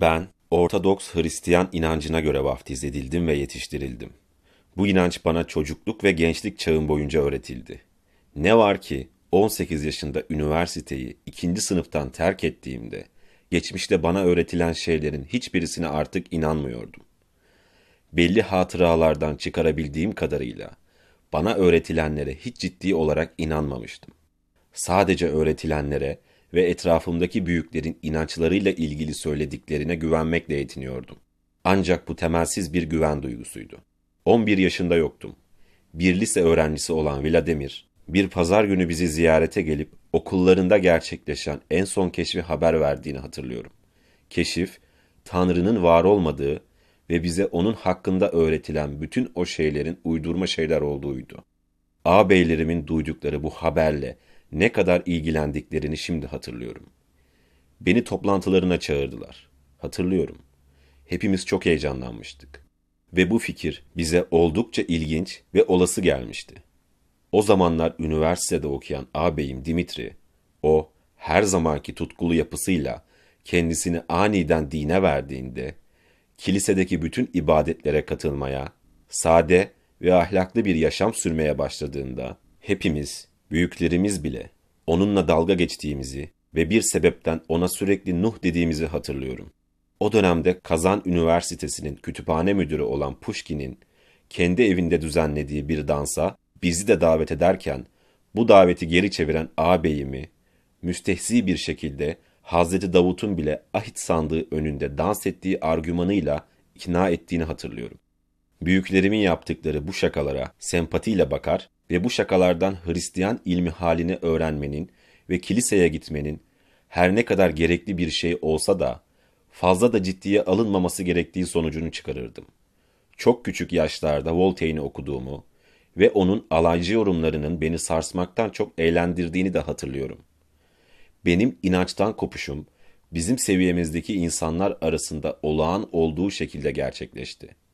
Ben, Ortodoks Hristiyan inancına göre vaftiz edildim ve yetiştirildim. Bu inanç bana çocukluk ve gençlik çağım boyunca öğretildi. Ne var ki 18 yaşında üniversiteyi ikinci sınıftan terk ettiğimde, geçmişte bana öğretilen şeylerin hiçbirisine artık inanmıyordum. Belli hatıralardan çıkarabildiğim kadarıyla, bana öğretilenlere hiç ciddi olarak inanmamıştım. Sadece öğretilenlere ve etrafımdaki büyüklerin inançlarıyla ilgili söylediklerine güvenmekle yetiniyordum. Ancak bu temelsiz bir güven duygusuydu. 11 yaşında yoktum. Bir lise öğrencisi olan Vladimir, bir pazar günü bizi ziyarete gelip okullarında gerçekleşen en son keşfi haber verdiğini hatırlıyorum. Keşif, Tanrı'nın var olmadığı ve bize onun hakkında öğretilen bütün o şeylerin uydurma şeyler olduğuydu. Ağabeylerimin duydukları bu haberle ne kadar ilgilendiklerini şimdi hatırlıyorum. Beni toplantılarına çağırdılar. Hatırlıyorum. Hepimiz çok heyecanlanmıştık. Ve bu fikir bize oldukça ilginç ve olası gelmişti. O zamanlar üniversitede okuyan ağabeyim Dimitri, o her zamanki tutkulu yapısıyla kendisini aniden dine verdiğinde, kilisedeki bütün ibadetlere katılmaya, sade ve ahlaklı bir yaşam sürmeye başladığında, hepimiz, büyüklerimiz bile onunla dalga geçtiğimizi ve bir sebepten ona sürekli Nuh dediğimizi hatırlıyorum. O dönemde Kazan Üniversitesi'nin kütüphane müdürü olan Pushkin'in kendi evinde düzenlediği bir dansa bizi de davet ederken bu daveti geri çeviren ağabeyimi müstehzi bir şekilde Hazreti Davut'un bile ahit sandığı önünde dans ettiği argümanıyla ikna ettiğini hatırlıyorum. Büyüklerimin yaptıkları bu şakalara sempatiyle bakar ve bu şakalardan Hristiyan ilmi halini öğrenmenin ve kiliseye gitmenin her ne kadar gerekli bir şey olsa da fazla da ciddiye alınmaması gerektiği sonucunu çıkarırdım. Çok küçük yaşlarda Voltaire'i okuduğumu ve onun alaycı yorumlarının beni sarsmaktan çok eğlendirdiğini de hatırlıyorum. Benim inançtan kopuşum, bizim seviyemizdeki insanlar arasında olağan olduğu şekilde gerçekleşti.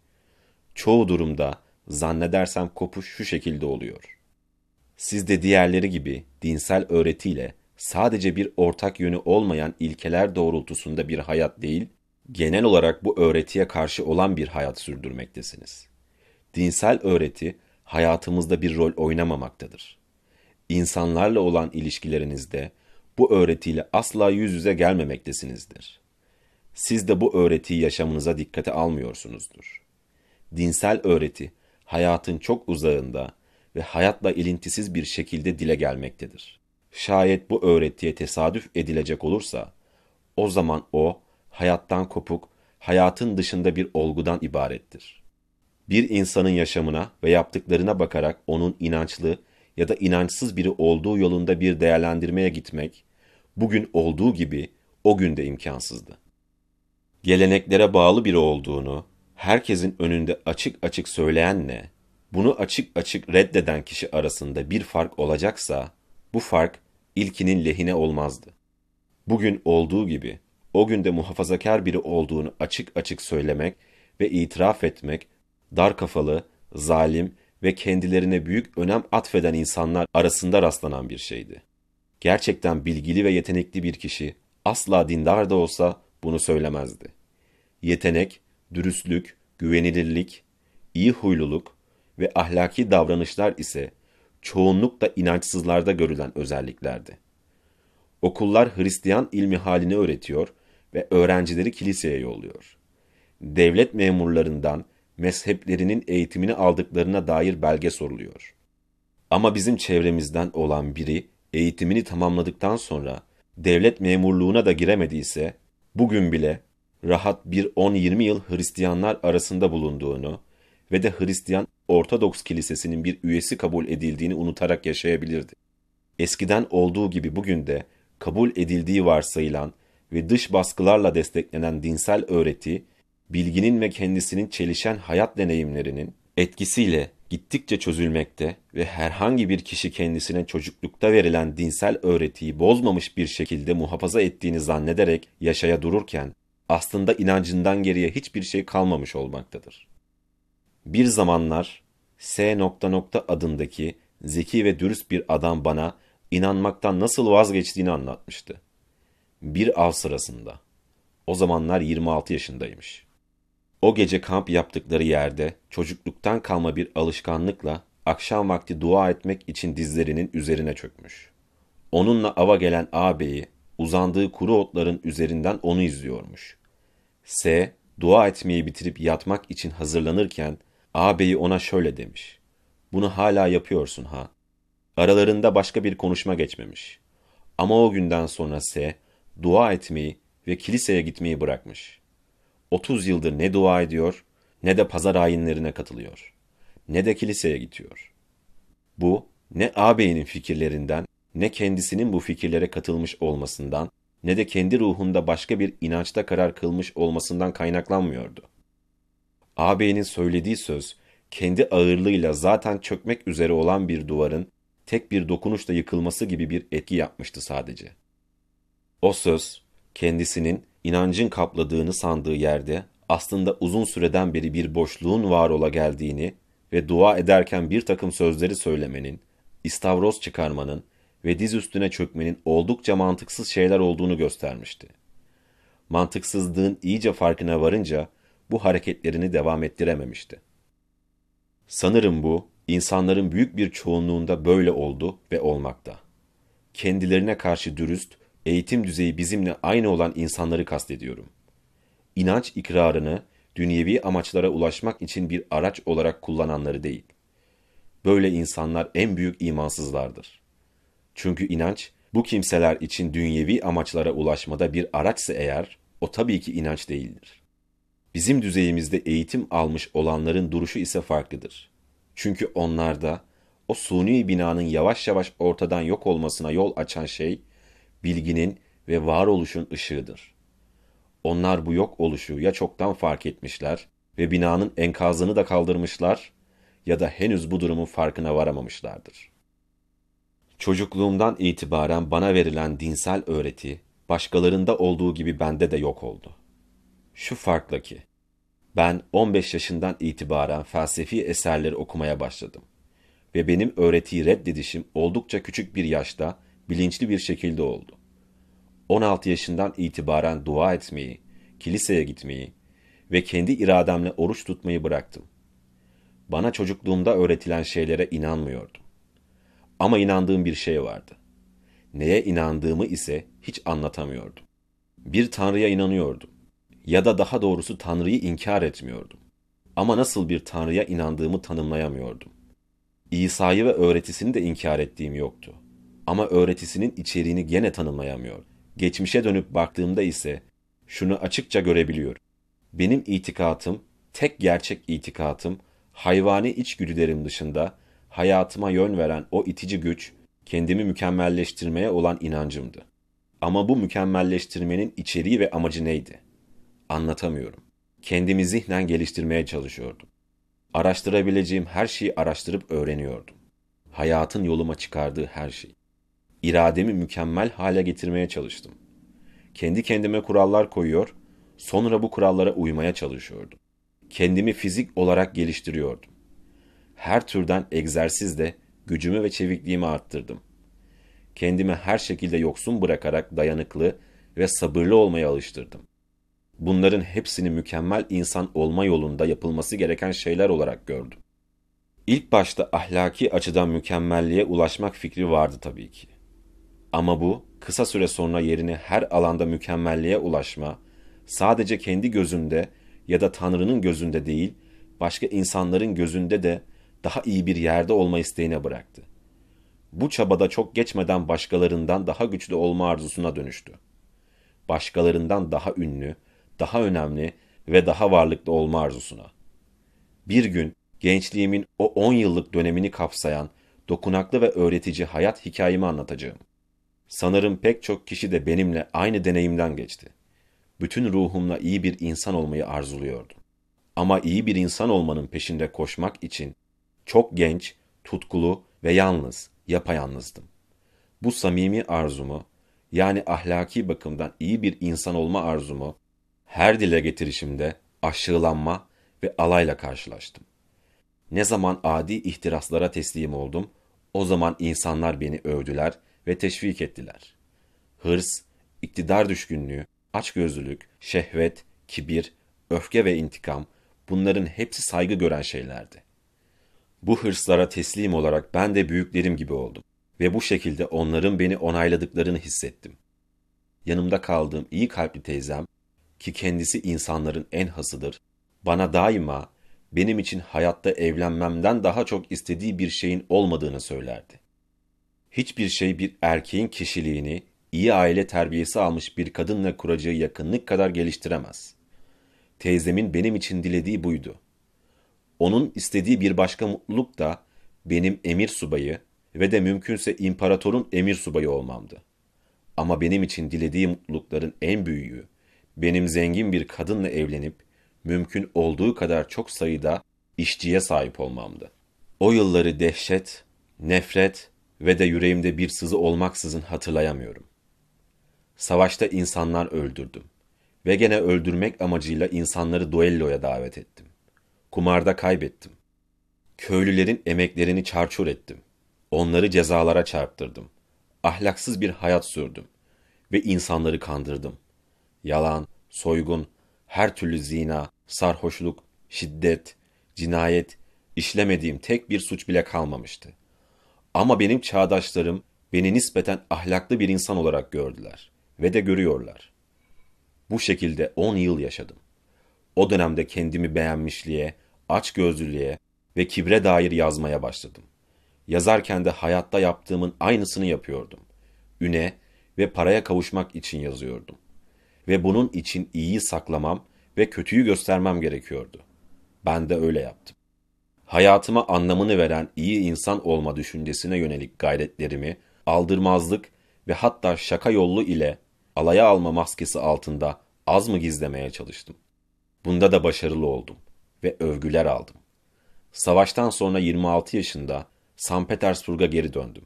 Çoğu durumda zannedersem kopuş şu şekilde oluyor. Siz de diğerleri gibi dinsel öğretiyle sadece bir ortak yönü olmayan ilkeler doğrultusunda bir hayat değil, genel olarak bu öğretiye karşı olan bir hayat sürdürmektesiniz. Dinsel öğreti hayatımızda bir rol oynamamaktadır. İnsanlarla olan ilişkilerinizde bu öğretiyle asla yüz yüze gelmemektesinizdir. Siz de bu öğretiyi yaşamınıza dikkate almıyorsunuzdur. Dinsel öğreti hayatın çok uzağında ve hayatla ilintisiz bir şekilde dile gelmektedir. Şayet bu öğretiye tesadüf edilecek olursa, o zaman o, hayattan kopuk, hayatın dışında bir olgudan ibarettir. Bir insanın yaşamına ve yaptıklarına bakarak onun inançlı ya da inançsız biri olduğu yolunda bir değerlendirmeye gitmek, bugün olduğu gibi o günde imkansızdı. Geleneklere bağlı biri olduğunu, herkesin önünde açık açık söyleyenle, bunu açık açık reddeden kişi arasında bir fark olacaksa, bu fark ilkinin lehine olmazdı. Bugün olduğu gibi, o günde muhafazakar biri olduğunu açık açık söylemek ve itiraf etmek, dar kafalı, zalim ve kendilerine büyük önem atfeden insanlar arasında rastlanan bir şeydi. Gerçekten bilgili ve yetenekli bir kişi asla dindar da olsa bunu söylemezdi. Yetenek, dürüstlük, güvenilirlik, iyi huyluluk ve ahlaki davranışlar ise çoğunlukla inançsızlarda görülen özelliklerdi. Okullar Hristiyan ilmi halini öğretiyor ve öğrencileri kiliseye yolluyor. Devlet memurlarından mezheplerinin eğitimini aldıklarına dair belge soruluyor. Ama bizim çevremizden olan biri eğitimini tamamladıktan sonra devlet memurluğuna da giremediyse, bugün bile rahat bir 10-20 yıl Hristiyanlar arasında bulunduğunu ve de Hristiyan Ortodoks Kilisesi'nin bir üyesi kabul edildiğini unutarak yaşayabilirdi. Eskiden olduğu gibi bugün de kabul edildiği varsayılan ve dış baskılarla desteklenen dinsel öğreti, bilginin ve kendisinin çelişen hayat deneyimlerinin etkisiyle gittikçe çözülmekte ve herhangi bir kişi kendisine çocuklukta verilen dinsel öğretiyi bozmamış bir şekilde muhafaza ettiğini zannederek yaşaya dururken, aslında inancından geriye hiçbir şey kalmamış olmaktadır. Bir zamanlar S. Nokta nokta adındaki zeki ve dürüst bir adam bana inanmaktan nasıl vazgeçtiğini anlatmıştı. Bir av sırasında. O zamanlar 26 yaşındaymış. O gece kamp yaptıkları yerde çocukluktan kalma bir alışkanlıkla akşam vakti dua etmek için dizlerinin üzerine çökmüş. Onunla ava gelen ağabeyi uzandığı kuru otların üzerinden onu izliyormuş. S, dua etmeyi bitirip yatmak için hazırlanırken ağabeyi ona şöyle demiş. Bunu hala yapıyorsun ha. Aralarında başka bir konuşma geçmemiş. Ama o günden sonra S, dua etmeyi ve kiliseye gitmeyi bırakmış. 30 yıldır ne dua ediyor, ne de pazar ayinlerine katılıyor. Ne de kiliseye gidiyor. Bu, ne ağabeyinin fikirlerinden, ne kendisinin bu fikirlere katılmış olmasından, ne de kendi ruhunda başka bir inançta karar kılmış olmasından kaynaklanmıyordu. Ağabeyinin söylediği söz, kendi ağırlığıyla zaten çökmek üzere olan bir duvarın tek bir dokunuşla yıkılması gibi bir etki yapmıştı sadece. O söz, kendisinin inancın kapladığını sandığı yerde aslında uzun süreden beri bir boşluğun var ola geldiğini ve dua ederken bir takım sözleri söylemenin, istavroz çıkarmanın ve diz üstüne çökmenin oldukça mantıksız şeyler olduğunu göstermişti. Mantıksızlığın iyice farkına varınca bu hareketlerini devam ettirememişti. Sanırım bu, insanların büyük bir çoğunluğunda böyle oldu ve olmakta. Kendilerine karşı dürüst, eğitim düzeyi bizimle aynı olan insanları kastediyorum. İnanç ikrarını dünyevi amaçlara ulaşmak için bir araç olarak kullananları değil. Böyle insanlar en büyük imansızlardır. Çünkü inanç, bu kimseler için dünyevi amaçlara ulaşmada bir araçsa eğer, o tabii ki inanç değildir. Bizim düzeyimizde eğitim almış olanların duruşu ise farklıdır. Çünkü onlarda o suni binanın yavaş yavaş ortadan yok olmasına yol açan şey, bilginin ve varoluşun ışığıdır. Onlar bu yok oluşu ya çoktan fark etmişler ve binanın enkazını da kaldırmışlar ya da henüz bu durumun farkına varamamışlardır. Çocukluğumdan itibaren bana verilen dinsel öğreti, başkalarında olduğu gibi bende de yok oldu. Şu farkla ki, ben 15 yaşından itibaren felsefi eserleri okumaya başladım. Ve benim öğretiyi reddedişim oldukça küçük bir yaşta bilinçli bir şekilde oldu. 16 yaşından itibaren dua etmeyi, kiliseye gitmeyi ve kendi irademle oruç tutmayı bıraktım. Bana çocukluğumda öğretilen şeylere inanmıyordum. Ama inandığım bir şey vardı. Neye inandığımı ise hiç anlatamıyordum. Bir tanrıya inanıyordum. Ya da daha doğrusu tanrıyı inkar etmiyordum. Ama nasıl bir tanrıya inandığımı tanımlayamıyordum. İsa'yı ve öğretisini de inkar ettiğim yoktu. Ama öğretisinin içeriğini gene tanımlayamıyor. Geçmişe dönüp baktığımda ise şunu açıkça görebiliyorum. Benim itikatım, tek gerçek itikatım, hayvani içgüdülerim dışında hayatıma yön veren o itici güç, kendimi mükemmelleştirmeye olan inancımdı. Ama bu mükemmelleştirmenin içeriği ve amacı neydi? Anlatamıyorum. Kendimi zihnen geliştirmeye çalışıyordum. Araştırabileceğim her şeyi araştırıp öğreniyordum. Hayatın yoluma çıkardığı her şey. İrademi mükemmel hale getirmeye çalıştım. Kendi kendime kurallar koyuyor, sonra bu kurallara uymaya çalışıyordum. Kendimi fizik olarak geliştiriyordum. Her türden egzersizle gücümü ve çevikliğimi arttırdım. Kendimi her şekilde yoksun bırakarak dayanıklı ve sabırlı olmaya alıştırdım. Bunların hepsini mükemmel insan olma yolunda yapılması gereken şeyler olarak gördüm. İlk başta ahlaki açıdan mükemmelliğe ulaşmak fikri vardı tabii ki. Ama bu kısa süre sonra yerini her alanda mükemmelliğe ulaşma, sadece kendi gözünde ya da Tanrı'nın gözünde değil, başka insanların gözünde de daha iyi bir yerde olma isteğine bıraktı. Bu çabada çok geçmeden başkalarından daha güçlü olma arzusuna dönüştü. Başkalarından daha ünlü, daha önemli ve daha varlıklı olma arzusuna. Bir gün gençliğimin o on yıllık dönemini kapsayan dokunaklı ve öğretici hayat hikayemi anlatacağım. Sanırım pek çok kişi de benimle aynı deneyimden geçti. Bütün ruhumla iyi bir insan olmayı arzuluyordum. Ama iyi bir insan olmanın peşinde koşmak için çok genç, tutkulu ve yalnız, yapayalnızdım. Bu samimi arzumu, yani ahlaki bakımdan iyi bir insan olma arzumu, her dile getirişimde aşığılanma ve alayla karşılaştım. Ne zaman adi ihtiraslara teslim oldum, o zaman insanlar beni övdüler ve teşvik ettiler. Hırs, iktidar düşkünlüğü, açgözlülük, şehvet, kibir, öfke ve intikam bunların hepsi saygı gören şeylerdi. Bu hırslara teslim olarak ben de büyüklerim gibi oldum ve bu şekilde onların beni onayladıklarını hissettim. Yanımda kaldığım iyi kalpli teyzem ki kendisi insanların en hasıdır, bana daima benim için hayatta evlenmemden daha çok istediği bir şeyin olmadığını söylerdi. Hiçbir şey bir erkeğin kişiliğini iyi aile terbiyesi almış bir kadınla kuracağı yakınlık kadar geliştiremez. Teyzemin benim için dilediği buydu. Onun istediği bir başka mutluluk da benim emir subayı ve de mümkünse imparatorun emir subayı olmamdı. Ama benim için dilediği mutlulukların en büyüğü, benim zengin bir kadınla evlenip, mümkün olduğu kadar çok sayıda işçiye sahip olmamdı. O yılları dehşet, nefret ve de yüreğimde bir sızı olmaksızın hatırlayamıyorum. Savaşta insanlar öldürdüm ve gene öldürmek amacıyla insanları duelloya davet ettim. Kumarda kaybettim. Köylülerin emeklerini çarçur ettim. Onları cezalara çarptırdım. Ahlaksız bir hayat sürdüm ve insanları kandırdım. Yalan, soygun, her türlü zina, sarhoşluk, şiddet, cinayet, işlemediğim tek bir suç bile kalmamıştı. Ama benim çağdaşlarım beni nispeten ahlaklı bir insan olarak gördüler ve de görüyorlar. Bu şekilde on yıl yaşadım. O dönemde kendimi beğenmişliğe, açgözlülüğe ve kibre dair yazmaya başladım. Yazarken de hayatta yaptığımın aynısını yapıyordum. Üne ve paraya kavuşmak için yazıyordum. Ve bunun için iyiyi saklamam ve kötüyü göstermem gerekiyordu. Ben de öyle yaptım. Hayatıma anlamını veren iyi insan olma düşüncesine yönelik gayretlerimi aldırmazlık ve hatta şaka yollu ile alaya alma maskesi altında az mı gizlemeye çalıştım. Bunda da başarılı oldum ve övgüler aldım. Savaştan sonra 26 yaşında St. Petersburg'a geri döndüm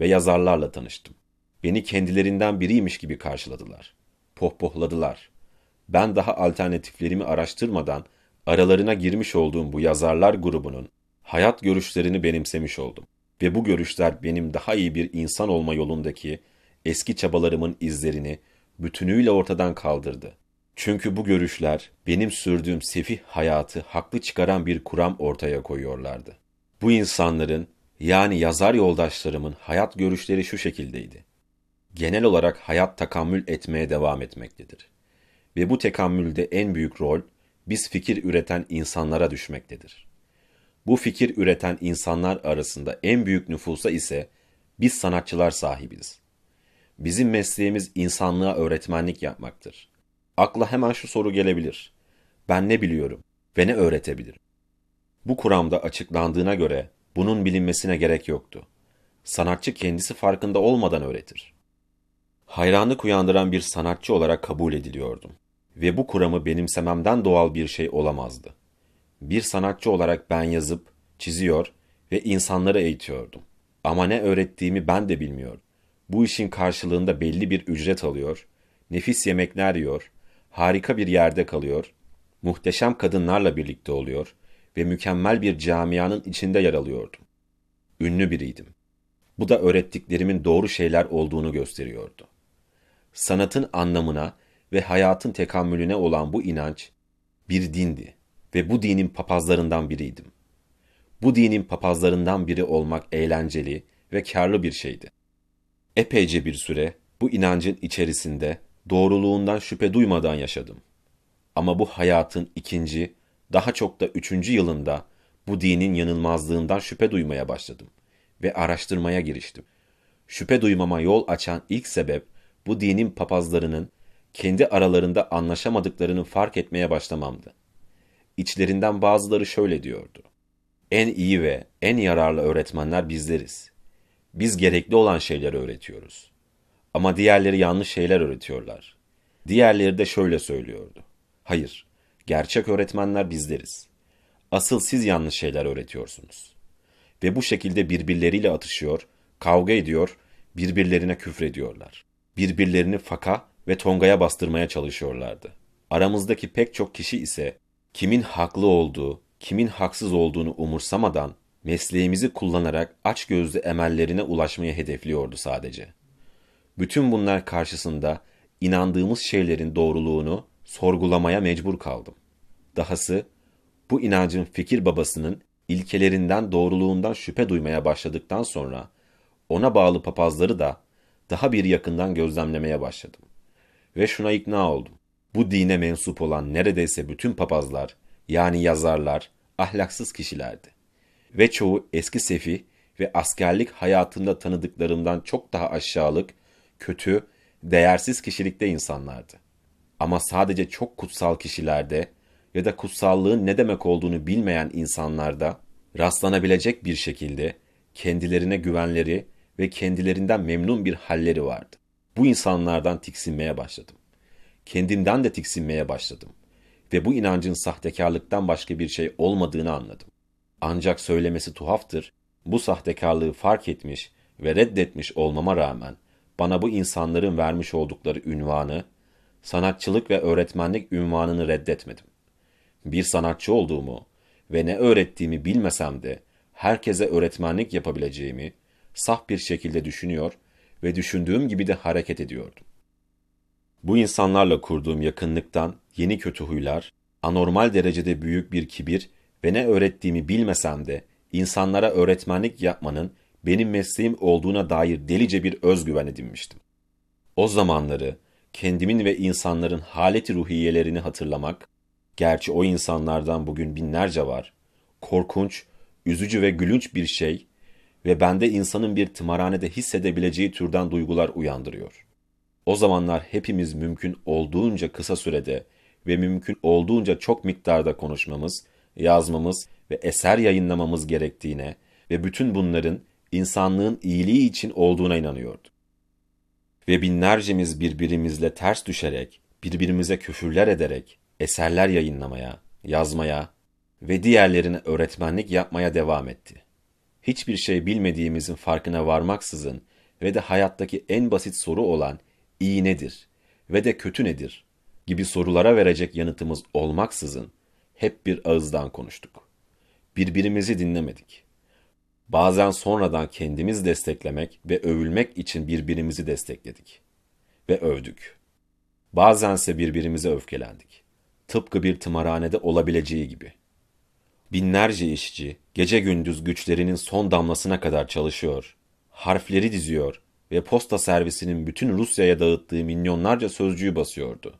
ve yazarlarla tanıştım. Beni kendilerinden biriymiş gibi karşıladılar. Pohpohladılar. Ben daha alternatiflerimi araştırmadan aralarına girmiş olduğum bu yazarlar grubunun hayat görüşlerini benimsemiş oldum. Ve bu görüşler benim daha iyi bir insan olma yolundaki eski çabalarımın izlerini bütünüyle ortadan kaldırdı. Çünkü bu görüşler benim sürdüğüm sefih hayatı haklı çıkaran bir kuram ortaya koyuyorlardı. Bu insanların yani yazar yoldaşlarımın hayat görüşleri şu şekildeydi. Genel olarak hayat tahammül etmeye devam etmektedir. Ve bu tekamülde en büyük rol biz fikir üreten insanlara düşmektedir. Bu fikir üreten insanlar arasında en büyük nüfusa ise biz sanatçılar sahibiz. Bizim mesleğimiz insanlığa öğretmenlik yapmaktır. Akla hemen şu soru gelebilir. Ben ne biliyorum ve ne öğretebilirim? Bu kuramda açıklandığına göre bunun bilinmesine gerek yoktu. Sanatçı kendisi farkında olmadan öğretir. Hayranlık uyandıran bir sanatçı olarak kabul ediliyordum ve bu kuramı benimsememden doğal bir şey olamazdı. Bir sanatçı olarak ben yazıp, çiziyor ve insanları eğitiyordum. Ama ne öğrettiğimi ben de bilmiyordum. Bu işin karşılığında belli bir ücret alıyor, nefis yemekler yiyor, harika bir yerde kalıyor, muhteşem kadınlarla birlikte oluyor ve mükemmel bir camianın içinde yer alıyordum. Ünlü biriydim. Bu da öğrettiklerimin doğru şeyler olduğunu gösteriyordu. Sanatın anlamına ve hayatın tekamülüne olan bu inanç bir dindi ve bu dinin papazlarından biriydim. Bu dinin papazlarından biri olmak eğlenceli ve karlı bir şeydi. Epeyce bir süre bu inancın içerisinde doğruluğundan şüphe duymadan yaşadım. Ama bu hayatın ikinci, daha çok da üçüncü yılında bu dinin yanılmazlığından şüphe duymaya başladım ve araştırmaya giriştim. Şüphe duymama yol açan ilk sebep bu dinin papazlarının kendi aralarında anlaşamadıklarını fark etmeye başlamamdı. İçlerinden bazıları şöyle diyordu. En iyi ve en yararlı öğretmenler bizleriz. Biz gerekli olan şeyleri öğretiyoruz. Ama diğerleri yanlış şeyler öğretiyorlar. Diğerleri de şöyle söylüyordu. Hayır, gerçek öğretmenler bizleriz. Asıl siz yanlış şeyler öğretiyorsunuz. Ve bu şekilde birbirleriyle atışıyor, kavga ediyor, birbirlerine küfrediyorlar. Birbirlerini faka ve tongaya bastırmaya çalışıyorlardı. Aramızdaki pek çok kişi ise kimin haklı olduğu, kimin haksız olduğunu umursamadan mesleğimizi kullanarak açgözlü emellerine ulaşmayı hedefliyordu sadece. Bütün bunlar karşısında inandığımız şeylerin doğruluğunu sorgulamaya mecbur kaldım. Dahası bu inancın fikir babasının ilkelerinden doğruluğundan şüphe duymaya başladıktan sonra ona bağlı papazları da daha bir yakından gözlemlemeye başladım. Ve şuna ikna oldum. Bu dine mensup olan neredeyse bütün papazlar, yani yazarlar, ahlaksız kişilerdi. Ve çoğu eski sefi ve askerlik hayatında tanıdıklarımdan çok daha aşağılık, kötü, değersiz kişilikte insanlardı. Ama sadece çok kutsal kişilerde ya da kutsallığın ne demek olduğunu bilmeyen insanlarda rastlanabilecek bir şekilde kendilerine güvenleri ve kendilerinden memnun bir halleri vardı. Bu insanlardan tiksinmeye başladım. Kendimden de tiksinmeye başladım. Ve bu inancın sahtekarlıktan başka bir şey olmadığını anladım. Ancak söylemesi tuhaftır, bu sahtekarlığı fark etmiş ve reddetmiş olmama rağmen bana bu insanların vermiş oldukları ünvanı, sanatçılık ve öğretmenlik ünvanını reddetmedim. Bir sanatçı olduğumu ve ne öğrettiğimi bilmesem de herkese öğretmenlik yapabileceğimi saf bir şekilde düşünüyor ve düşündüğüm gibi de hareket ediyordum. Bu insanlarla kurduğum yakınlıktan yeni kötü huylar, anormal derecede büyük bir kibir ve ne öğrettiğimi bilmesem de insanlara öğretmenlik yapmanın benim mesleğim olduğuna dair delice bir özgüven edinmiştim. O zamanları kendimin ve insanların haleti ruhiyelerini hatırlamak, gerçi o insanlardan bugün binlerce var, korkunç, üzücü ve gülünç bir şey ve bende insanın bir tımarhanede hissedebileceği türden duygular uyandırıyor. O zamanlar hepimiz mümkün olduğunca kısa sürede ve mümkün olduğunca çok miktarda konuşmamız, yazmamız ve eser yayınlamamız gerektiğine ve bütün bunların insanlığın iyiliği için olduğuna inanıyordu. Ve binlercemiz birbirimizle ters düşerek, birbirimize küfürler ederek, eserler yayınlamaya, yazmaya ve diğerlerine öğretmenlik yapmaya devam etti. Hiçbir şey bilmediğimizin farkına varmaksızın ve de hayattaki en basit soru olan iyi nedir ve de kötü nedir gibi sorulara verecek yanıtımız olmaksızın hep bir ağızdan konuştuk. Birbirimizi dinlemedik. Bazen sonradan kendimiz desteklemek ve övülmek için birbirimizi destekledik. Ve övdük. Bazense birbirimize öfkelendik. Tıpkı bir tımarhanede olabileceği gibi. Binlerce işçi gece gündüz güçlerinin son damlasına kadar çalışıyor, harfleri diziyor ve posta servisinin bütün Rusya'ya dağıttığı milyonlarca sözcüğü basıyordu.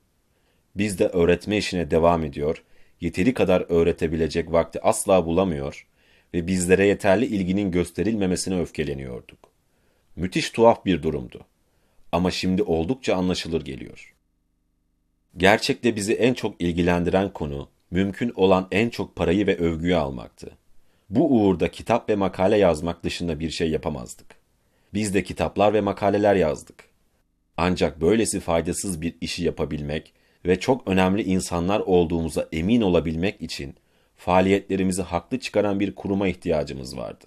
Biz de öğretme işine devam ediyor, yeteri kadar öğretebilecek vakti asla bulamıyor ve bizlere yeterli ilginin gösterilmemesine öfkeleniyorduk. Müthiş tuhaf bir durumdu. Ama şimdi oldukça anlaşılır geliyor. Gerçekte bizi en çok ilgilendiren konu, mümkün olan en çok parayı ve övgüyü almaktı. Bu uğurda kitap ve makale yazmak dışında bir şey yapamazdık. Biz de kitaplar ve makaleler yazdık. Ancak böylesi faydasız bir işi yapabilmek ve çok önemli insanlar olduğumuza emin olabilmek için faaliyetlerimizi haklı çıkaran bir kuruma ihtiyacımız vardı.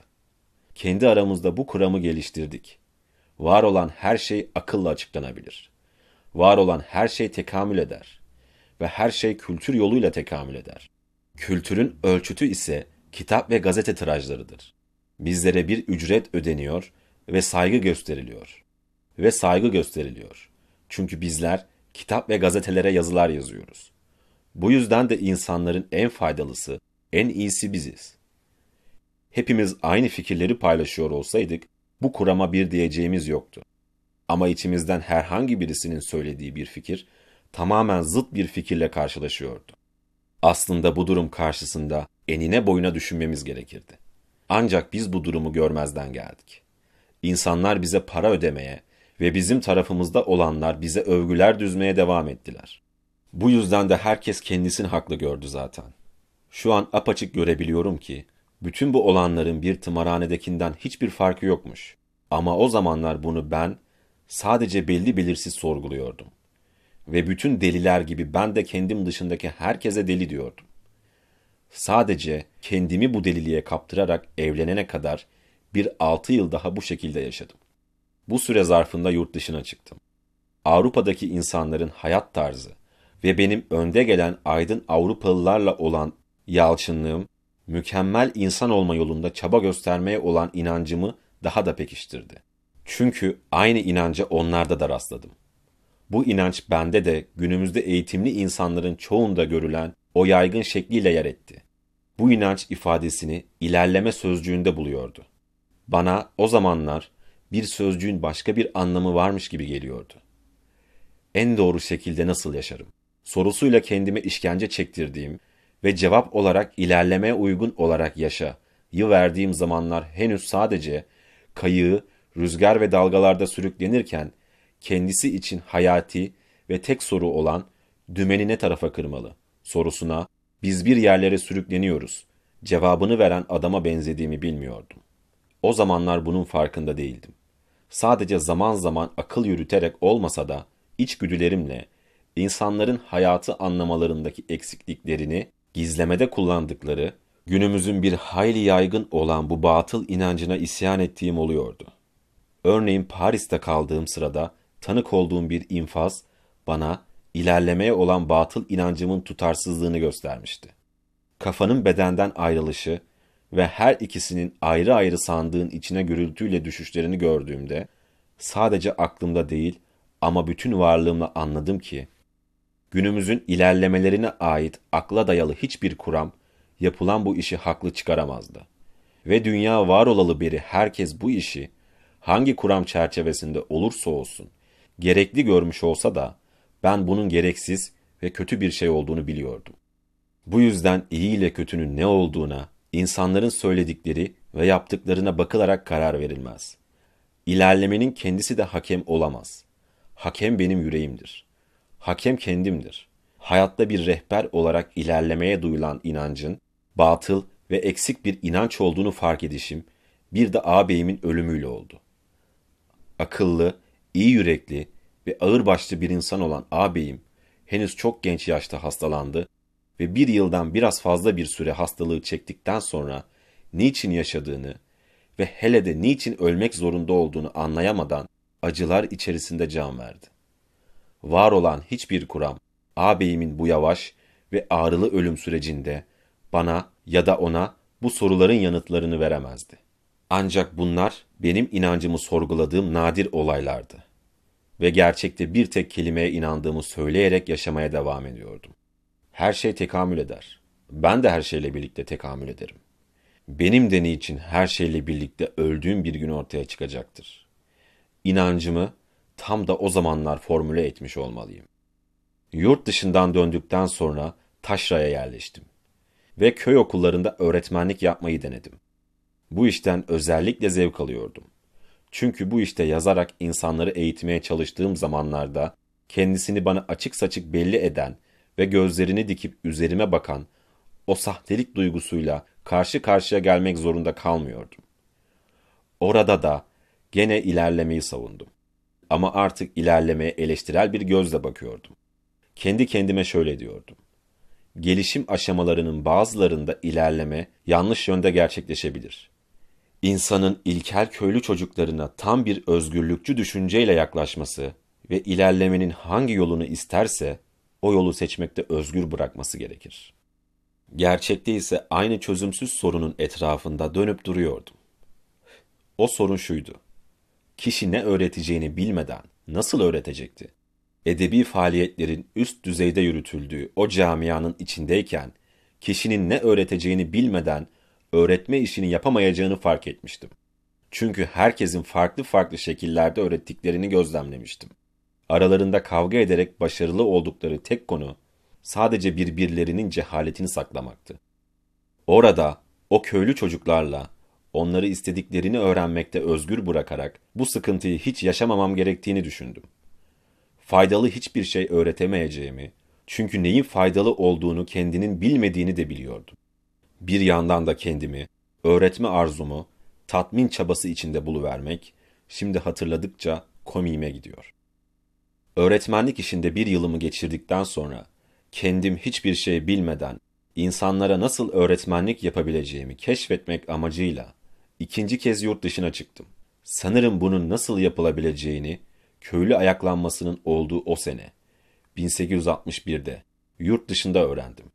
Kendi aramızda bu kuramı geliştirdik. Var olan her şey akılla açıklanabilir. Var olan her şey tekamül eder. Ve her şey kültür yoluyla tekamül eder. Kültürün ölçütü ise kitap ve gazete tirajlarıdır. Bizlere bir ücret ödeniyor ve saygı gösteriliyor. Ve saygı gösteriliyor. Çünkü bizler kitap ve gazetelere yazılar yazıyoruz. Bu yüzden de insanların en faydalısı, en iyisi biziz. Hepimiz aynı fikirleri paylaşıyor olsaydık, bu kurama bir diyeceğimiz yoktu. Ama içimizden herhangi birisinin söylediği bir fikir, tamamen zıt bir fikirle karşılaşıyordu. Aslında bu durum karşısında enine boyuna düşünmemiz gerekirdi. Ancak biz bu durumu görmezden geldik. İnsanlar bize para ödemeye ve bizim tarafımızda olanlar bize övgüler düzmeye devam ettiler. Bu yüzden de herkes kendisini haklı gördü zaten. Şu an apaçık görebiliyorum ki, bütün bu olanların bir tımarhanedekinden hiçbir farkı yokmuş. Ama o zamanlar bunu ben sadece belli belirsiz sorguluyordum. Ve bütün deliler gibi ben de kendim dışındaki herkese deli diyordum. Sadece kendimi bu deliliğe kaptırarak evlenene kadar bir altı yıl daha bu şekilde yaşadım. Bu süre zarfında yurt dışına çıktım. Avrupa'daki insanların hayat tarzı ve benim önde gelen aydın Avrupalılarla olan yalçınlığım, mükemmel insan olma yolunda çaba göstermeye olan inancımı daha da pekiştirdi. Çünkü aynı inanca onlarda da rastladım. Bu inanç bende de günümüzde eğitimli insanların çoğunda görülen o yaygın şekliyle yer etti. Bu inanç ifadesini ilerleme sözcüğünde buluyordu. Bana o zamanlar bir sözcüğün başka bir anlamı varmış gibi geliyordu. En doğru şekilde nasıl yaşarım? Sorusuyla kendime işkence çektirdiğim ve cevap olarak ilerlemeye uygun olarak yaşa yı verdiğim zamanlar henüz sadece kayığı rüzgar ve dalgalarda sürüklenirken kendisi için hayati ve tek soru olan dümeni ne tarafa kırmalı sorusuna biz bir yerlere sürükleniyoruz cevabını veren adama benzediğimi bilmiyordum. O zamanlar bunun farkında değildim. Sadece zaman zaman akıl yürüterek olmasa da içgüdülerimle insanların hayatı anlamalarındaki eksikliklerini gizlemede kullandıkları günümüzün bir hayli yaygın olan bu batıl inancına isyan ettiğim oluyordu. Örneğin Paris'te kaldığım sırada tanık olduğum bir infaz bana ilerlemeye olan batıl inancımın tutarsızlığını göstermişti. Kafanın bedenden ayrılışı ve her ikisinin ayrı ayrı sandığın içine gürültüyle düşüşlerini gördüğümde sadece aklımda değil ama bütün varlığımla anladım ki günümüzün ilerlemelerine ait akla dayalı hiçbir kuram yapılan bu işi haklı çıkaramazdı. Ve dünya var olalı beri herkes bu işi hangi kuram çerçevesinde olursa olsun gerekli görmüş olsa da ben bunun gereksiz ve kötü bir şey olduğunu biliyordum. Bu yüzden iyi ile kötünün ne olduğuna, insanların söyledikleri ve yaptıklarına bakılarak karar verilmez. İlerlemenin kendisi de hakem olamaz. Hakem benim yüreğimdir. Hakem kendimdir. Hayatta bir rehber olarak ilerlemeye duyulan inancın, batıl ve eksik bir inanç olduğunu fark edişim, bir de ağabeyimin ölümüyle oldu. Akıllı, iyi yürekli ve ağırbaşlı bir insan olan ağabeyim, henüz çok genç yaşta hastalandı ve bir yıldan biraz fazla bir süre hastalığı çektikten sonra niçin yaşadığını ve hele de niçin ölmek zorunda olduğunu anlayamadan acılar içerisinde can verdi. Var olan hiçbir kuram, ağabeyimin bu yavaş ve ağrılı ölüm sürecinde bana ya da ona bu soruların yanıtlarını veremezdi. Ancak bunlar benim inancımı sorguladığım nadir olaylardı. Ve gerçekte bir tek kelimeye inandığımı söyleyerek yaşamaya devam ediyordum. Her şey tekamül eder. Ben de her şeyle birlikte tekamül ederim. Benim de niçin her şeyle birlikte öldüğüm bir gün ortaya çıkacaktır. İnancımı tam da o zamanlar formüle etmiş olmalıyım. Yurt dışından döndükten sonra Taşra'ya yerleştim ve köy okullarında öğretmenlik yapmayı denedim. Bu işten özellikle zevk alıyordum. Çünkü bu işte yazarak insanları eğitmeye çalıştığım zamanlarda kendisini bana açık saçık belli eden ve gözlerini dikip üzerime bakan o sahtelik duygusuyla karşı karşıya gelmek zorunda kalmıyordum. Orada da gene ilerlemeyi savundum. Ama artık ilerlemeye eleştirel bir gözle bakıyordum. Kendi kendime şöyle diyordum. Gelişim aşamalarının bazılarında ilerleme yanlış yönde gerçekleşebilir. İnsanın ilkel köylü çocuklarına tam bir özgürlükçü düşünceyle yaklaşması ve ilerlemenin hangi yolunu isterse o yolu seçmekte özgür bırakması gerekir. Gerçekte ise aynı çözümsüz sorunun etrafında dönüp duruyordum. O sorun şuydu. Kişi ne öğreteceğini bilmeden nasıl öğretecekti? Edebi faaliyetlerin üst düzeyde yürütüldüğü o camianın içindeyken kişinin ne öğreteceğini bilmeden öğretme işini yapamayacağını fark etmiştim. Çünkü herkesin farklı farklı şekillerde öğrettiklerini gözlemlemiştim. Aralarında kavga ederek başarılı oldukları tek konu sadece birbirlerinin cehaletini saklamaktı. Orada o köylü çocuklarla onları istediklerini öğrenmekte özgür bırakarak bu sıkıntıyı hiç yaşamamam gerektiğini düşündüm. Faydalı hiçbir şey öğretemeyeceğimi, çünkü neyin faydalı olduğunu kendinin bilmediğini de biliyordum. Bir yandan da kendimi, öğretme arzumu, tatmin çabası içinde buluvermek, şimdi hatırladıkça komiğime gidiyor. Öğretmenlik işinde bir yılımı geçirdikten sonra, kendim hiçbir şey bilmeden, insanlara nasıl öğretmenlik yapabileceğimi keşfetmek amacıyla, ikinci kez yurt dışına çıktım. Sanırım bunun nasıl yapılabileceğini, köylü ayaklanmasının olduğu o sene, 1861'de, yurt dışında öğrendim.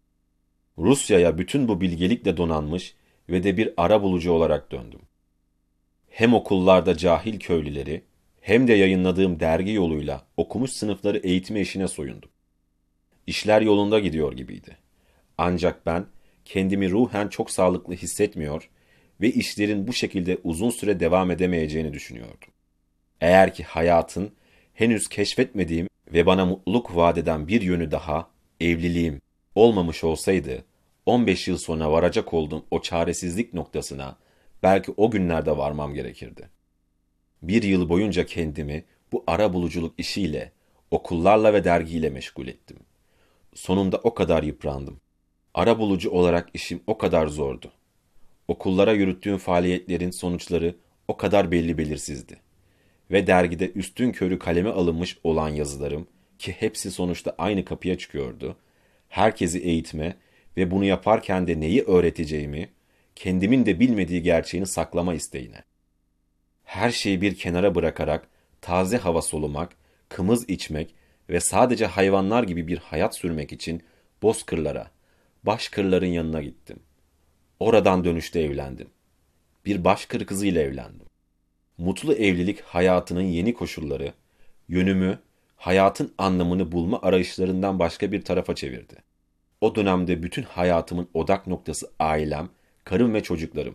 Rusya'ya bütün bu bilgelikle donanmış ve de bir ara bulucu olarak döndüm. Hem okullarda cahil köylüleri hem de yayınladığım dergi yoluyla okumuş sınıfları eğitme işine soyundum. İşler yolunda gidiyor gibiydi. Ancak ben kendimi ruhen çok sağlıklı hissetmiyor ve işlerin bu şekilde uzun süre devam edemeyeceğini düşünüyordum. Eğer ki hayatın henüz keşfetmediğim ve bana mutluluk vaat eden bir yönü daha, evliliğim, olmamış olsaydı, 15 yıl sonra varacak olduğum o çaresizlik noktasına belki o günlerde varmam gerekirdi. Bir yıl boyunca kendimi bu ara buluculuk işiyle, okullarla ve dergiyle meşgul ettim. Sonunda o kadar yıprandım. Ara bulucu olarak işim o kadar zordu. Okullara yürüttüğüm faaliyetlerin sonuçları o kadar belli belirsizdi. Ve dergide üstün körü kaleme alınmış olan yazılarım ki hepsi sonuçta aynı kapıya çıkıyordu. Herkesi eğitme ve bunu yaparken de neyi öğreteceğimi, kendimin de bilmediği gerçeğini saklama isteğine. Her şeyi bir kenara bırakarak taze hava solumak, kımız içmek ve sadece hayvanlar gibi bir hayat sürmek için bozkırlara, başkırların yanına gittim. Oradan dönüşte evlendim. Bir başkır kızıyla evlendim. Mutlu evlilik hayatının yeni koşulları, yönümü, hayatın anlamını bulma arayışlarından başka bir tarafa çevirdi. O dönemde bütün hayatımın odak noktası ailem, karım ve çocuklarım.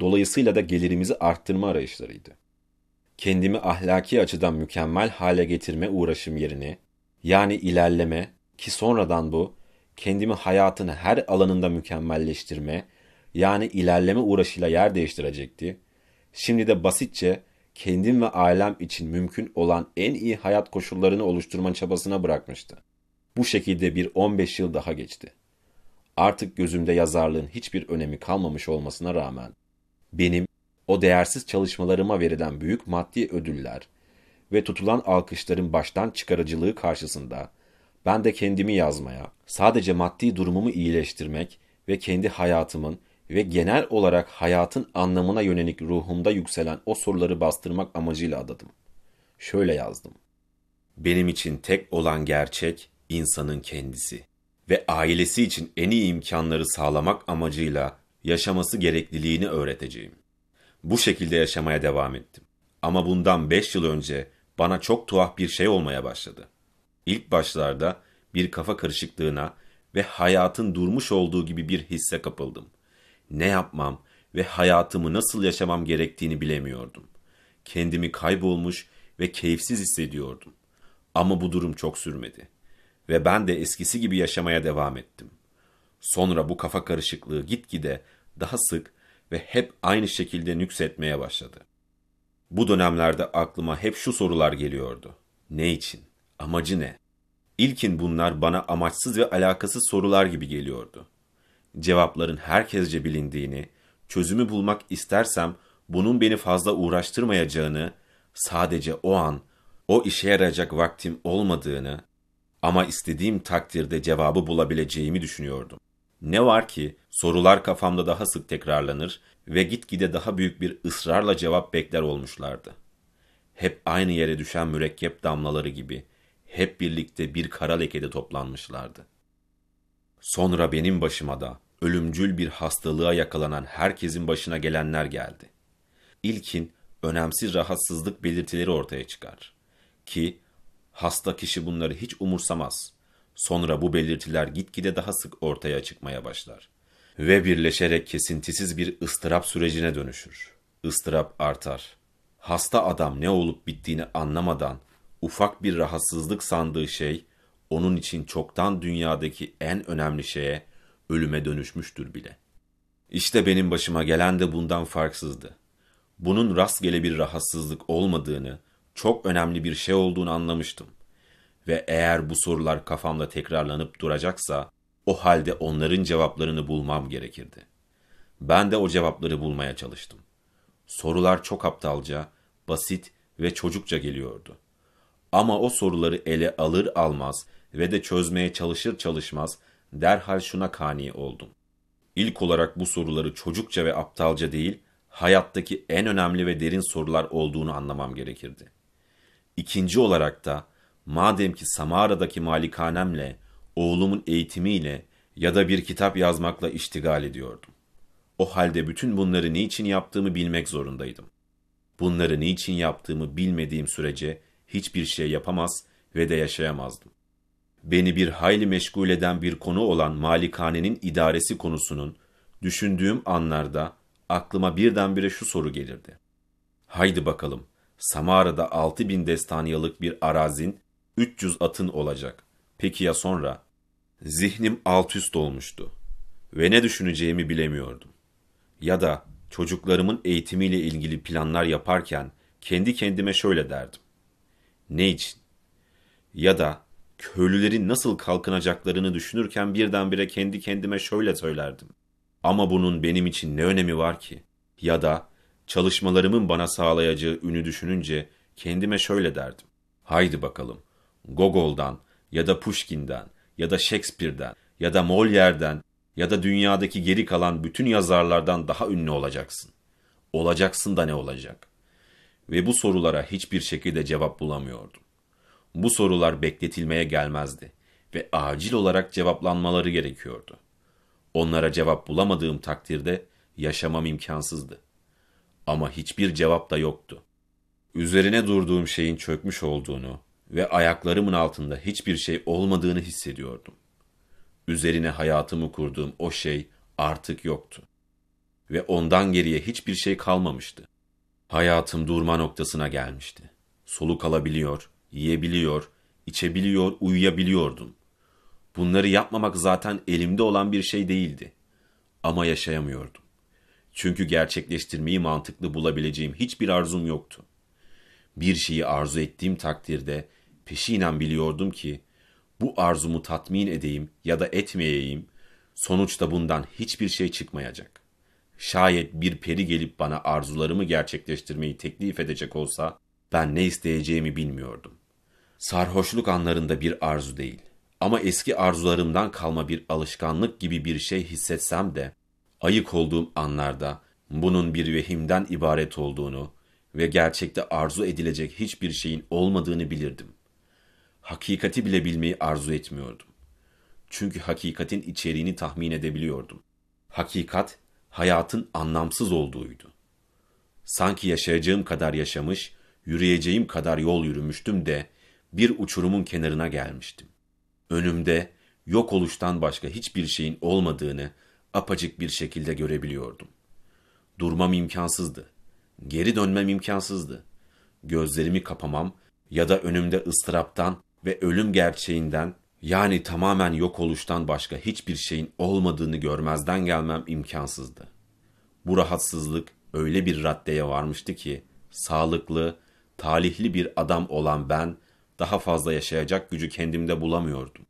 Dolayısıyla da gelirimizi arttırma arayışlarıydı. Kendimi ahlaki açıdan mükemmel hale getirme uğraşım yerine, yani ilerleme ki sonradan bu, kendimi hayatın her alanında mükemmelleştirme, yani ilerleme uğraşıyla yer değiştirecekti. Şimdi de basitçe kendim ve ailem için mümkün olan en iyi hayat koşullarını oluşturma çabasına bırakmıştı. Bu şekilde bir 15 yıl daha geçti. Artık gözümde yazarlığın hiçbir önemi kalmamış olmasına rağmen benim o değersiz çalışmalarıma verilen büyük maddi ödüller ve tutulan alkışların baştan çıkarıcılığı karşısında ben de kendimi yazmaya, sadece maddi durumumu iyileştirmek ve kendi hayatımın ve genel olarak hayatın anlamına yönelik ruhumda yükselen o soruları bastırmak amacıyla adadım. Şöyle yazdım. Benim için tek olan gerçek insanın kendisi ve ailesi için en iyi imkanları sağlamak amacıyla yaşaması gerekliliğini öğreteceğim. Bu şekilde yaşamaya devam ettim. Ama bundan beş yıl önce bana çok tuhaf bir şey olmaya başladı. İlk başlarda bir kafa karışıklığına ve hayatın durmuş olduğu gibi bir hisse kapıldım. Ne yapmam ve hayatımı nasıl yaşamam gerektiğini bilemiyordum. Kendimi kaybolmuş ve keyifsiz hissediyordum. Ama bu durum çok sürmedi ve ben de eskisi gibi yaşamaya devam ettim. Sonra bu kafa karışıklığı gitgide daha sık ve hep aynı şekilde nüksetmeye başladı. Bu dönemlerde aklıma hep şu sorular geliyordu. Ne için? Amacı ne? İlkin bunlar bana amaçsız ve alakasız sorular gibi geliyordu. Cevapların herkesce bilindiğini, çözümü bulmak istersem bunun beni fazla uğraştırmayacağını, sadece o an, o işe yarayacak vaktim olmadığını ama istediğim takdirde cevabı bulabileceğimi düşünüyordum. Ne var ki sorular kafamda daha sık tekrarlanır ve gitgide daha büyük bir ısrarla cevap bekler olmuşlardı. Hep aynı yere düşen mürekkep damlaları gibi hep birlikte bir kara lekede toplanmışlardı. Sonra benim başıma da ölümcül bir hastalığa yakalanan herkesin başına gelenler geldi. İlkin önemsiz rahatsızlık belirtileri ortaya çıkar. Ki hasta kişi bunları hiç umursamaz. Sonra bu belirtiler gitgide daha sık ortaya çıkmaya başlar. Ve birleşerek kesintisiz bir ıstırap sürecine dönüşür. Istırap artar. Hasta adam ne olup bittiğini anlamadan ufak bir rahatsızlık sandığı şey onun için çoktan dünyadaki en önemli şeye ölüme dönüşmüştür bile. İşte benim başıma gelen de bundan farksızdı. Bunun rastgele bir rahatsızlık olmadığını, çok önemli bir şey olduğunu anlamıştım. Ve eğer bu sorular kafamda tekrarlanıp duracaksa, o halde onların cevaplarını bulmam gerekirdi. Ben de o cevapları bulmaya çalıştım. Sorular çok aptalca, basit ve çocukça geliyordu. Ama o soruları ele alır almaz ve de çözmeye çalışır çalışmaz derhal şuna kani oldum. İlk olarak bu soruları çocukça ve aptalca değil, hayattaki en önemli ve derin sorular olduğunu anlamam gerekirdi. İkinci olarak da madem ki Samara'daki malikanemle, oğlumun eğitimiyle ya da bir kitap yazmakla iştigal ediyordum. O halde bütün bunları niçin yaptığımı bilmek zorundaydım. Bunları niçin yaptığımı bilmediğim sürece hiçbir şey yapamaz ve de yaşayamazdım. Beni bir hayli meşgul eden bir konu olan malikanenin idaresi konusunun düşündüğüm anlarda aklıma birdenbire şu soru gelirdi. Haydi bakalım, Samara'da 6000 destaniyalık bir arazin, 300 atın olacak. Peki ya sonra? Zihnim alt üst olmuştu ve ne düşüneceğimi bilemiyordum. Ya da çocuklarımın eğitimiyle ilgili planlar yaparken kendi kendime şöyle derdim. Ne için? Ya da köylülerin nasıl kalkınacaklarını düşünürken birdenbire kendi kendime şöyle söylerdim. Ama bunun benim için ne önemi var ki? Ya da çalışmalarımın bana sağlayacağı ünü düşününce kendime şöyle derdim. Haydi bakalım, Gogol'dan ya da Pushkin'den ya da Shakespeare'den ya da Molière'den ya da dünyadaki geri kalan bütün yazarlardan daha ünlü olacaksın. Olacaksın da ne olacak? Ve bu sorulara hiçbir şekilde cevap bulamıyordum. Bu sorular bekletilmeye gelmezdi ve acil olarak cevaplanmaları gerekiyordu. Onlara cevap bulamadığım takdirde yaşamam imkansızdı. Ama hiçbir cevap da yoktu. Üzerine durduğum şeyin çökmüş olduğunu ve ayaklarımın altında hiçbir şey olmadığını hissediyordum. Üzerine hayatımı kurduğum o şey artık yoktu. Ve ondan geriye hiçbir şey kalmamıştı. Hayatım durma noktasına gelmişti. Soluk alabiliyor, yiyebiliyor, içebiliyor, uyuyabiliyordum. Bunları yapmamak zaten elimde olan bir şey değildi. Ama yaşayamıyordum. Çünkü gerçekleştirmeyi mantıklı bulabileceğim hiçbir arzum yoktu. Bir şeyi arzu ettiğim takdirde peşinen biliyordum ki bu arzumu tatmin edeyim ya da etmeyeyim, sonuçta bundan hiçbir şey çıkmayacak. Şayet bir peri gelip bana arzularımı gerçekleştirmeyi teklif edecek olsa, ben ne isteyeceğimi bilmiyordum. Sarhoşluk anlarında bir arzu değil ama eski arzularımdan kalma bir alışkanlık gibi bir şey hissetsem de, ayık olduğum anlarda bunun bir vehimden ibaret olduğunu ve gerçekte arzu edilecek hiçbir şeyin olmadığını bilirdim hakikati bile bilmeyi arzu etmiyordum. Çünkü hakikatin içeriğini tahmin edebiliyordum. Hakikat, hayatın anlamsız olduğuydu. Sanki yaşayacağım kadar yaşamış, yürüyeceğim kadar yol yürümüştüm de bir uçurumun kenarına gelmiştim. Önümde yok oluştan başka hiçbir şeyin olmadığını apacık bir şekilde görebiliyordum. Durmam imkansızdı. Geri dönmem imkansızdı. Gözlerimi kapamam ya da önümde ıstıraptan ve ölüm gerçeğinden yani tamamen yok oluştan başka hiçbir şeyin olmadığını görmezden gelmem imkansızdı. Bu rahatsızlık öyle bir raddeye varmıştı ki sağlıklı, talihli bir adam olan ben daha fazla yaşayacak gücü kendimde bulamıyordum.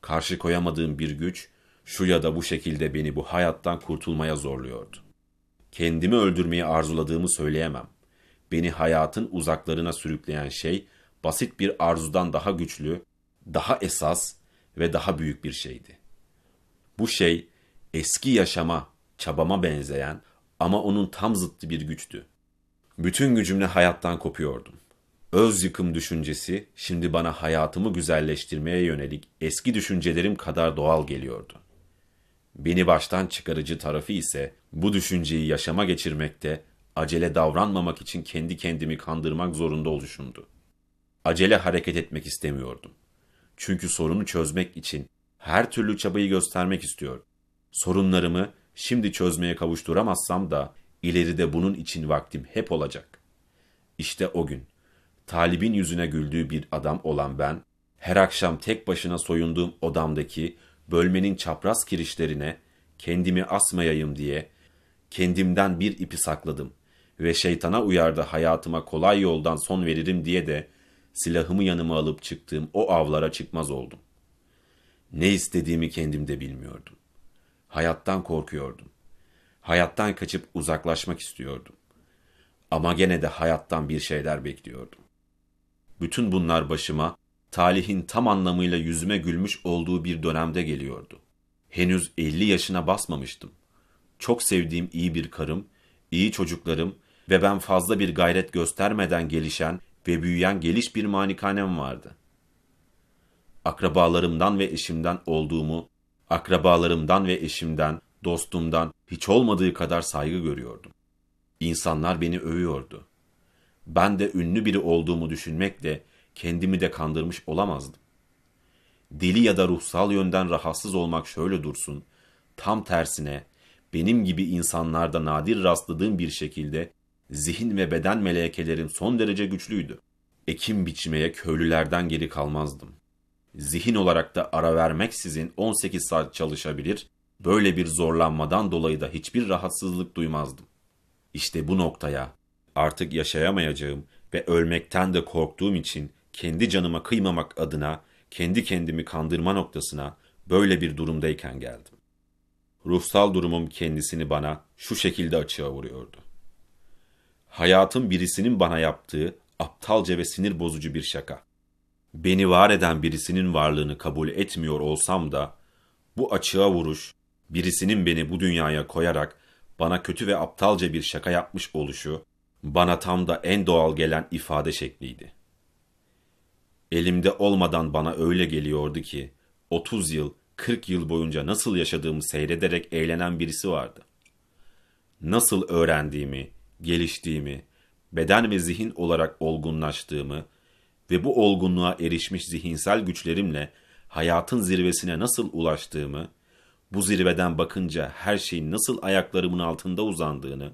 Karşı koyamadığım bir güç şu ya da bu şekilde beni bu hayattan kurtulmaya zorluyordu. Kendimi öldürmeyi arzuladığımı söyleyemem. Beni hayatın uzaklarına sürükleyen şey basit bir arzudan daha güçlü, daha esas ve daha büyük bir şeydi. Bu şey eski yaşama, çabama benzeyen ama onun tam zıttı bir güçtü. Bütün gücümle hayattan kopuyordum. Öz yıkım düşüncesi şimdi bana hayatımı güzelleştirmeye yönelik eski düşüncelerim kadar doğal geliyordu. Beni baştan çıkarıcı tarafı ise bu düşünceyi yaşama geçirmekte, acele davranmamak için kendi kendimi kandırmak zorunda oluşumdu. Acele hareket etmek istemiyordum. Çünkü sorunu çözmek için her türlü çabayı göstermek istiyordum. Sorunlarımı şimdi çözmeye kavuşturamazsam da ileride bunun için vaktim hep olacak. İşte o gün talibin yüzüne güldüğü bir adam olan ben, her akşam tek başına soyunduğum odamdaki bölmenin çapraz kirişlerine kendimi asmayayım diye kendimden bir ipi sakladım ve şeytana uyardı hayatıma kolay yoldan son veririm diye de silahımı yanıma alıp çıktığım o avlara çıkmaz oldum. Ne istediğimi kendimde bilmiyordum. Hayattan korkuyordum. Hayattan kaçıp uzaklaşmak istiyordum. Ama gene de hayattan bir şeyler bekliyordum. Bütün bunlar başıma talihin tam anlamıyla yüzüme gülmüş olduğu bir dönemde geliyordu. Henüz 50 yaşına basmamıştım. Çok sevdiğim iyi bir karım, iyi çocuklarım ve ben fazla bir gayret göstermeden gelişen ve büyüyen geliş bir manikanem vardı. Akrabalarımdan ve eşimden olduğumu, akrabalarımdan ve eşimden, dostumdan hiç olmadığı kadar saygı görüyordum. İnsanlar beni övüyordu. Ben de ünlü biri olduğumu düşünmekle kendimi de kandırmış olamazdım. Deli ya da ruhsal yönden rahatsız olmak şöyle dursun, tam tersine benim gibi insanlarda nadir rastladığım bir şekilde zihin ve beden melekelerim son derece güçlüydü. Ekim biçmeye köylülerden geri kalmazdım. Zihin olarak da ara vermeksizin 18 saat çalışabilir, böyle bir zorlanmadan dolayı da hiçbir rahatsızlık duymazdım. İşte bu noktaya artık yaşayamayacağım ve ölmekten de korktuğum için kendi canıma kıymamak adına kendi kendimi kandırma noktasına böyle bir durumdayken geldim. Ruhsal durumum kendisini bana şu şekilde açığa vuruyordu. Hayatın birisinin bana yaptığı aptalca ve sinir bozucu bir şaka. Beni var eden birisinin varlığını kabul etmiyor olsam da bu açığa vuruş birisinin beni bu dünyaya koyarak bana kötü ve aptalca bir şaka yapmış oluşu bana tam da en doğal gelen ifade şekliydi. Elimde olmadan bana öyle geliyordu ki 30 yıl, 40 yıl boyunca nasıl yaşadığımı seyrederek eğlenen birisi vardı. Nasıl öğrendiğimi, geliştiğimi, beden ve zihin olarak olgunlaştığımı ve bu olgunluğa erişmiş zihinsel güçlerimle hayatın zirvesine nasıl ulaştığımı, bu zirveden bakınca her şeyin nasıl ayaklarımın altında uzandığını,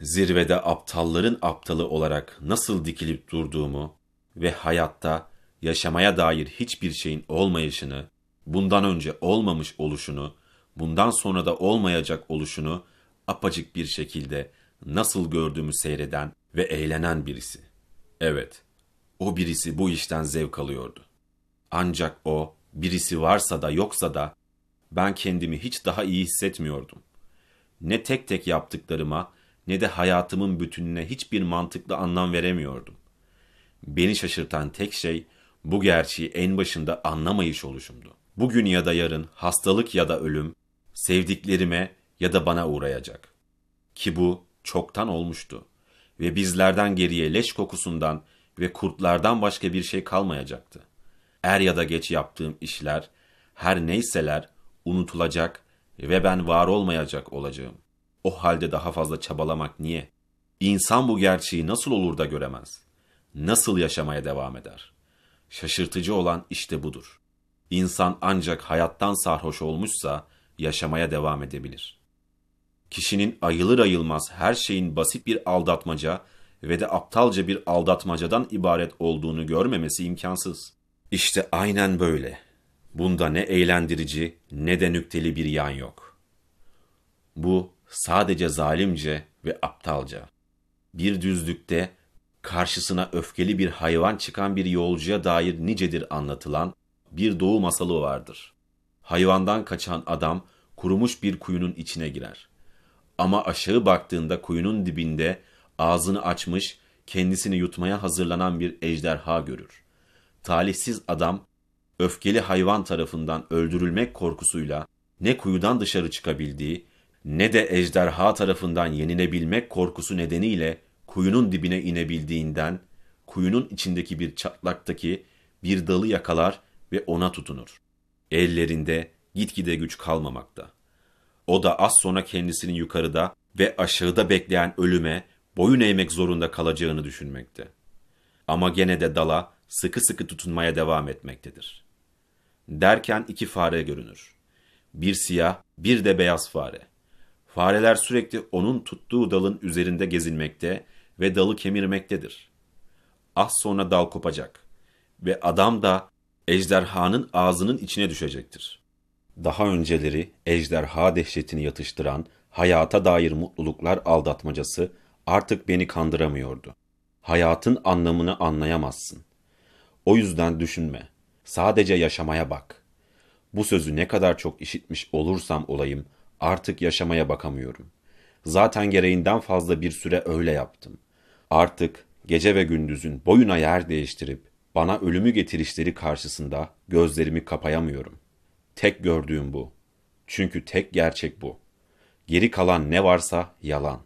zirvede aptalların aptalı olarak nasıl dikilip durduğumu ve hayatta yaşamaya dair hiçbir şeyin olmayışını, bundan önce olmamış oluşunu, bundan sonra da olmayacak oluşunu apacık bir şekilde nasıl gördüğümü seyreden ve eğlenen birisi. Evet, o birisi bu işten zevk alıyordu. Ancak o, birisi varsa da yoksa da ben kendimi hiç daha iyi hissetmiyordum. Ne tek tek yaptıklarıma ne de hayatımın bütününe hiçbir mantıklı anlam veremiyordum. Beni şaşırtan tek şey bu gerçeği en başında anlamayış oluşumdu. Bugün ya da yarın hastalık ya da ölüm sevdiklerime ya da bana uğrayacak. Ki bu çoktan olmuştu ve bizlerden geriye leş kokusundan ve kurtlardan başka bir şey kalmayacaktı. Er ya da geç yaptığım işler, her neyseler unutulacak ve ben var olmayacak olacağım. O halde daha fazla çabalamak niye? İnsan bu gerçeği nasıl olur da göremez? Nasıl yaşamaya devam eder? Şaşırtıcı olan işte budur. İnsan ancak hayattan sarhoş olmuşsa yaşamaya devam edebilir. Kişinin ayılır ayılmaz her şeyin basit bir aldatmaca ve de aptalca bir aldatmacadan ibaret olduğunu görmemesi imkansız. İşte aynen böyle. Bunda ne eğlendirici ne de nükteli bir yan yok. Bu sadece zalimce ve aptalca. Bir düzlükte karşısına öfkeli bir hayvan çıkan bir yolcuya dair nicedir anlatılan bir doğu masalı vardır. Hayvandan kaçan adam kurumuş bir kuyunun içine girer. Ama aşağı baktığında kuyunun dibinde ağzını açmış, kendisini yutmaya hazırlanan bir ejderha görür. Talihsiz adam, öfkeli hayvan tarafından öldürülmek korkusuyla ne kuyudan dışarı çıkabildiği ne de ejderha tarafından yenilebilmek korkusu nedeniyle kuyunun dibine inebildiğinden kuyunun içindeki bir çatlaktaki bir dalı yakalar ve ona tutunur. Ellerinde gitgide güç kalmamakta. O da az sonra kendisini yukarıda ve aşağıda bekleyen ölüme boyun eğmek zorunda kalacağını düşünmekte. Ama gene de dala sıkı sıkı tutunmaya devam etmektedir. Derken iki fare görünür. Bir siyah, bir de beyaz fare. Fareler sürekli onun tuttuğu dalın üzerinde gezinmekte ve dalı kemirmektedir. Az sonra dal kopacak ve adam da ejderhanın ağzının içine düşecektir. Daha önceleri ejderha dehşetini yatıştıran hayata dair mutluluklar aldatmacası artık beni kandıramıyordu. Hayatın anlamını anlayamazsın. O yüzden düşünme. Sadece yaşamaya bak. Bu sözü ne kadar çok işitmiş olursam olayım artık yaşamaya bakamıyorum. Zaten gereğinden fazla bir süre öyle yaptım. Artık gece ve gündüzün boyuna yer değiştirip bana ölümü getirişleri karşısında gözlerimi kapayamıyorum. Tek gördüğüm bu. Çünkü tek gerçek bu. Geri kalan ne varsa yalan.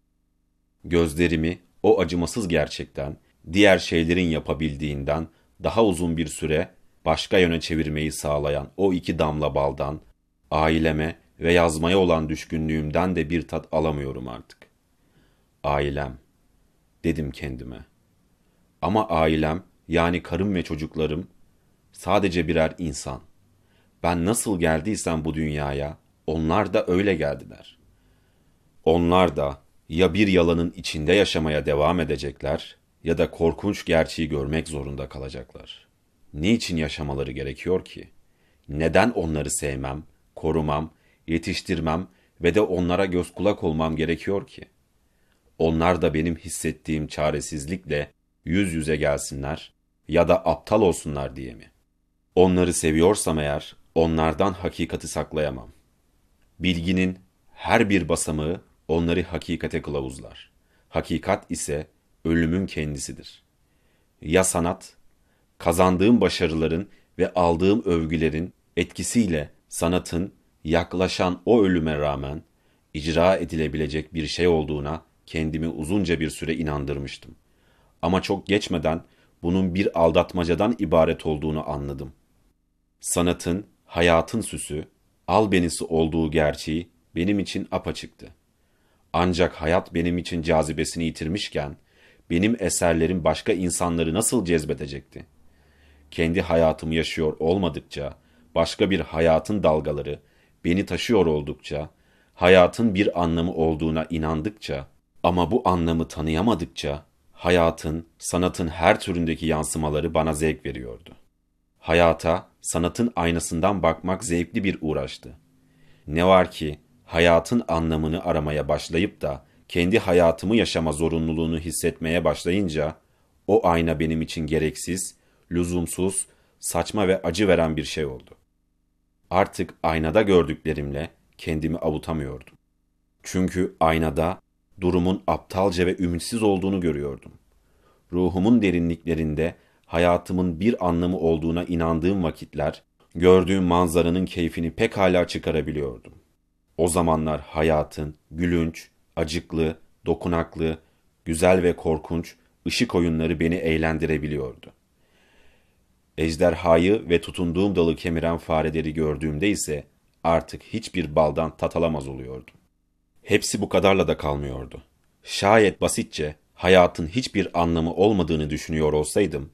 Gözlerimi o acımasız gerçekten, diğer şeylerin yapabildiğinden daha uzun bir süre başka yöne çevirmeyi sağlayan o iki damla baldan, aileme ve yazmaya olan düşkünlüğümden de bir tat alamıyorum artık. Ailem, dedim kendime. Ama ailem, yani karım ve çocuklarım sadece birer insan. Ben nasıl geldiysem bu dünyaya, onlar da öyle geldiler. Onlar da ya bir yalanın içinde yaşamaya devam edecekler ya da korkunç gerçeği görmek zorunda kalacaklar. Niçin yaşamaları gerekiyor ki? Neden onları sevmem, korumam, yetiştirmem ve de onlara göz kulak olmam gerekiyor ki? Onlar da benim hissettiğim çaresizlikle yüz yüze gelsinler ya da aptal olsunlar diye mi? Onları seviyorsam eğer onlardan hakikati saklayamam. Bilginin her bir basamağı onları hakikate kılavuzlar. Hakikat ise ölümün kendisidir. Ya sanat, kazandığım başarıların ve aldığım övgülerin etkisiyle sanatın yaklaşan o ölüme rağmen icra edilebilecek bir şey olduğuna kendimi uzunca bir süre inandırmıştım. Ama çok geçmeden bunun bir aldatmacadan ibaret olduğunu anladım. Sanatın, hayatın süsü, albenisi olduğu gerçeği benim için apaçıktı. Ancak hayat benim için cazibesini yitirmişken, benim eserlerim başka insanları nasıl cezbedecekti? Kendi hayatımı yaşıyor olmadıkça, başka bir hayatın dalgaları beni taşıyor oldukça, hayatın bir anlamı olduğuna inandıkça ama bu anlamı tanıyamadıkça, hayatın, sanatın her türündeki yansımaları bana zevk veriyordu. Hayata, sanatın aynasından bakmak zevkli bir uğraştı. Ne var ki, hayatın anlamını aramaya başlayıp da kendi hayatımı yaşama zorunluluğunu hissetmeye başlayınca o ayna benim için gereksiz, lüzumsuz, saçma ve acı veren bir şey oldu. Artık aynada gördüklerimle kendimi avutamıyordum. Çünkü aynada durumun aptalca ve ümitsiz olduğunu görüyordum. Ruhumun derinliklerinde hayatımın bir anlamı olduğuna inandığım vakitler, gördüğüm manzaranın keyfini pekala çıkarabiliyordum. O zamanlar hayatın gülünç, acıklı, dokunaklı, güzel ve korkunç ışık oyunları beni eğlendirebiliyordu. Ejderhayı ve tutunduğum dalı kemiren fareleri gördüğümde ise artık hiçbir baldan tat alamaz oluyordum. Hepsi bu kadarla da kalmıyordu. Şayet basitçe hayatın hiçbir anlamı olmadığını düşünüyor olsaydım,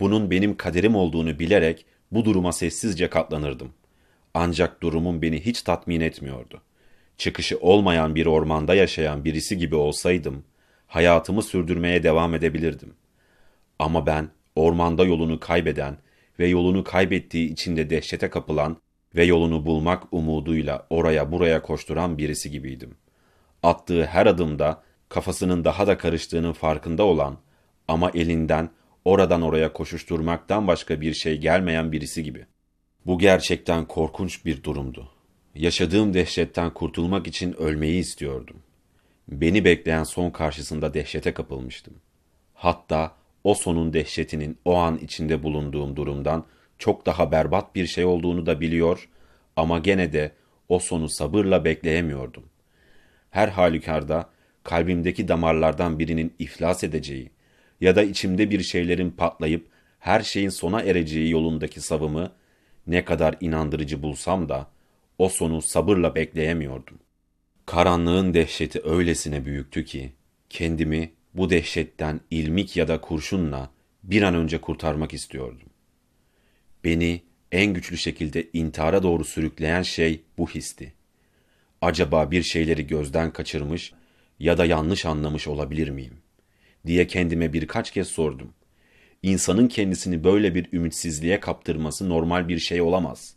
bunun benim kaderim olduğunu bilerek bu duruma sessizce katlanırdım. Ancak durumum beni hiç tatmin etmiyordu. Çıkışı olmayan bir ormanda yaşayan birisi gibi olsaydım, hayatımı sürdürmeye devam edebilirdim. Ama ben ormanda yolunu kaybeden ve yolunu kaybettiği içinde dehşete kapılan ve yolunu bulmak umuduyla oraya buraya koşturan birisi gibiydim. Attığı her adımda kafasının daha da karıştığının farkında olan ama elinden oradan oraya koşuşturmaktan başka bir şey gelmeyen birisi gibi. Bu gerçekten korkunç bir durumdu. Yaşadığım dehşetten kurtulmak için ölmeyi istiyordum. Beni bekleyen son karşısında dehşete kapılmıştım. Hatta o sonun dehşetinin o an içinde bulunduğum durumdan çok daha berbat bir şey olduğunu da biliyor ama gene de o sonu sabırla bekleyemiyordum. Her halükarda kalbimdeki damarlardan birinin iflas edeceği ya da içimde bir şeylerin patlayıp her şeyin sona ereceği yolundaki savımı ne kadar inandırıcı bulsam da o sonu sabırla bekleyemiyordum. Karanlığın dehşeti öylesine büyüktü ki kendimi bu dehşetten ilmik ya da kurşunla bir an önce kurtarmak istiyordum. Beni en güçlü şekilde intihara doğru sürükleyen şey bu histi. Acaba bir şeyleri gözden kaçırmış ya da yanlış anlamış olabilir miyim? diye kendime birkaç kez sordum. İnsanın kendisini böyle bir ümitsizliğe kaptırması normal bir şey olamaz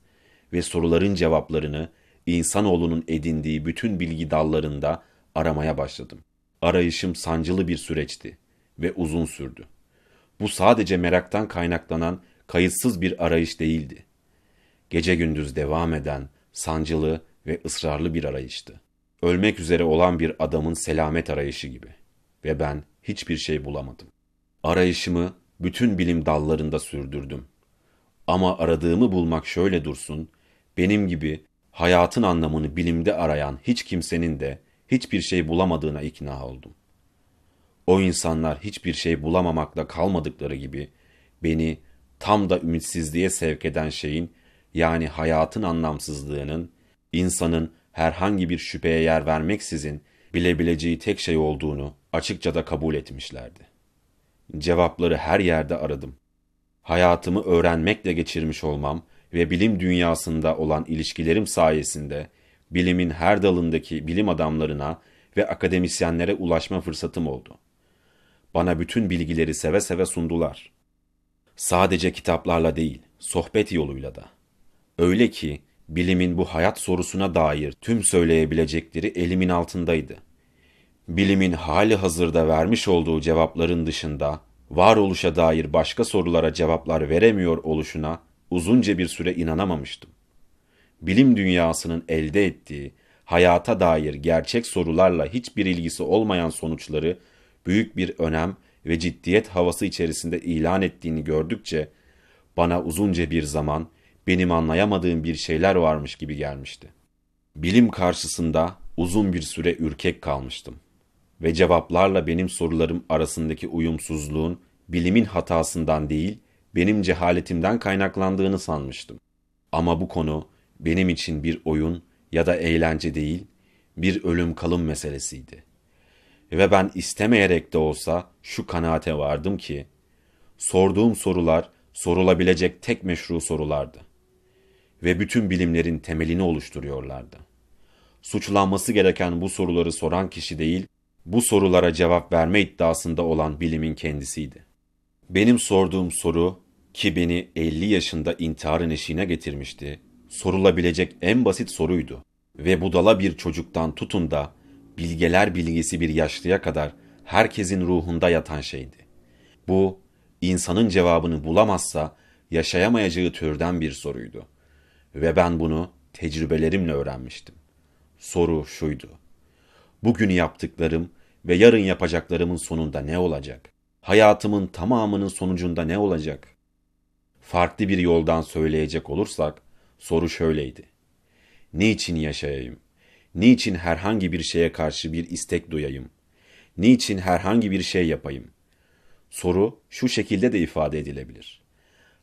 ve soruların cevaplarını insanoğlunun edindiği bütün bilgi dallarında aramaya başladım. Arayışım sancılı bir süreçti ve uzun sürdü. Bu sadece meraktan kaynaklanan kayıtsız bir arayış değildi. Gece gündüz devam eden, sancılı ve ısrarlı bir arayıştı. Ölmek üzere olan bir adamın selamet arayışı gibi. Ve ben hiçbir şey bulamadım. Arayışımı bütün bilim dallarında sürdürdüm. Ama aradığımı bulmak şöyle dursun, benim gibi hayatın anlamını bilimde arayan hiç kimsenin de hiçbir şey bulamadığına ikna oldum. O insanlar hiçbir şey bulamamakla kalmadıkları gibi beni tam da ümitsizliğe sevk eden şeyin yani hayatın anlamsızlığının insanın herhangi bir şüpheye yer vermeksizin bilebileceği tek şey olduğunu açıkça da kabul etmişlerdi. cevapları her yerde aradım. Hayatımı öğrenmekle geçirmiş olmam ve bilim dünyasında olan ilişkilerim sayesinde bilimin her dalındaki bilim adamlarına ve akademisyenlere ulaşma fırsatım oldu. Bana bütün bilgileri seve seve sundular. Sadece kitaplarla değil, sohbet yoluyla da. Öyle ki bilimin bu hayat sorusuna dair tüm söyleyebilecekleri elimin altındaydı. Bilimin hali hazırda vermiş olduğu cevapların dışında varoluşa dair başka sorulara cevaplar veremiyor oluşuna uzunca bir süre inanamamıştım. Bilim dünyasının elde ettiği hayata dair gerçek sorularla hiçbir ilgisi olmayan sonuçları büyük bir önem ve ciddiyet havası içerisinde ilan ettiğini gördükçe bana uzunca bir zaman benim anlayamadığım bir şeyler varmış gibi gelmişti. Bilim karşısında uzun bir süre ürkek kalmıştım ve cevaplarla benim sorularım arasındaki uyumsuzluğun bilimin hatasından değil, benim cehaletimden kaynaklandığını sanmıştım. Ama bu konu benim için bir oyun ya da eğlence değil, bir ölüm kalım meselesiydi. Ve ben istemeyerek de olsa şu kanaate vardım ki, sorduğum sorular sorulabilecek tek meşru sorulardı. Ve bütün bilimlerin temelini oluşturuyorlardı. Suçlanması gereken bu soruları soran kişi değil, bu sorulara cevap verme iddiasında olan bilimin kendisiydi. Benim sorduğum soru ki beni 50 yaşında intiharın eşiğine getirmişti, sorulabilecek en basit soruydu. Ve budala bir çocuktan tutun da bilgeler bilgisi bir yaşlıya kadar herkesin ruhunda yatan şeydi. Bu, insanın cevabını bulamazsa yaşayamayacağı türden bir soruydu. Ve ben bunu tecrübelerimle öğrenmiştim. Soru şuydu. Bugün yaptıklarım ve yarın yapacaklarımın sonunda ne olacak? Hayatımın tamamının sonucunda ne olacak? Farklı bir yoldan söyleyecek olursak, soru şöyleydi. Niçin yaşayayım? Niçin herhangi bir şeye karşı bir istek duyayım? Niçin herhangi bir şey yapayım? Soru şu şekilde de ifade edilebilir.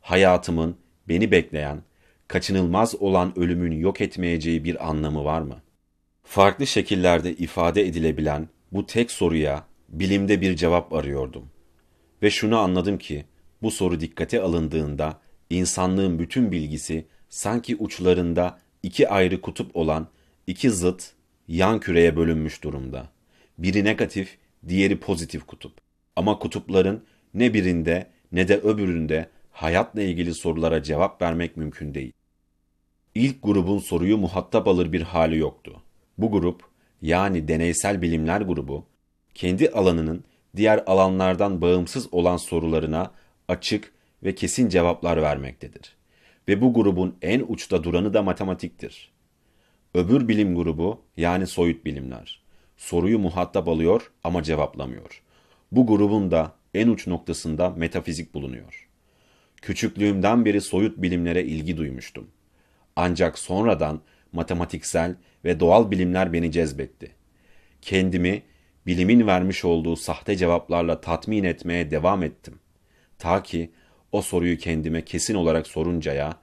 Hayatımın beni bekleyen, kaçınılmaz olan ölümün yok etmeyeceği bir anlamı var mı? Farklı şekillerde ifade edilebilen bu tek soruya bilimde bir cevap arıyordum. Ve şunu anladım ki bu soru dikkate alındığında insanlığın bütün bilgisi sanki uçlarında iki ayrı kutup olan iki zıt yan küreye bölünmüş durumda. Biri negatif, diğeri pozitif kutup. Ama kutupların ne birinde ne de öbüründe hayatla ilgili sorulara cevap vermek mümkün değil. İlk grubun soruyu muhatap alır bir hali yoktu. Bu grup, yani deneysel bilimler grubu, kendi alanının diğer alanlardan bağımsız olan sorularına açık ve kesin cevaplar vermektedir. Ve bu grubun en uçta duranı da matematiktir. Öbür bilim grubu yani soyut bilimler. Soruyu muhatap alıyor ama cevaplamıyor. Bu grubun da en uç noktasında metafizik bulunuyor. Küçüklüğümden beri soyut bilimlere ilgi duymuştum. Ancak sonradan matematiksel ve doğal bilimler beni cezbetti. Kendimi bilimin vermiş olduğu sahte cevaplarla tatmin etmeye devam ettim. Ta ki o soruyu kendime kesin olarak soruncaya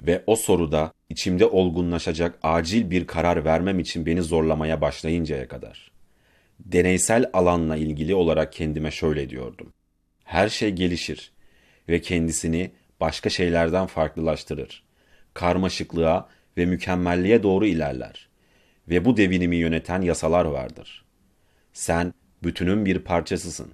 ve o soruda içimde olgunlaşacak acil bir karar vermem için beni zorlamaya başlayıncaya kadar. Deneysel alanla ilgili olarak kendime şöyle diyordum. Her şey gelişir ve kendisini başka şeylerden farklılaştırır. Karmaşıklığa ve mükemmelliğe doğru ilerler. Ve bu devinimi yöneten yasalar vardır. Sen bütünün bir parçasısın.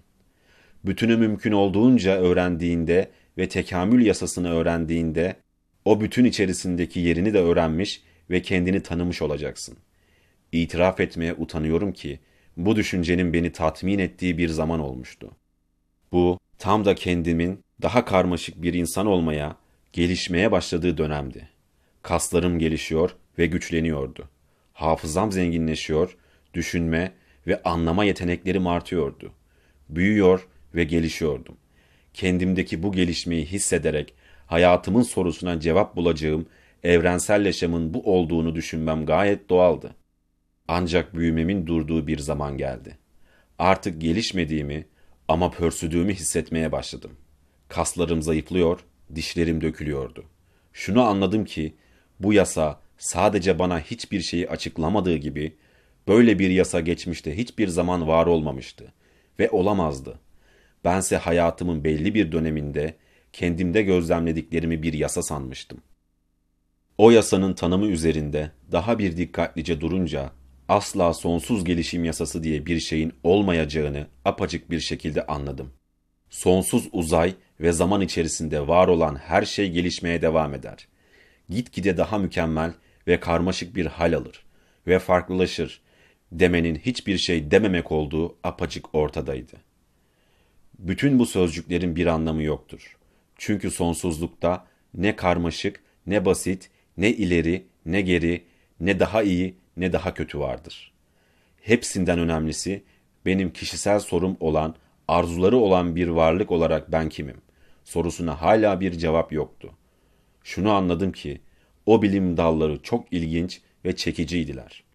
Bütünü mümkün olduğunca öğrendiğinde ve tekamül yasasını öğrendiğinde o bütün içerisindeki yerini de öğrenmiş ve kendini tanımış olacaksın. İtiraf etmeye utanıyorum ki bu düşüncenin beni tatmin ettiği bir zaman olmuştu. Bu tam da kendimin daha karmaşık bir insan olmaya, gelişmeye başladığı dönemdi. Kaslarım gelişiyor ve güçleniyordu. Hafızam zenginleşiyor, düşünme ve anlama yeteneklerim artıyordu. Büyüyor ve gelişiyordum. Kendimdeki bu gelişmeyi hissederek hayatımın sorusuna cevap bulacağım evrensel yaşamın bu olduğunu düşünmem gayet doğaldı. Ancak büyümemin durduğu bir zaman geldi. Artık gelişmediğimi ama pörsüdüğümü hissetmeye başladım. Kaslarım zayıflıyor, dişlerim dökülüyordu. Şunu anladım ki bu yasa sadece bana hiçbir şeyi açıklamadığı gibi böyle bir yasa geçmişte hiçbir zaman var olmamıştı ve olamazdı. Bense hayatımın belli bir döneminde kendimde gözlemlediklerimi bir yasa sanmıştım. O yasanın tanımı üzerinde daha bir dikkatlice durunca asla sonsuz gelişim yasası diye bir şeyin olmayacağını apacık bir şekilde anladım. Sonsuz uzay ve zaman içerisinde var olan her şey gelişmeye devam eder. Gitgide daha mükemmel ve karmaşık bir hal alır ve farklılaşır demenin hiçbir şey dememek olduğu apacık ortadaydı. Bütün bu sözcüklerin bir anlamı yoktur. Çünkü sonsuzlukta ne karmaşık, ne basit, ne ileri, ne geri, ne daha iyi, ne daha kötü vardır. Hepsinden önemlisi benim kişisel sorum olan, arzuları olan bir varlık olarak ben kimim? Sorusuna hala bir cevap yoktu. Şunu anladım ki o bilim dalları çok ilginç ve çekiciydiler.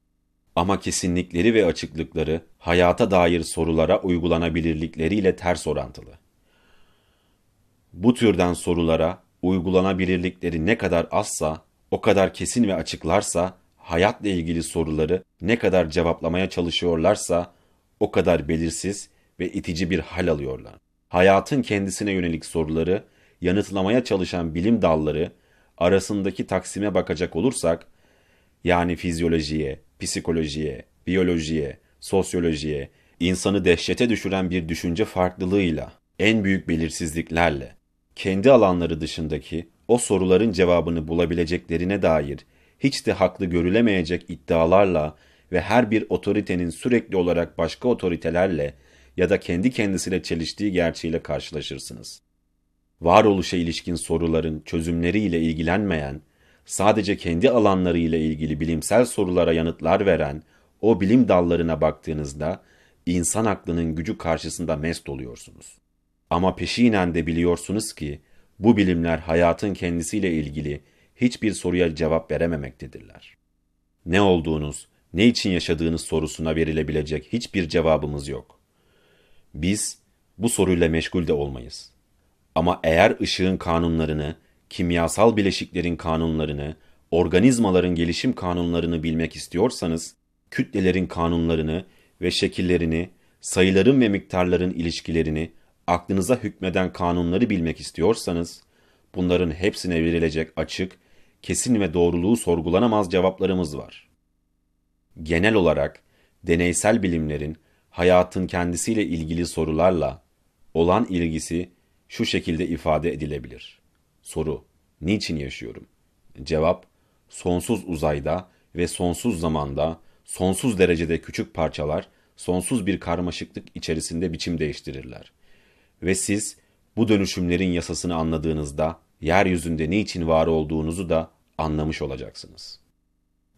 Ama kesinlikleri ve açıklıkları hayata dair sorulara uygulanabilirlikleriyle ters orantılı. Bu türden sorulara uygulanabilirlikleri ne kadar azsa, o kadar kesin ve açıklarsa, hayatla ilgili soruları ne kadar cevaplamaya çalışıyorlarsa, o kadar belirsiz ve itici bir hal alıyorlar. Hayatın kendisine yönelik soruları yanıtlamaya çalışan bilim dalları arasındaki taksime bakacak olursak, yani fizyolojiye, psikolojiye, biyolojiye, sosyolojiye, insanı dehşete düşüren bir düşünce farklılığıyla, en büyük belirsizliklerle, kendi alanları dışındaki o soruların cevabını bulabileceklerine dair hiç de haklı görülemeyecek iddialarla ve her bir otoritenin sürekli olarak başka otoritelerle ya da kendi kendisiyle çeliştiği gerçeğiyle karşılaşırsınız. Varoluşa ilişkin soruların çözümleriyle ilgilenmeyen, sadece kendi alanları ile ilgili bilimsel sorulara yanıtlar veren o bilim dallarına baktığınızda insan aklının gücü karşısında mest oluyorsunuz. Ama peşinen de biliyorsunuz ki bu bilimler hayatın kendisiyle ilgili hiçbir soruya cevap verememektedirler. Ne olduğunuz, ne için yaşadığınız sorusuna verilebilecek hiçbir cevabımız yok. Biz bu soruyla meşgul de olmayız. Ama eğer ışığın kanunlarını, kimyasal bileşiklerin kanunlarını, organizmaların gelişim kanunlarını bilmek istiyorsanız, kütlelerin kanunlarını ve şekillerini, sayıların ve miktarların ilişkilerini, aklınıza hükmeden kanunları bilmek istiyorsanız, bunların hepsine verilecek açık, kesin ve doğruluğu sorgulanamaz cevaplarımız var. Genel olarak deneysel bilimlerin hayatın kendisiyle ilgili sorularla olan ilgisi şu şekilde ifade edilebilir. Soru: Niçin yaşıyorum? Cevap: Sonsuz uzayda ve sonsuz zamanda, sonsuz derecede küçük parçalar sonsuz bir karmaşıklık içerisinde biçim değiştirirler. Ve siz bu dönüşümlerin yasasını anladığınızda yeryüzünde niçin var olduğunuzu da anlamış olacaksınız.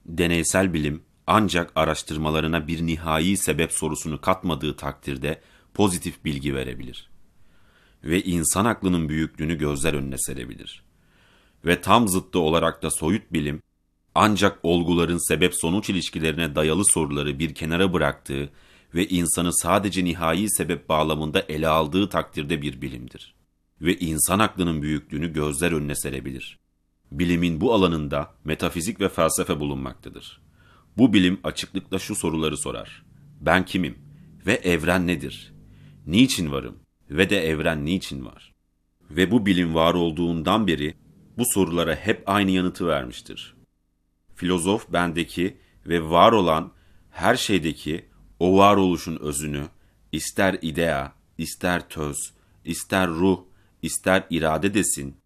Deneysel bilim ancak araştırmalarına bir nihai sebep sorusunu katmadığı takdirde pozitif bilgi verebilir ve insan aklının büyüklüğünü gözler önüne serebilir. Ve tam zıttı olarak da soyut bilim, ancak olguların sebep-sonuç ilişkilerine dayalı soruları bir kenara bıraktığı ve insanı sadece nihai sebep bağlamında ele aldığı takdirde bir bilimdir. Ve insan aklının büyüklüğünü gözler önüne serebilir. Bilimin bu alanında metafizik ve felsefe bulunmaktadır. Bu bilim açıklıkla şu soruları sorar. Ben kimim? Ve evren nedir? Niçin varım? Ve de evren niçin var? Ve bu bilim var olduğundan beri bu sorulara hep aynı yanıtı vermiştir. Filozof bendeki ve var olan her şeydeki o varoluşun özünü ister idea, ister töz, ister ruh, ister irade desin,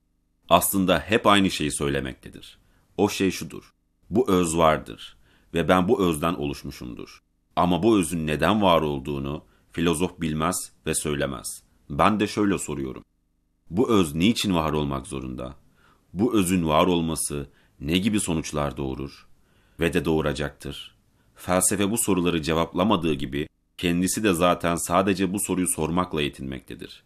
aslında hep aynı şeyi söylemektedir. O şey şudur, bu öz vardır ve ben bu özden oluşmuşumdur. Ama bu özün neden var olduğunu filozof bilmez ve söylemez. Ben de şöyle soruyorum. Bu öz niçin var olmak zorunda? Bu özün var olması ne gibi sonuçlar doğurur? Ve de doğuracaktır. Felsefe bu soruları cevaplamadığı gibi kendisi de zaten sadece bu soruyu sormakla yetinmektedir.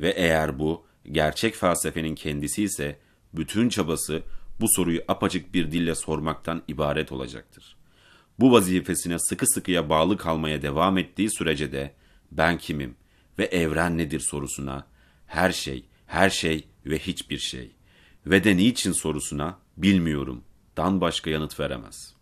Ve eğer bu gerçek felsefenin kendisi ise bütün çabası bu soruyu apacık bir dille sormaktan ibaret olacaktır. Bu vazifesine sıkı sıkıya bağlı kalmaya devam ettiği sürece de ben kimim, ve evren nedir sorusuna her şey, her şey ve hiçbir şey ve de niçin sorusuna bilmiyorum dan başka yanıt veremez.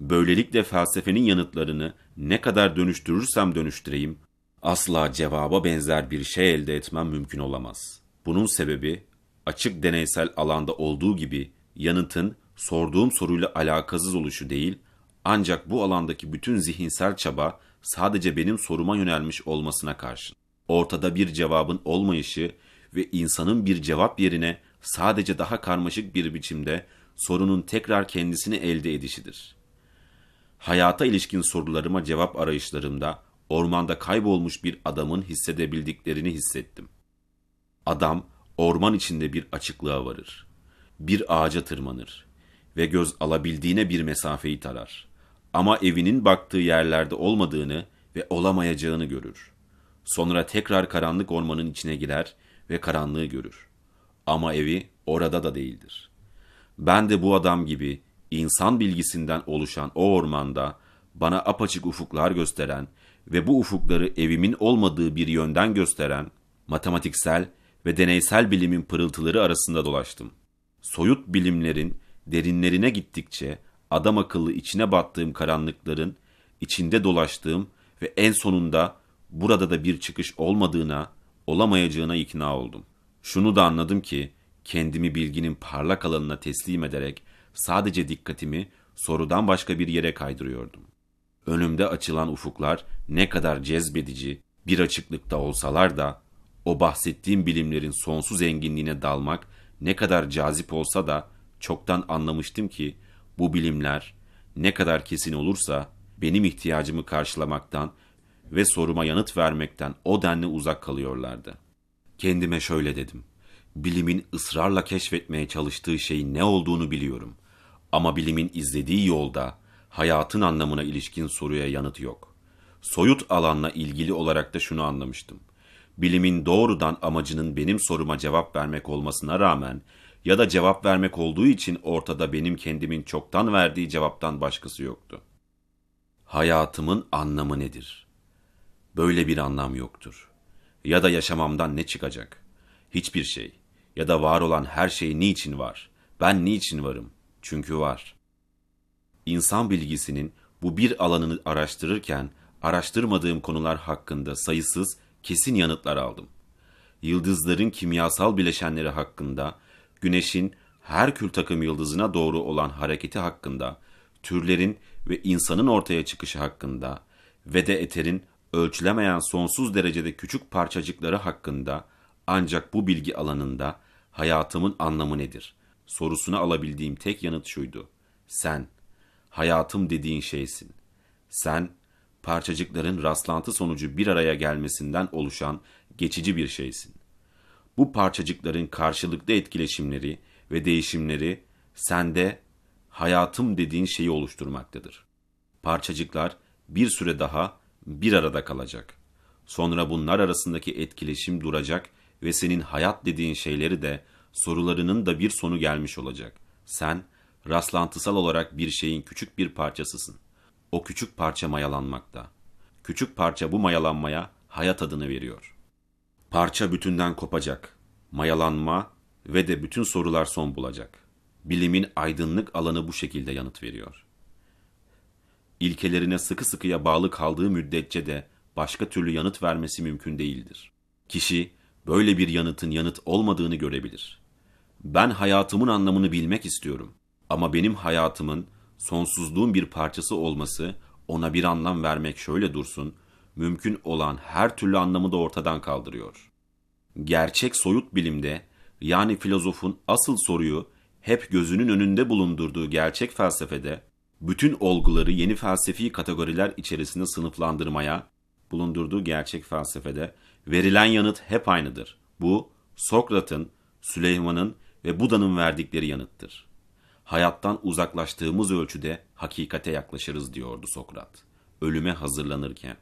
Böylelikle felsefenin yanıtlarını ne kadar dönüştürürsem dönüştüreyim Asla cevaba benzer bir şey elde etmem mümkün olamaz. Bunun sebebi açık deneysel alanda olduğu gibi yanıtın sorduğum soruyla alakasız oluşu değil, ancak bu alandaki bütün zihinsel çaba sadece benim soruma yönelmiş olmasına karşın. Ortada bir cevabın olmayışı ve insanın bir cevap yerine sadece daha karmaşık bir biçimde sorunun tekrar kendisini elde edişidir. Hayata ilişkin sorularıma cevap arayışlarımda ormanda kaybolmuş bir adamın hissedebildiklerini hissettim. Adam orman içinde bir açıklığa varır. Bir ağaca tırmanır ve göz alabildiğine bir mesafeyi tarar. Ama evinin baktığı yerlerde olmadığını ve olamayacağını görür. Sonra tekrar karanlık ormanın içine girer ve karanlığı görür. Ama evi orada da değildir. Ben de bu adam gibi insan bilgisinden oluşan o ormanda bana apaçık ufuklar gösteren ve bu ufukları evimin olmadığı bir yönden gösteren matematiksel ve deneysel bilimin pırıltıları arasında dolaştım. Soyut bilimlerin derinlerine gittikçe adam akıllı içine battığım karanlıkların içinde dolaştığım ve en sonunda burada da bir çıkış olmadığına, olamayacağına ikna oldum. Şunu da anladım ki kendimi bilginin parlak alanına teslim ederek sadece dikkatimi sorudan başka bir yere kaydırıyordum. Önümde açılan ufuklar ne kadar cezbedici bir açıklıkta olsalar da o bahsettiğim bilimlerin sonsuz zenginliğine dalmak ne kadar cazip olsa da çoktan anlamıştım ki bu bilimler ne kadar kesin olursa benim ihtiyacımı karşılamaktan ve soruma yanıt vermekten o denli uzak kalıyorlardı. Kendime şöyle dedim. Bilimin ısrarla keşfetmeye çalıştığı şeyin ne olduğunu biliyorum. Ama bilimin izlediği yolda hayatın anlamına ilişkin soruya yanıt yok. Soyut alanla ilgili olarak da şunu anlamıştım. Bilimin doğrudan amacının benim soruma cevap vermek olmasına rağmen ya da cevap vermek olduğu için ortada benim kendimin çoktan verdiği cevaptan başkası yoktu. Hayatımın anlamı nedir? Böyle bir anlam yoktur. Ya da yaşamamdan ne çıkacak? Hiçbir şey. Ya da var olan her şey niçin var? Ben niçin varım? Çünkü var. İnsan bilgisinin bu bir alanını araştırırken araştırmadığım konular hakkında sayısız kesin yanıtlar aldım. Yıldızların kimyasal bileşenleri hakkında, güneşin her kül takım yıldızına doğru olan hareketi hakkında, türlerin ve insanın ortaya çıkışı hakkında ve de eterin ölçülemeyen sonsuz derecede küçük parçacıkları hakkında ancak bu bilgi alanında hayatımın anlamı nedir? Sorusuna alabildiğim tek yanıt şuydu. Sen, hayatım dediğin şeysin. Sen, parçacıkların rastlantı sonucu bir araya gelmesinden oluşan geçici bir şeysin. Bu parçacıkların karşılıklı etkileşimleri ve değişimleri sende hayatım dediğin şeyi oluşturmaktadır. Parçacıklar bir süre daha bir arada kalacak. Sonra bunlar arasındaki etkileşim duracak ve senin hayat dediğin şeyleri de sorularının da bir sonu gelmiş olacak. Sen rastlantısal olarak bir şeyin küçük bir parçasısın. O küçük parça mayalanmakta. Küçük parça bu mayalanmaya hayat adını veriyor. Parça bütünden kopacak. Mayalanma ve de bütün sorular son bulacak. Bilimin aydınlık alanı bu şekilde yanıt veriyor. İlkelerine sıkı sıkıya bağlı kaldığı müddetçe de başka türlü yanıt vermesi mümkün değildir. Kişi böyle bir yanıtın yanıt olmadığını görebilir. Ben hayatımın anlamını bilmek istiyorum. Ama benim hayatımın sonsuzluğun bir parçası olması, ona bir anlam vermek şöyle dursun, mümkün olan her türlü anlamı da ortadan kaldırıyor. Gerçek soyut bilimde, yani filozofun asıl soruyu hep gözünün önünde bulundurduğu gerçek felsefede, bütün olguları yeni felsefi kategoriler içerisinde sınıflandırmaya, bulundurduğu gerçek felsefede verilen yanıt hep aynıdır. Bu, Sokrat'ın, Süleyman'ın ve Buda'nın verdikleri yanıttır hayattan uzaklaştığımız ölçüde hakikate yaklaşırız diyordu Sokrat. Ölüme hazırlanırken.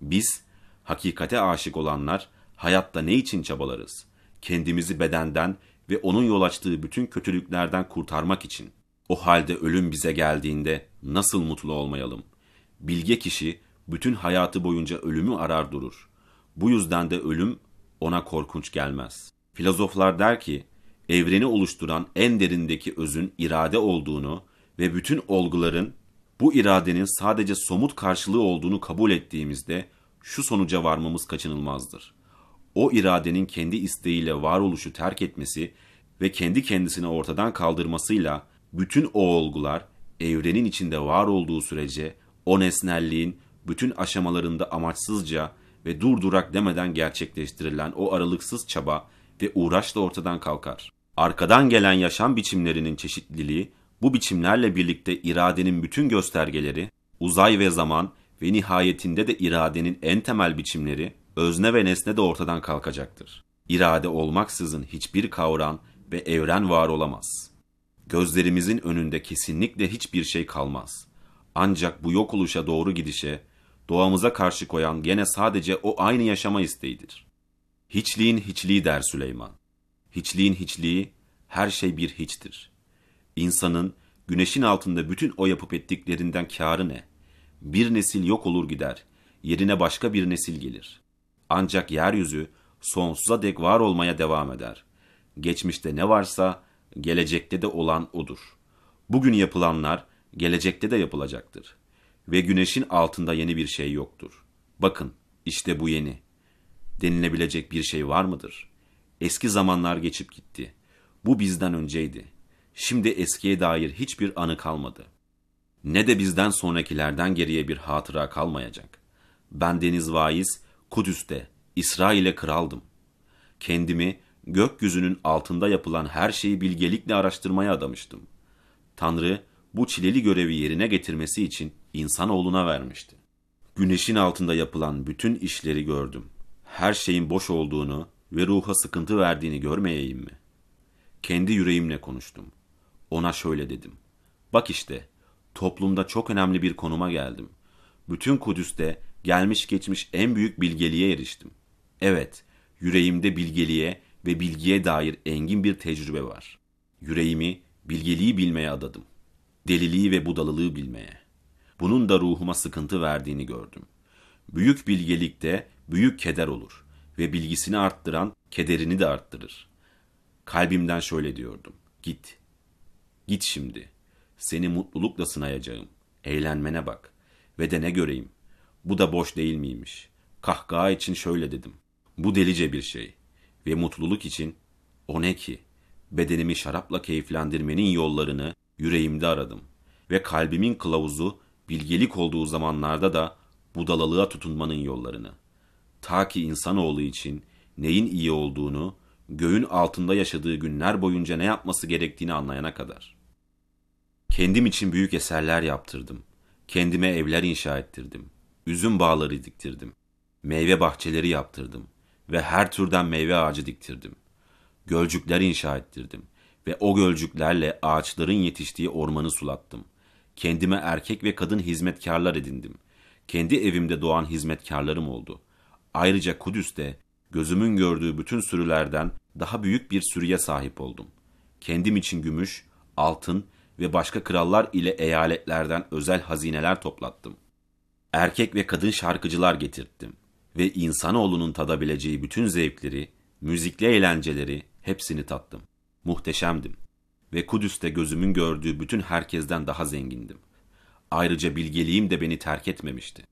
Biz, hakikate aşık olanlar, hayatta ne için çabalarız? Kendimizi bedenden ve onun yol açtığı bütün kötülüklerden kurtarmak için. O halde ölüm bize geldiğinde nasıl mutlu olmayalım? Bilge kişi bütün hayatı boyunca ölümü arar durur. Bu yüzden de ölüm ona korkunç gelmez. Filozoflar der ki, evreni oluşturan en derindeki özün irade olduğunu ve bütün olguların bu iradenin sadece somut karşılığı olduğunu kabul ettiğimizde şu sonuca varmamız kaçınılmazdır. O iradenin kendi isteğiyle varoluşu terk etmesi ve kendi kendisini ortadan kaldırmasıyla bütün o olgular evrenin içinde var olduğu sürece o nesnelliğin bütün aşamalarında amaçsızca ve durdurak demeden gerçekleştirilen o aralıksız çaba ve uğraş da ortadan kalkar. Arkadan gelen yaşam biçimlerinin çeşitliliği, bu biçimlerle birlikte iradenin bütün göstergeleri, uzay ve zaman ve nihayetinde de iradenin en temel biçimleri, özne ve nesne de ortadan kalkacaktır. İrade olmaksızın hiçbir kavram ve evren var olamaz. Gözlerimizin önünde kesinlikle hiçbir şey kalmaz. Ancak bu yok oluşa doğru gidişe, doğamıza karşı koyan gene sadece o aynı yaşama isteğidir. Hiçliğin hiçliği der Süleyman. Hiçliğin hiçliği, her şey bir hiçtir. İnsanın güneşin altında bütün o yapıp ettiklerinden kârı ne? Bir nesil yok olur gider, yerine başka bir nesil gelir. Ancak yeryüzü sonsuza dek var olmaya devam eder. Geçmişte ne varsa gelecekte de olan odur. Bugün yapılanlar gelecekte de yapılacaktır. Ve güneşin altında yeni bir şey yoktur. Bakın işte bu yeni. Denilebilecek bir şey var mıdır? Eski zamanlar geçip gitti. Bu bizden önceydi. Şimdi eskiye dair hiçbir anı kalmadı. Ne de bizden sonrakilerden geriye bir hatıra kalmayacak. Ben Deniz Vaiz, Kudüs'te, İsrail'e kraldım. Kendimi gökyüzünün altında yapılan her şeyi bilgelikle araştırmaya adamıştım. Tanrı bu çileli görevi yerine getirmesi için insanoğluna vermişti. Güneşin altında yapılan bütün işleri gördüm. Her şeyin boş olduğunu ve ruha sıkıntı verdiğini görmeyeyim mi? Kendi yüreğimle konuştum. Ona şöyle dedim. Bak işte, toplumda çok önemli bir konuma geldim. Bütün Kudüs'te gelmiş geçmiş en büyük bilgeliğe eriştim. Evet, yüreğimde bilgeliğe ve bilgiye dair engin bir tecrübe var. Yüreğimi bilgeliği bilmeye adadım. Deliliği ve budalılığı bilmeye. Bunun da ruhuma sıkıntı verdiğini gördüm. Büyük bilgelikte büyük keder olur ve bilgisini arttıran kederini de arttırır. Kalbimden şöyle diyordum. Git. Git şimdi. Seni mutlulukla sınayacağım. Eğlenmene bak. Ve de ne göreyim. Bu da boş değil miymiş? Kahkaha için şöyle dedim. Bu delice bir şey. Ve mutluluk için o ne ki? Bedenimi şarapla keyiflendirmenin yollarını yüreğimde aradım. Ve kalbimin kılavuzu bilgelik olduğu zamanlarda da budalalığa tutunmanın yollarını. Ta ki insanoğlu için neyin iyi olduğunu, göğün altında yaşadığı günler boyunca ne yapması gerektiğini anlayana kadar. Kendim için büyük eserler yaptırdım. Kendime evler inşa ettirdim. Üzüm bağları diktirdim. Meyve bahçeleri yaptırdım ve her türden meyve ağacı diktirdim. Gölcükler inşa ettirdim ve o gölcüklerle ağaçların yetiştiği ormanı sulattım. Kendime erkek ve kadın hizmetkarlar edindim. Kendi evimde doğan hizmetkarlarım oldu. Ayrıca Kudüs'te gözümün gördüğü bütün sürülerden daha büyük bir sürüye sahip oldum. Kendim için gümüş, altın ve başka krallar ile eyaletlerden özel hazineler toplattım. Erkek ve kadın şarkıcılar getirttim ve insanoğlunun tadabileceği bütün zevkleri, müzikli eğlenceleri hepsini tattım. Muhteşemdim ve Kudüs'te gözümün gördüğü bütün herkesten daha zengindim. Ayrıca bilgeliğim de beni terk etmemişti.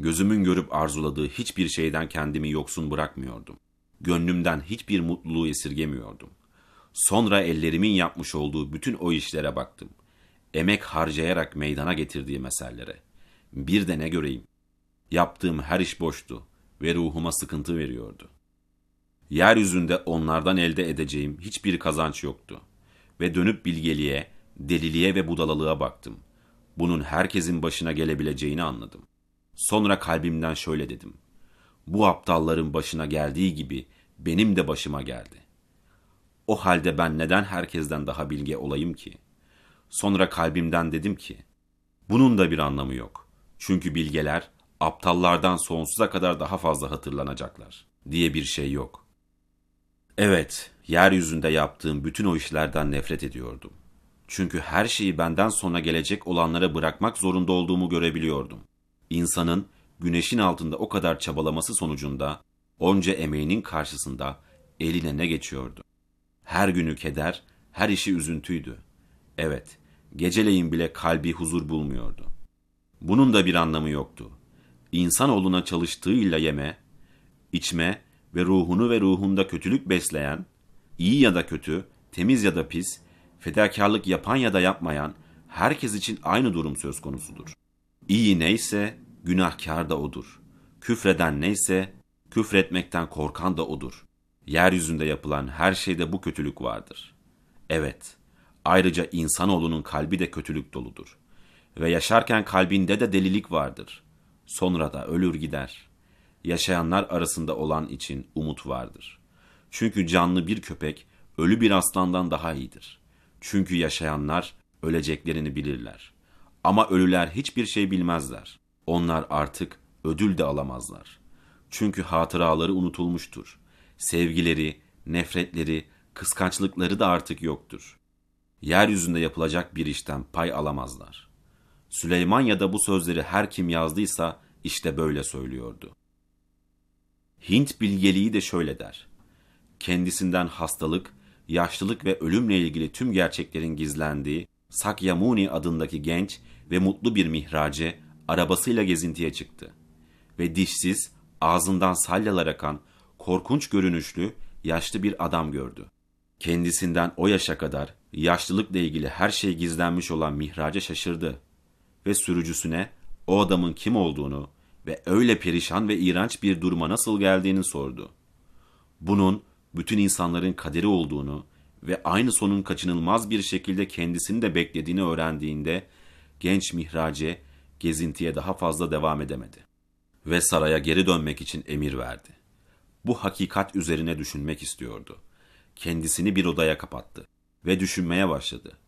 Gözümün görüp arzuladığı hiçbir şeyden kendimi yoksun bırakmıyordum. Gönlümden hiçbir mutluluğu esirgemiyordum. Sonra ellerimin yapmış olduğu bütün o işlere baktım. Emek harcayarak meydana getirdiği meselelere. Bir de ne göreyim. Yaptığım her iş boştu ve ruhuma sıkıntı veriyordu. Yeryüzünde onlardan elde edeceğim hiçbir kazanç yoktu. Ve dönüp bilgeliğe, deliliğe ve budalalığa baktım. Bunun herkesin başına gelebileceğini anladım. Sonra kalbimden şöyle dedim. Bu aptalların başına geldiği gibi benim de başıma geldi. O halde ben neden herkesten daha bilge olayım ki? Sonra kalbimden dedim ki, bunun da bir anlamı yok. Çünkü bilgeler aptallardan sonsuza kadar daha fazla hatırlanacaklar diye bir şey yok. Evet, yeryüzünde yaptığım bütün o işlerden nefret ediyordum. Çünkü her şeyi benden sonra gelecek olanlara bırakmak zorunda olduğumu görebiliyordum. İnsanın güneşin altında o kadar çabalaması sonucunda onca emeğinin karşısında eline ne geçiyordu? Her günü keder, her işi üzüntüydü. Evet, geceleyin bile kalbi huzur bulmuyordu. Bunun da bir anlamı yoktu. insanoğluna çalıştığıyla yeme, içme ve ruhunu ve ruhunda kötülük besleyen, iyi ya da kötü, temiz ya da pis, fedakarlık yapan ya da yapmayan herkes için aynı durum söz konusudur. İyi neyse günahkar da odur. Küfreden neyse küfretmekten korkan da odur. Yeryüzünde yapılan her şeyde bu kötülük vardır. Evet, ayrıca insanoğlunun kalbi de kötülük doludur. Ve yaşarken kalbinde de delilik vardır. Sonra da ölür gider. Yaşayanlar arasında olan için umut vardır. Çünkü canlı bir köpek ölü bir aslandan daha iyidir. Çünkü yaşayanlar öleceklerini bilirler. Ama ölüler hiçbir şey bilmezler. Onlar artık ödül de alamazlar. Çünkü hatıraları unutulmuştur. Sevgileri, nefretleri, kıskançlıkları da artık yoktur. Yeryüzünde yapılacak bir işten pay alamazlar. Süleyman ya da bu sözleri her kim yazdıysa işte böyle söylüyordu. Hint bilgeliği de şöyle der. Kendisinden hastalık, yaşlılık ve ölümle ilgili tüm gerçeklerin gizlendiği Sakyamuni adındaki genç ve mutlu bir mihrace arabasıyla gezintiye çıktı. Ve dişsiz, ağzından salyalar akan, korkunç görünüşlü, yaşlı bir adam gördü. Kendisinden o yaşa kadar yaşlılıkla ilgili her şey gizlenmiş olan mihraca şaşırdı. Ve sürücüsüne o adamın kim olduğunu ve öyle perişan ve iğrenç bir duruma nasıl geldiğini sordu. Bunun bütün insanların kaderi olduğunu ve aynı sonun kaçınılmaz bir şekilde kendisini de beklediğini öğrendiğinde genç mihrace gezintiye daha fazla devam edemedi ve saraya geri dönmek için emir verdi. Bu hakikat üzerine düşünmek istiyordu. Kendisini bir odaya kapattı ve düşünmeye başladı.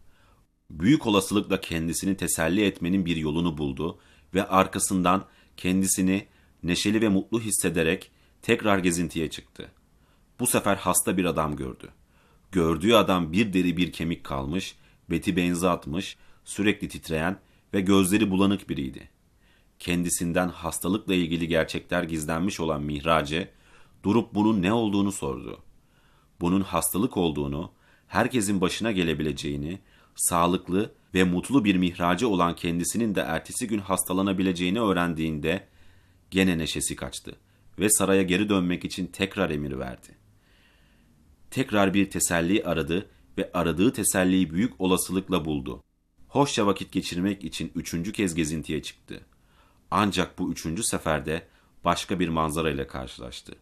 Büyük olasılıkla kendisini teselli etmenin bir yolunu buldu ve arkasından kendisini neşeli ve mutlu hissederek tekrar gezintiye çıktı. Bu sefer hasta bir adam gördü. Gördüğü adam bir deri bir kemik kalmış, beti benzi atmış, sürekli titreyen ve gözleri bulanık biriydi. Kendisinden hastalıkla ilgili gerçekler gizlenmiş olan Mihrace, durup bunun ne olduğunu sordu. Bunun hastalık olduğunu, herkesin başına gelebileceğini, sağlıklı ve mutlu bir mihrace olan kendisinin de ertesi gün hastalanabileceğini öğrendiğinde gene neşesi kaçtı ve saraya geri dönmek için tekrar emir verdi. Tekrar bir teselli aradı ve aradığı teselliyi büyük olasılıkla buldu. Hoşça vakit geçirmek için üçüncü kez gezintiye çıktı. Ancak bu üçüncü seferde başka bir manzara ile karşılaştı.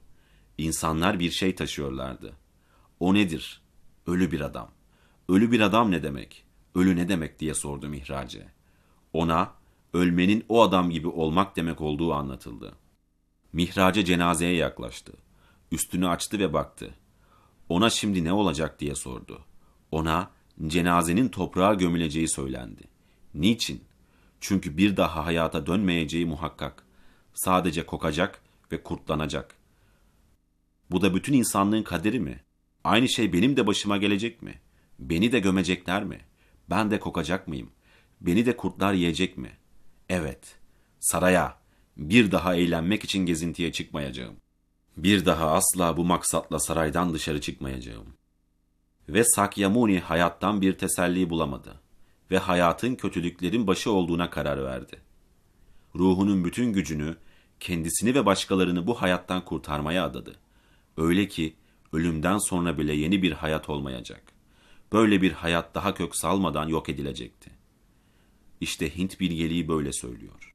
İnsanlar bir şey taşıyorlardı. O nedir? Ölü bir adam. Ölü bir adam ne demek? Ölü ne demek diye sordu Mihrace. Ona ölmenin o adam gibi olmak demek olduğu anlatıldı. Mihrace cenazeye yaklaştı. Üstünü açtı ve baktı. Ona şimdi ne olacak diye sordu. Ona cenazenin toprağa gömüleceği söylendi. Niçin? Çünkü bir daha hayata dönmeyeceği muhakkak. Sadece kokacak ve kurtlanacak. Bu da bütün insanlığın kaderi mi? Aynı şey benim de başıma gelecek mi? Beni de gömecekler mi? Ben de kokacak mıyım? Beni de kurtlar yiyecek mi? Evet, saraya, bir daha eğlenmek için gezintiye çıkmayacağım. Bir daha asla bu maksatla saraydan dışarı çıkmayacağım. Ve Sakyamuni hayattan bir teselli bulamadı ve hayatın kötülüklerin başı olduğuna karar verdi. Ruhunun bütün gücünü, kendisini ve başkalarını bu hayattan kurtarmaya adadı. Öyle ki ölümden sonra bile yeni bir hayat olmayacak. Böyle bir hayat daha kök salmadan yok edilecekti. İşte Hint bilgeliği böyle söylüyor.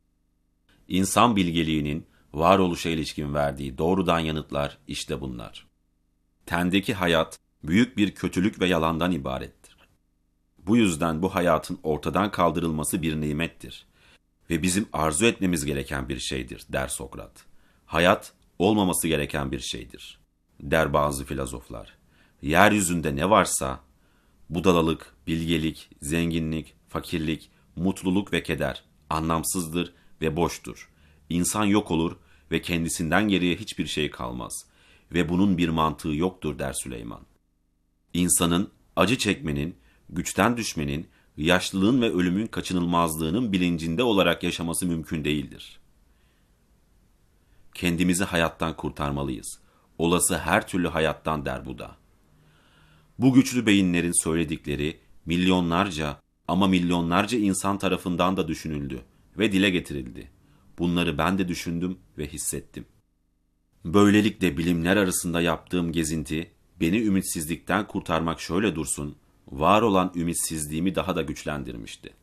İnsan bilgeliğinin varoluşa ilişkin verdiği doğrudan yanıtlar işte bunlar. Tendeki hayat büyük bir kötülük ve yalandan ibarettir. Bu yüzden bu hayatın ortadan kaldırılması bir nimettir ve bizim arzu etmemiz gereken bir şeydir der Sokrat. Hayat olmaması gereken bir şeydir der bazı filozoflar. Yeryüzünde ne varsa budalalık, bilgelik, zenginlik, fakirlik, mutluluk ve keder anlamsızdır ve boştur. İnsan yok olur ve kendisinden geriye hiçbir şey kalmaz ve bunun bir mantığı yoktur der Süleyman. İnsanın acı çekmenin, güçten düşmenin, yaşlılığın ve ölümün kaçınılmazlığının bilincinde olarak yaşaması mümkün değildir. Kendimizi hayattan kurtarmalıyız. Olası her türlü hayattan der bu da. Bu güçlü beyinlerin söyledikleri milyonlarca ama milyonlarca insan tarafından da düşünüldü ve dile getirildi. bunları ben de düşündüm ve hissettim. Böylelikle bilimler arasında yaptığım gezinti beni ümitsizlikten kurtarmak şöyle dursun, var olan ümitsizliğimi daha da güçlendirmişti.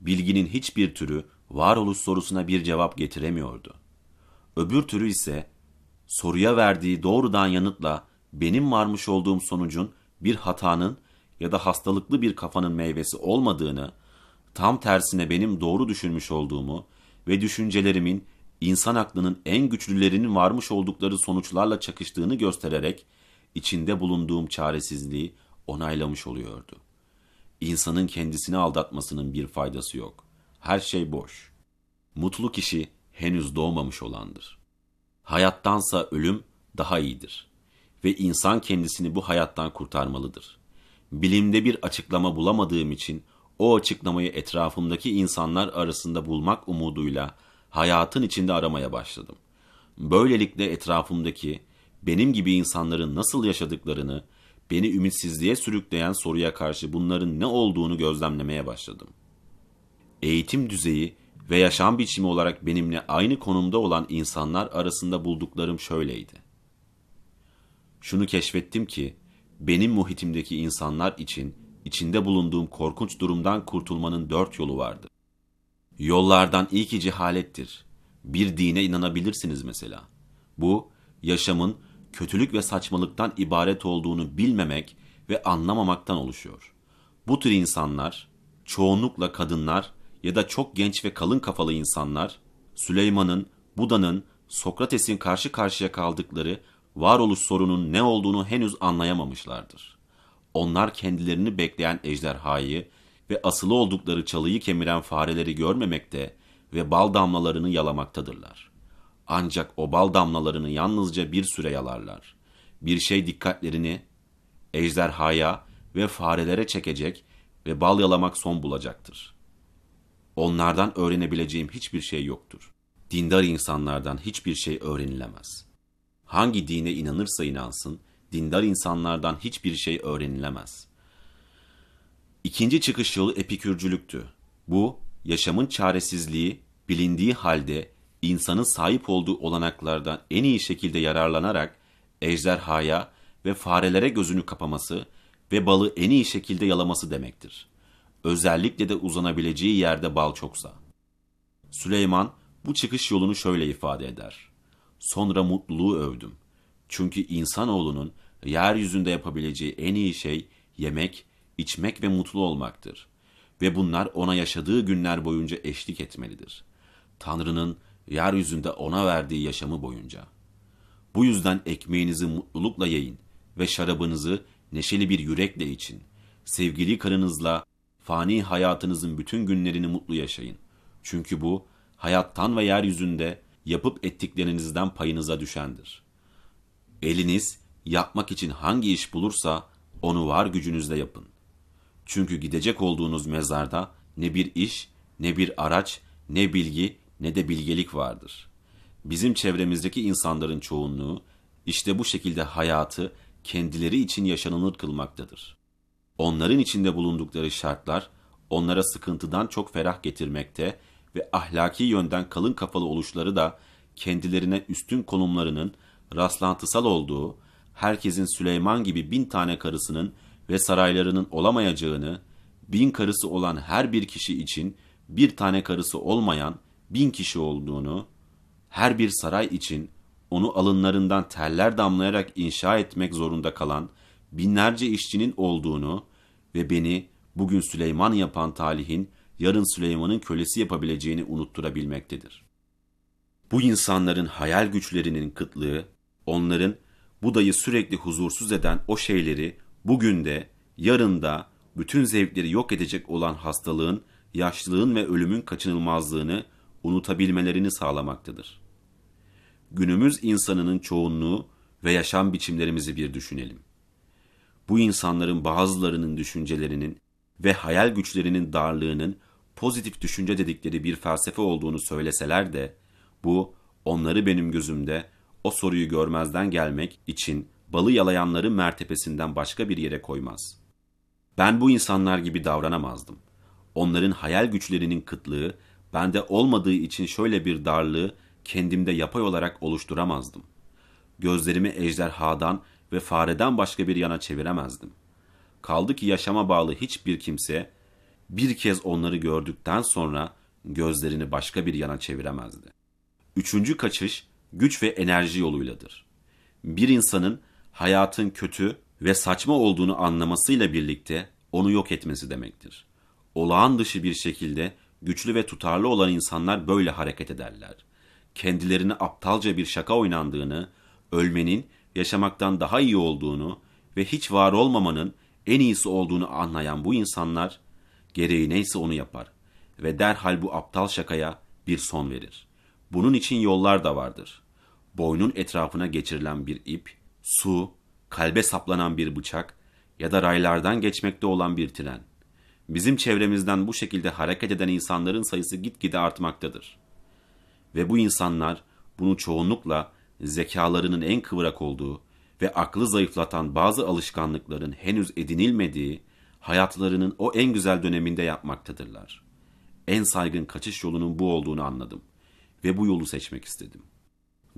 Bilginin hiçbir türü varoluş sorusuna bir cevap getiremiyordu. Öbür türü ise soruya verdiği doğrudan yanıtla benim varmış olduğum sonucun bir hatanın ya da hastalıklı bir kafanın meyvesi olmadığını, tam tersine benim doğru düşünmüş olduğumu ve düşüncelerimin insan aklının en güçlülerinin varmış oldukları sonuçlarla çakıştığını göstererek içinde bulunduğum çaresizliği onaylamış oluyordu. İnsanın kendisini aldatmasının bir faydası yok. Her şey boş. Mutlu kişi henüz doğmamış olandır. Hayattansa ölüm daha iyidir ve insan kendisini bu hayattan kurtarmalıdır. Bilimde bir açıklama bulamadığım için o açıklamayı etrafımdaki insanlar arasında bulmak umuduyla hayatın içinde aramaya başladım. Böylelikle etrafımdaki benim gibi insanların nasıl yaşadıklarını, beni ümitsizliğe sürükleyen soruya karşı bunların ne olduğunu gözlemlemeye başladım. Eğitim düzeyi ve yaşam biçimi olarak benimle aynı konumda olan insanlar arasında bulduklarım şöyleydi. Şunu keşfettim ki, benim muhitimdeki insanlar için içinde bulunduğum korkunç durumdan kurtulmanın dört yolu vardı. Yollardan ilki cehalettir. Bir dine inanabilirsiniz mesela. Bu, yaşamın kötülük ve saçmalıktan ibaret olduğunu bilmemek ve anlamamaktan oluşuyor. Bu tür insanlar, çoğunlukla kadınlar ya da çok genç ve kalın kafalı insanlar, Süleyman'ın, Buda'nın, Sokrates'in karşı karşıya kaldıkları varoluş sorunun ne olduğunu henüz anlayamamışlardır. Onlar kendilerini bekleyen ejderhayı ve asılı oldukları çalıyı kemiren fareleri görmemekte ve bal damlalarını yalamaktadırlar. Ancak o bal damlalarını yalnızca bir süre yalarlar. Bir şey dikkatlerini ejderhaya ve farelere çekecek ve bal yalamak son bulacaktır. Onlardan öğrenebileceğim hiçbir şey yoktur. Dindar insanlardan hiçbir şey öğrenilemez. Hangi dine inanırsa inansın, dindar insanlardan hiçbir şey öğrenilemez. İkinci çıkış yolu epikürcülüktü. Bu, yaşamın çaresizliği, bilindiği halde insanın sahip olduğu olanaklardan en iyi şekilde yararlanarak ejderhaya ve farelere gözünü kapaması ve balı en iyi şekilde yalaması demektir. Özellikle de uzanabileceği yerde bal çoksa. Süleyman bu çıkış yolunu şöyle ifade eder. Sonra mutluluğu övdüm. Çünkü insanoğlunun yeryüzünde yapabileceği en iyi şey yemek, içmek ve mutlu olmaktır. Ve bunlar ona yaşadığı günler boyunca eşlik etmelidir. Tanrı'nın yeryüzünde ona verdiği yaşamı boyunca. Bu yüzden ekmeğinizi mutlulukla yiyin ve şarabınızı neşeli bir yürekle için. Sevgili karınızla fani hayatınızın bütün günlerini mutlu yaşayın. Çünkü bu hayattan ve yeryüzünde yapıp ettiklerinizden payınıza düşendir. Eliniz yapmak için hangi iş bulursa onu var gücünüzle yapın. Çünkü gidecek olduğunuz mezarda ne bir iş, ne bir araç, ne bilgi, ne de bilgelik vardır. Bizim çevremizdeki insanların çoğunluğu işte bu şekilde hayatı kendileri için yaşanılır kılmaktadır. Onların içinde bulundukları şartlar onlara sıkıntıdan çok ferah getirmekte ve ahlaki yönden kalın kafalı oluşları da kendilerine üstün konumlarının rastlantısal olduğu, herkesin Süleyman gibi bin tane karısının ve saraylarının olamayacağını, bin karısı olan her bir kişi için bir tane karısı olmayan bin kişi olduğunu, her bir saray için onu alınlarından teller damlayarak inşa etmek zorunda kalan binlerce işçinin olduğunu ve beni bugün Süleyman yapan talihin yarın Süleyman'ın kölesi yapabileceğini unutturabilmektedir. Bu insanların hayal güçlerinin kıtlığı, onların Buda'yı sürekli huzursuz eden o şeyleri bugün de, yarın da bütün zevkleri yok edecek olan hastalığın, yaşlılığın ve ölümün kaçınılmazlığını unutabilmelerini sağlamaktadır. Günümüz insanının çoğunluğu ve yaşam biçimlerimizi bir düşünelim. Bu insanların bazılarının düşüncelerinin ve hayal güçlerinin darlığının pozitif düşünce dedikleri bir felsefe olduğunu söyleseler de bu onları benim gözümde o soruyu görmezden gelmek için balı yalayanları mertepesinden başka bir yere koymaz. Ben bu insanlar gibi davranamazdım. Onların hayal güçlerinin kıtlığı Bende olmadığı için şöyle bir darlığı kendimde yapay olarak oluşturamazdım. Gözlerimi ejderhadan ve fareden başka bir yana çeviremezdim. Kaldı ki yaşama bağlı hiçbir kimse bir kez onları gördükten sonra gözlerini başka bir yana çeviremezdi. Üçüncü kaçış güç ve enerji yoluyladır. Bir insanın hayatın kötü ve saçma olduğunu anlamasıyla birlikte onu yok etmesi demektir. Olağan dışı bir şekilde güçlü ve tutarlı olan insanlar böyle hareket ederler. Kendilerini aptalca bir şaka oynandığını, ölmenin yaşamaktan daha iyi olduğunu ve hiç var olmamanın en iyisi olduğunu anlayan bu insanlar gereği neyse onu yapar ve derhal bu aptal şakaya bir son verir. Bunun için yollar da vardır. Boynun etrafına geçirilen bir ip, su, kalbe saplanan bir bıçak ya da raylardan geçmekte olan bir tren. Bizim çevremizden bu şekilde hareket eden insanların sayısı gitgide artmaktadır. Ve bu insanlar bunu çoğunlukla zekalarının en kıvrak olduğu ve aklı zayıflatan bazı alışkanlıkların henüz edinilmediği hayatlarının o en güzel döneminde yapmaktadırlar. En saygın kaçış yolunun bu olduğunu anladım ve bu yolu seçmek istedim.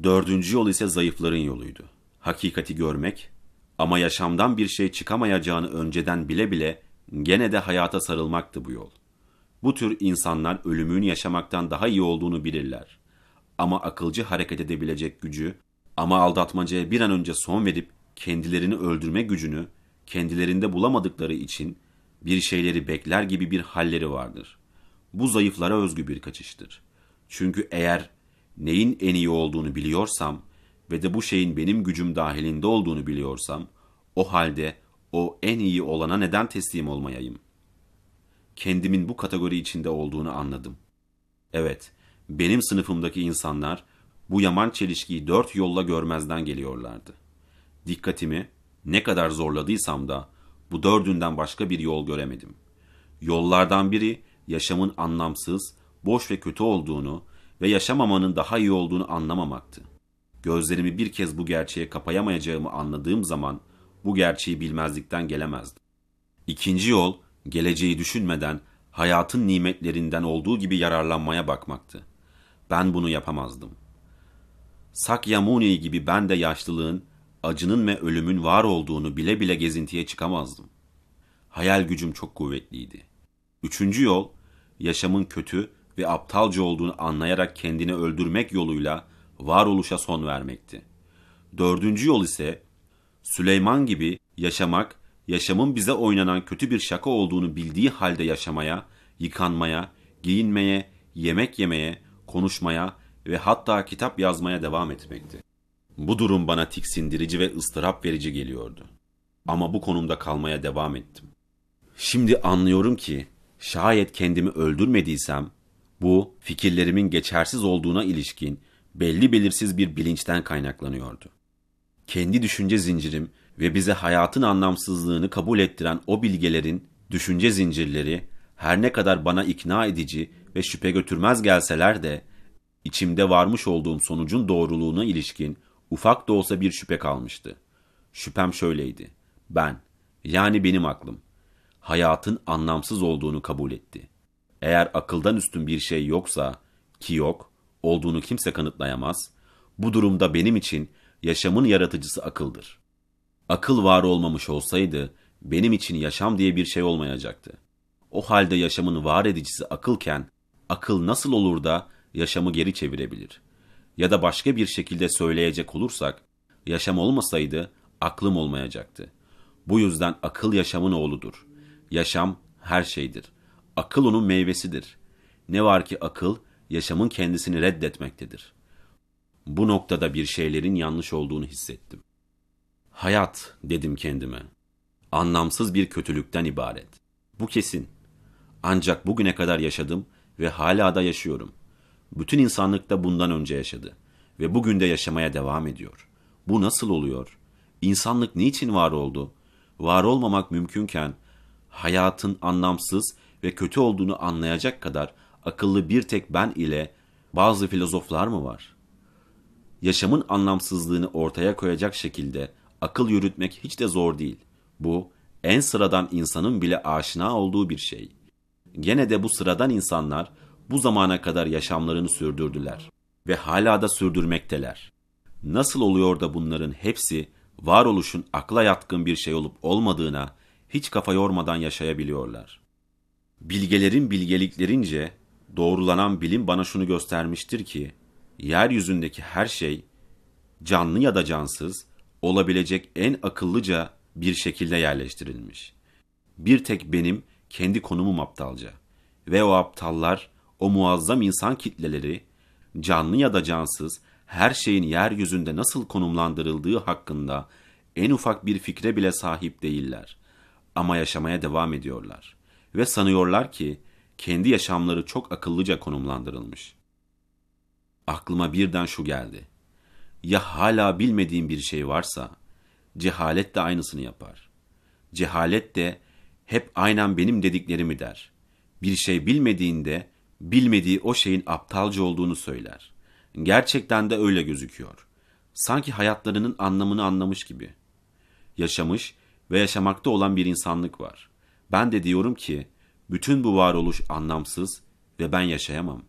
Dördüncü yol ise zayıfların yoluydu. Hakikati görmek ama yaşamdan bir şey çıkamayacağını önceden bile bile gene de hayata sarılmaktı bu yol. Bu tür insanlar ölümün yaşamaktan daha iyi olduğunu bilirler. Ama akılcı hareket edebilecek gücü ama aldatmacaya bir an önce son verip kendilerini öldürme gücünü kendilerinde bulamadıkları için bir şeyleri bekler gibi bir halleri vardır. Bu zayıflara özgü bir kaçıştır. Çünkü eğer neyin en iyi olduğunu biliyorsam ve de bu şeyin benim gücüm dahilinde olduğunu biliyorsam, o halde o en iyi olana neden teslim olmayayım? Kendimin bu kategori içinde olduğunu anladım. Evet, benim sınıfımdaki insanlar bu yaman çelişkiyi dört yolla görmezden geliyorlardı. Dikkatimi ne kadar zorladıysam da bu dördünden başka bir yol göremedim. Yollardan biri yaşamın anlamsız, boş ve kötü olduğunu ve yaşamamanın daha iyi olduğunu anlamamaktı. Gözlerimi bir kez bu gerçeğe kapayamayacağımı anladığım zaman bu gerçeği bilmezlikten gelemezdim. İkinci yol, geleceği düşünmeden hayatın nimetlerinden olduğu gibi yararlanmaya bakmaktı. Ben bunu yapamazdım. Sakyamuni gibi ben de yaşlılığın, acının ve ölümün var olduğunu bile bile gezintiye çıkamazdım. Hayal gücüm çok kuvvetliydi. Üçüncü yol, yaşamın kötü ve aptalca olduğunu anlayarak kendini öldürmek yoluyla varoluşa son vermekti. Dördüncü yol ise Süleyman gibi yaşamak, yaşamın bize oynanan kötü bir şaka olduğunu bildiği halde yaşamaya, yıkanmaya, giyinmeye, yemek yemeye, konuşmaya ve hatta kitap yazmaya devam etmekti. Bu durum bana tiksindirici ve ıstırap verici geliyordu. Ama bu konumda kalmaya devam ettim. Şimdi anlıyorum ki şayet kendimi öldürmediysem bu fikirlerimin geçersiz olduğuna ilişkin belli belirsiz bir bilinçten kaynaklanıyordu. Kendi düşünce zincirim ve bize hayatın anlamsızlığını kabul ettiren o bilgelerin düşünce zincirleri her ne kadar bana ikna edici ve şüphe götürmez gelseler de içimde varmış olduğum sonucun doğruluğuna ilişkin ufak da olsa bir şüphe kalmıştı. Şüphem şöyleydi. Ben, yani benim aklım, hayatın anlamsız olduğunu kabul etti. Eğer akıldan üstün bir şey yoksa, ki yok, olduğunu kimse kanıtlayamaz, bu durumda benim için yaşamın yaratıcısı akıldır. Akıl var olmamış olsaydı, benim için yaşam diye bir şey olmayacaktı. O halde yaşamın var edicisi akılken, akıl nasıl olur da yaşamı geri çevirebilir? Ya da başka bir şekilde söyleyecek olursak, yaşam olmasaydı aklım olmayacaktı. Bu yüzden akıl yaşamın oğludur. Yaşam her şeydir. Akıl onun meyvesidir. Ne var ki akıl yaşamın kendisini reddetmektedir. Bu noktada bir şeylerin yanlış olduğunu hissettim. Hayat dedim kendime. Anlamsız bir kötülükten ibaret. Bu kesin. Ancak bugüne kadar yaşadım ve hala da yaşıyorum. Bütün insanlık da bundan önce yaşadı ve bugün de yaşamaya devam ediyor. Bu nasıl oluyor? İnsanlık niçin var oldu? Var olmamak mümkünken hayatın anlamsız ve kötü olduğunu anlayacak kadar akıllı bir tek ben ile bazı filozoflar mı var? Yaşamın anlamsızlığını ortaya koyacak şekilde akıl yürütmek hiç de zor değil. Bu en sıradan insanın bile aşina olduğu bir şey. Gene de bu sıradan insanlar bu zamana kadar yaşamlarını sürdürdüler ve hala da sürdürmekteler. Nasıl oluyor da bunların hepsi varoluşun akla yatkın bir şey olup olmadığına hiç kafa yormadan yaşayabiliyorlar? Bilgelerin bilgeliklerince doğrulanan bilim bana şunu göstermiştir ki, yeryüzündeki her şey, canlı ya da cansız, olabilecek en akıllıca bir şekilde yerleştirilmiş. Bir tek benim kendi konumum aptalca. Ve o aptallar, o muazzam insan kitleleri, canlı ya da cansız, her şeyin yeryüzünde nasıl konumlandırıldığı hakkında en ufak bir fikre bile sahip değiller. Ama yaşamaya devam ediyorlar. Ve sanıyorlar ki, kendi yaşamları çok akıllıca konumlandırılmış. Aklıma birden şu geldi. Ya hala bilmediğim bir şey varsa, cehalet de aynısını yapar. Cehalet de hep aynen benim dediklerimi der. Bir şey bilmediğinde, bilmediği o şeyin aptalca olduğunu söyler. Gerçekten de öyle gözüküyor. Sanki hayatlarının anlamını anlamış gibi. Yaşamış ve yaşamakta olan bir insanlık var. Ben de diyorum ki, bütün bu varoluş anlamsız ve ben yaşayamam.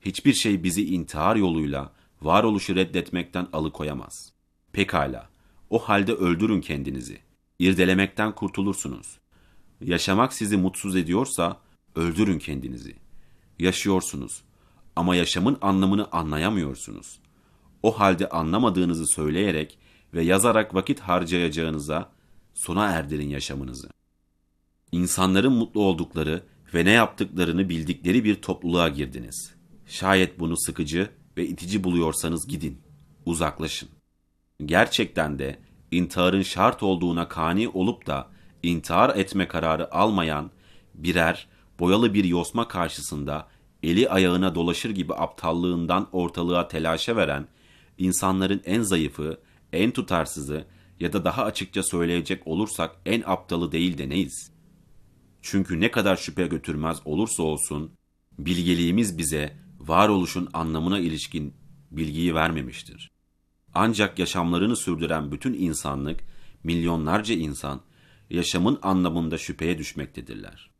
Hiçbir şey bizi intihar yoluyla varoluşu reddetmekten alıkoyamaz. Pekala, o halde öldürün kendinizi. İrdelemekten kurtulursunuz. Yaşamak sizi mutsuz ediyorsa öldürün kendinizi. Yaşıyorsunuz ama yaşamın anlamını anlayamıyorsunuz. O halde anlamadığınızı söyleyerek ve yazarak vakit harcayacağınıza sona erdirin yaşamınızı. İnsanların mutlu oldukları ve ne yaptıklarını bildikleri bir topluluğa girdiniz. Şayet bunu sıkıcı ve itici buluyorsanız gidin, uzaklaşın. Gerçekten de intiharın şart olduğuna kani olup da intihar etme kararı almayan birer boyalı bir yosma karşısında eli ayağına dolaşır gibi aptallığından ortalığa telaşa veren insanların en zayıfı, en tutarsızı ya da daha açıkça söyleyecek olursak en aptalı değil de neyiz? Çünkü ne kadar şüphe götürmez olursa olsun, bilgeliğimiz bize varoluşun anlamına ilişkin bilgiyi vermemiştir. Ancak yaşamlarını sürdüren bütün insanlık, milyonlarca insan, yaşamın anlamında şüpheye düşmektedirler.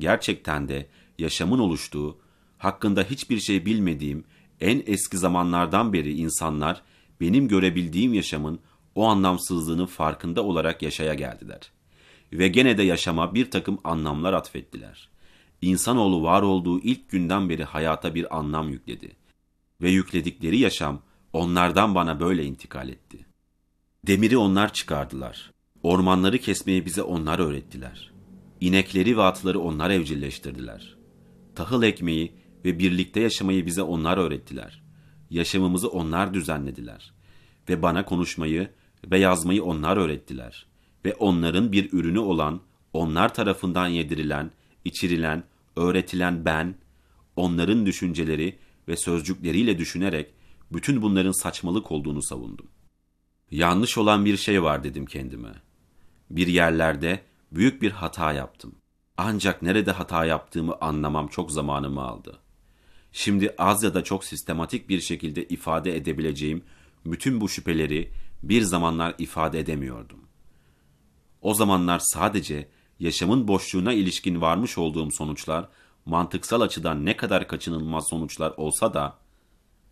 Gerçekten de yaşamın oluştuğu, hakkında hiçbir şey bilmediğim en eski zamanlardan beri insanlar, benim görebildiğim yaşamın o anlamsızlığının farkında olarak yaşaya geldiler. Ve gene de yaşama bir takım anlamlar atfettiler. İnsanoğlu var olduğu ilk günden beri hayata bir anlam yükledi. Ve yükledikleri yaşam onlardan bana böyle intikal etti. Demiri onlar çıkardılar. Ormanları kesmeyi bize onlar öğrettiler. İnekleri ve atları onlar evcilleştirdiler. Tahıl ekmeği ve birlikte yaşamayı bize onlar öğrettiler. Yaşamımızı onlar düzenlediler. Ve bana konuşmayı ve yazmayı onlar öğrettiler. Ve onların bir ürünü olan, onlar tarafından yedirilen, içirilen, öğretilen ben, onların düşünceleri ve sözcükleriyle düşünerek bütün bunların saçmalık olduğunu savundum. Yanlış olan bir şey var dedim kendime. Bir yerlerde büyük bir hata yaptım. Ancak nerede hata yaptığımı anlamam çok zamanımı aldı. Şimdi az ya da çok sistematik bir şekilde ifade edebileceğim bütün bu şüpheleri bir zamanlar ifade edemiyordum. O zamanlar sadece yaşamın boşluğuna ilişkin varmış olduğum sonuçlar mantıksal açıdan ne kadar kaçınılmaz sonuçlar olsa da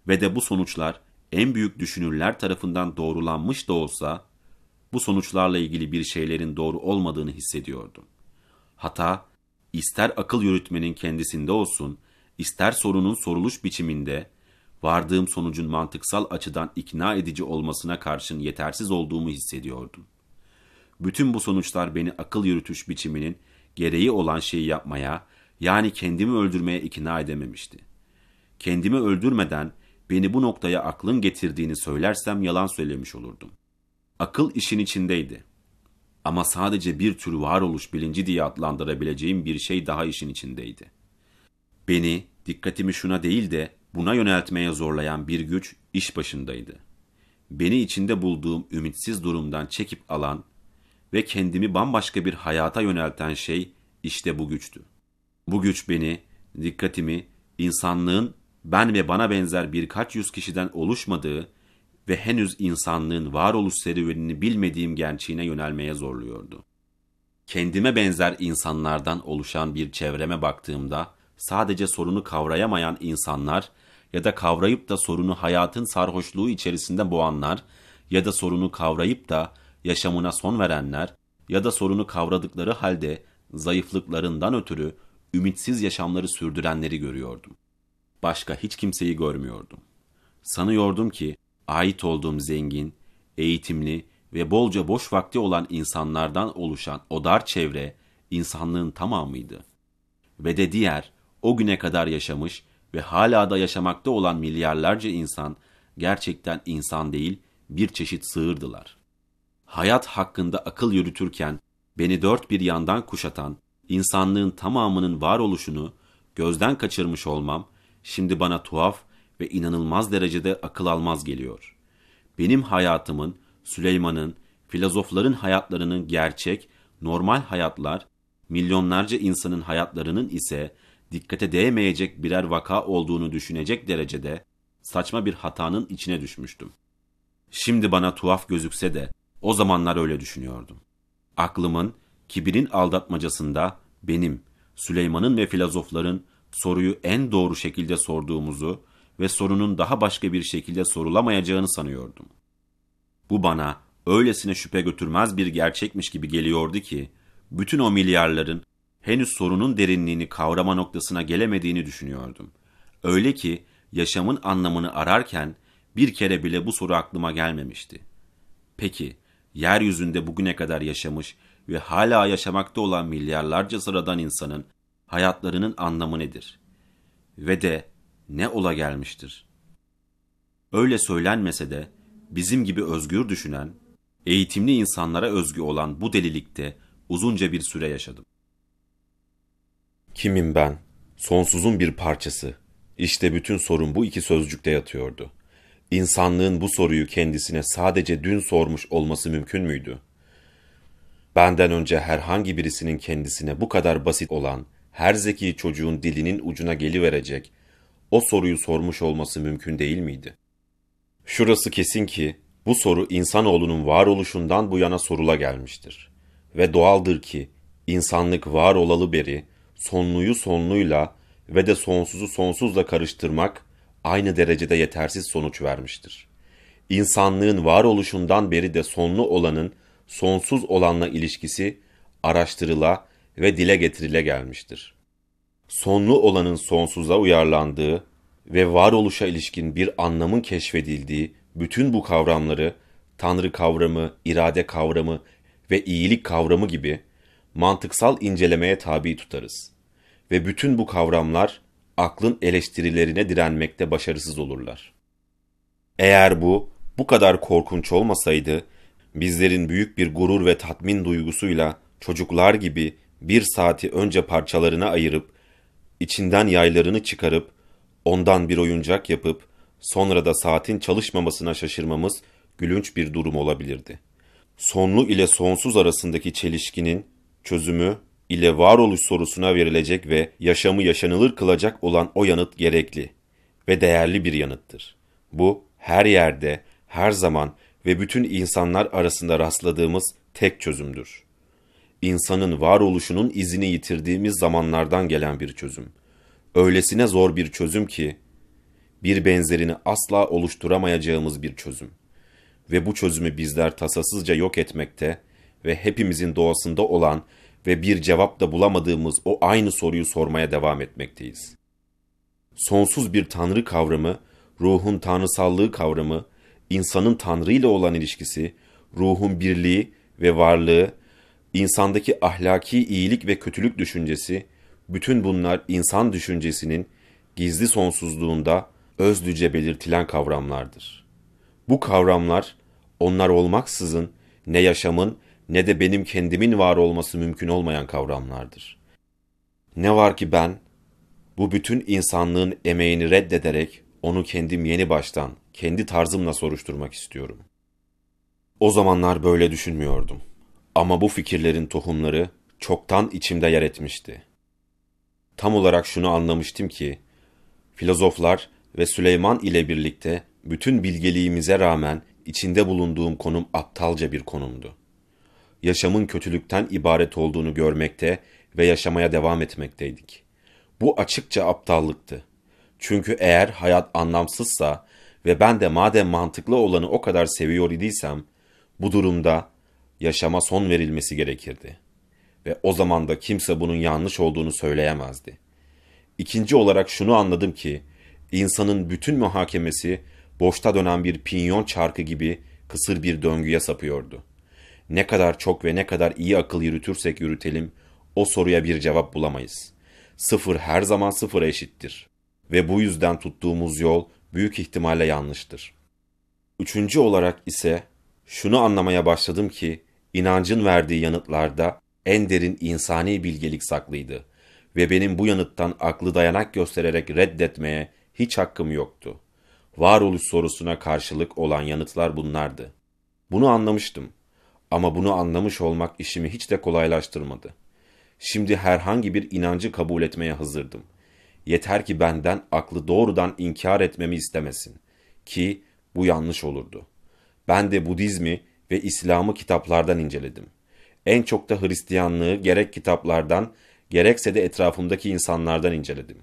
ve de bu sonuçlar en büyük düşünürler tarafından doğrulanmış da olsa bu sonuçlarla ilgili bir şeylerin doğru olmadığını hissediyordum. Hata ister akıl yürütmenin kendisinde olsun, ister sorunun soruluş biçiminde vardığım sonucun mantıksal açıdan ikna edici olmasına karşın yetersiz olduğumu hissediyordum. Bütün bu sonuçlar beni akıl yürütüş biçiminin gereği olan şeyi yapmaya, yani kendimi öldürmeye ikna edememişti. Kendimi öldürmeden beni bu noktaya aklın getirdiğini söylersem yalan söylemiş olurdum. Akıl işin içindeydi. Ama sadece bir tür varoluş bilinci diye adlandırabileceğim bir şey daha işin içindeydi. Beni, dikkatimi şuna değil de buna yöneltmeye zorlayan bir güç iş başındaydı. Beni içinde bulduğum ümitsiz durumdan çekip alan ve kendimi bambaşka bir hayata yönelten şey işte bu güçtü. Bu güç beni, dikkatimi, insanlığın ben ve bana benzer birkaç yüz kişiden oluşmadığı ve henüz insanlığın varoluş serüvenini bilmediğim gerçeğine yönelmeye zorluyordu. Kendime benzer insanlardan oluşan bir çevreme baktığımda sadece sorunu kavrayamayan insanlar ya da kavrayıp da sorunu hayatın sarhoşluğu içerisinde boğanlar ya da sorunu kavrayıp da yaşamına son verenler ya da sorunu kavradıkları halde zayıflıklarından ötürü ümitsiz yaşamları sürdürenleri görüyordum. Başka hiç kimseyi görmüyordum. Sanıyordum ki ait olduğum zengin, eğitimli ve bolca boş vakti olan insanlardan oluşan o dar çevre insanlığın tamamıydı. Ve de diğer o güne kadar yaşamış ve hala da yaşamakta olan milyarlarca insan gerçekten insan değil bir çeşit sığırdılar. Hayat hakkında akıl yürütürken beni dört bir yandan kuşatan insanlığın tamamının varoluşunu gözden kaçırmış olmam şimdi bana tuhaf ve inanılmaz derecede akıl almaz geliyor. Benim hayatımın, Süleyman'ın, filozofların hayatlarının gerçek, normal hayatlar, milyonlarca insanın hayatlarının ise dikkate değmeyecek birer vaka olduğunu düşünecek derecede saçma bir hatanın içine düşmüştüm. Şimdi bana tuhaf gözükse de o zamanlar öyle düşünüyordum. Aklımın, kibirin aldatmacasında benim, Süleyman'ın ve filozofların soruyu en doğru şekilde sorduğumuzu ve sorunun daha başka bir şekilde sorulamayacağını sanıyordum. Bu bana öylesine şüphe götürmez bir gerçekmiş gibi geliyordu ki, bütün o milyarların henüz sorunun derinliğini kavrama noktasına gelemediğini düşünüyordum. Öyle ki yaşamın anlamını ararken bir kere bile bu soru aklıma gelmemişti. Peki, yeryüzünde bugüne kadar yaşamış ve hala yaşamakta olan milyarlarca sıradan insanın hayatlarının anlamı nedir? Ve de ne ola gelmiştir? Öyle söylenmese de bizim gibi özgür düşünen, eğitimli insanlara özgü olan bu delilikte uzunca bir süre yaşadım. Kimim ben? Sonsuzun bir parçası. İşte bütün sorun bu iki sözcükte yatıyordu. İnsanlığın bu soruyu kendisine sadece dün sormuş olması mümkün müydü? Benden önce herhangi birisinin kendisine bu kadar basit olan, her zeki çocuğun dilinin ucuna geliverecek, o soruyu sormuş olması mümkün değil miydi? Şurası kesin ki, bu soru insanoğlunun varoluşundan bu yana sorula gelmiştir. Ve doğaldır ki, insanlık var olalı beri, sonluyu sonluyla ve de sonsuzu sonsuzla karıştırmak, aynı derecede yetersiz sonuç vermiştir. İnsanlığın varoluşundan beri de sonlu olanın sonsuz olanla ilişkisi araştırıla ve dile getirile gelmiştir. Sonlu olanın sonsuza uyarlandığı ve varoluşa ilişkin bir anlamın keşfedildiği bütün bu kavramları Tanrı kavramı, irade kavramı ve iyilik kavramı gibi mantıksal incelemeye tabi tutarız. Ve bütün bu kavramlar aklın eleştirilerine direnmekte başarısız olurlar. Eğer bu bu kadar korkunç olmasaydı, bizlerin büyük bir gurur ve tatmin duygusuyla çocuklar gibi bir saati önce parçalarına ayırıp, içinden yaylarını çıkarıp, ondan bir oyuncak yapıp, sonra da saatin çalışmamasına şaşırmamız gülünç bir durum olabilirdi. Sonlu ile sonsuz arasındaki çelişkinin çözümü ile varoluş sorusuna verilecek ve yaşamı yaşanılır kılacak olan o yanıt gerekli ve değerli bir yanıttır. Bu her yerde, her zaman ve bütün insanlar arasında rastladığımız tek çözümdür. İnsanın varoluşunun izini yitirdiğimiz zamanlardan gelen bir çözüm. Öylesine zor bir çözüm ki, bir benzerini asla oluşturamayacağımız bir çözüm. Ve bu çözümü bizler tasasızca yok etmekte ve hepimizin doğasında olan ve bir cevap da bulamadığımız o aynı soruyu sormaya devam etmekteyiz. Sonsuz bir tanrı kavramı, ruhun tanrısallığı kavramı, insanın tanrı ile olan ilişkisi, ruhun birliği ve varlığı, insandaki ahlaki iyilik ve kötülük düşüncesi, bütün bunlar insan düşüncesinin gizli sonsuzluğunda özlüce belirtilen kavramlardır. Bu kavramlar, onlar olmaksızın ne yaşamın ne de benim kendimin var olması mümkün olmayan kavramlardır. Ne var ki ben, bu bütün insanlığın emeğini reddederek onu kendim yeni baştan, kendi tarzımla soruşturmak istiyorum. O zamanlar böyle düşünmüyordum. Ama bu fikirlerin tohumları çoktan içimde yer etmişti. Tam olarak şunu anlamıştım ki, filozoflar ve Süleyman ile birlikte bütün bilgeliğimize rağmen içinde bulunduğum konum aptalca bir konumdu yaşamın kötülükten ibaret olduğunu görmekte ve yaşamaya devam etmekteydik. Bu açıkça aptallıktı. Çünkü eğer hayat anlamsızsa ve ben de madem mantıklı olanı o kadar seviyor idiysem, bu durumda yaşama son verilmesi gerekirdi. Ve o zaman da kimse bunun yanlış olduğunu söyleyemezdi. İkinci olarak şunu anladım ki, insanın bütün muhakemesi boşta dönen bir pinyon çarkı gibi kısır bir döngüye sapıyordu. Ne kadar çok ve ne kadar iyi akıl yürütürsek yürütelim, o soruya bir cevap bulamayız. Sıfır her zaman sıfıra eşittir. Ve bu yüzden tuttuğumuz yol büyük ihtimalle yanlıştır. Üçüncü olarak ise şunu anlamaya başladım ki, inancın verdiği yanıtlarda en derin insani bilgelik saklıydı ve benim bu yanıttan aklı dayanak göstererek reddetmeye hiç hakkım yoktu. Varoluş sorusuna karşılık olan yanıtlar bunlardı. Bunu anlamıştım ama bunu anlamış olmak işimi hiç de kolaylaştırmadı. Şimdi herhangi bir inancı kabul etmeye hazırdım. Yeter ki benden aklı doğrudan inkar etmemi istemesin. Ki bu yanlış olurdu. Ben de Budizmi ve İslam'ı kitaplardan inceledim. En çok da Hristiyanlığı gerek kitaplardan gerekse de etrafımdaki insanlardan inceledim.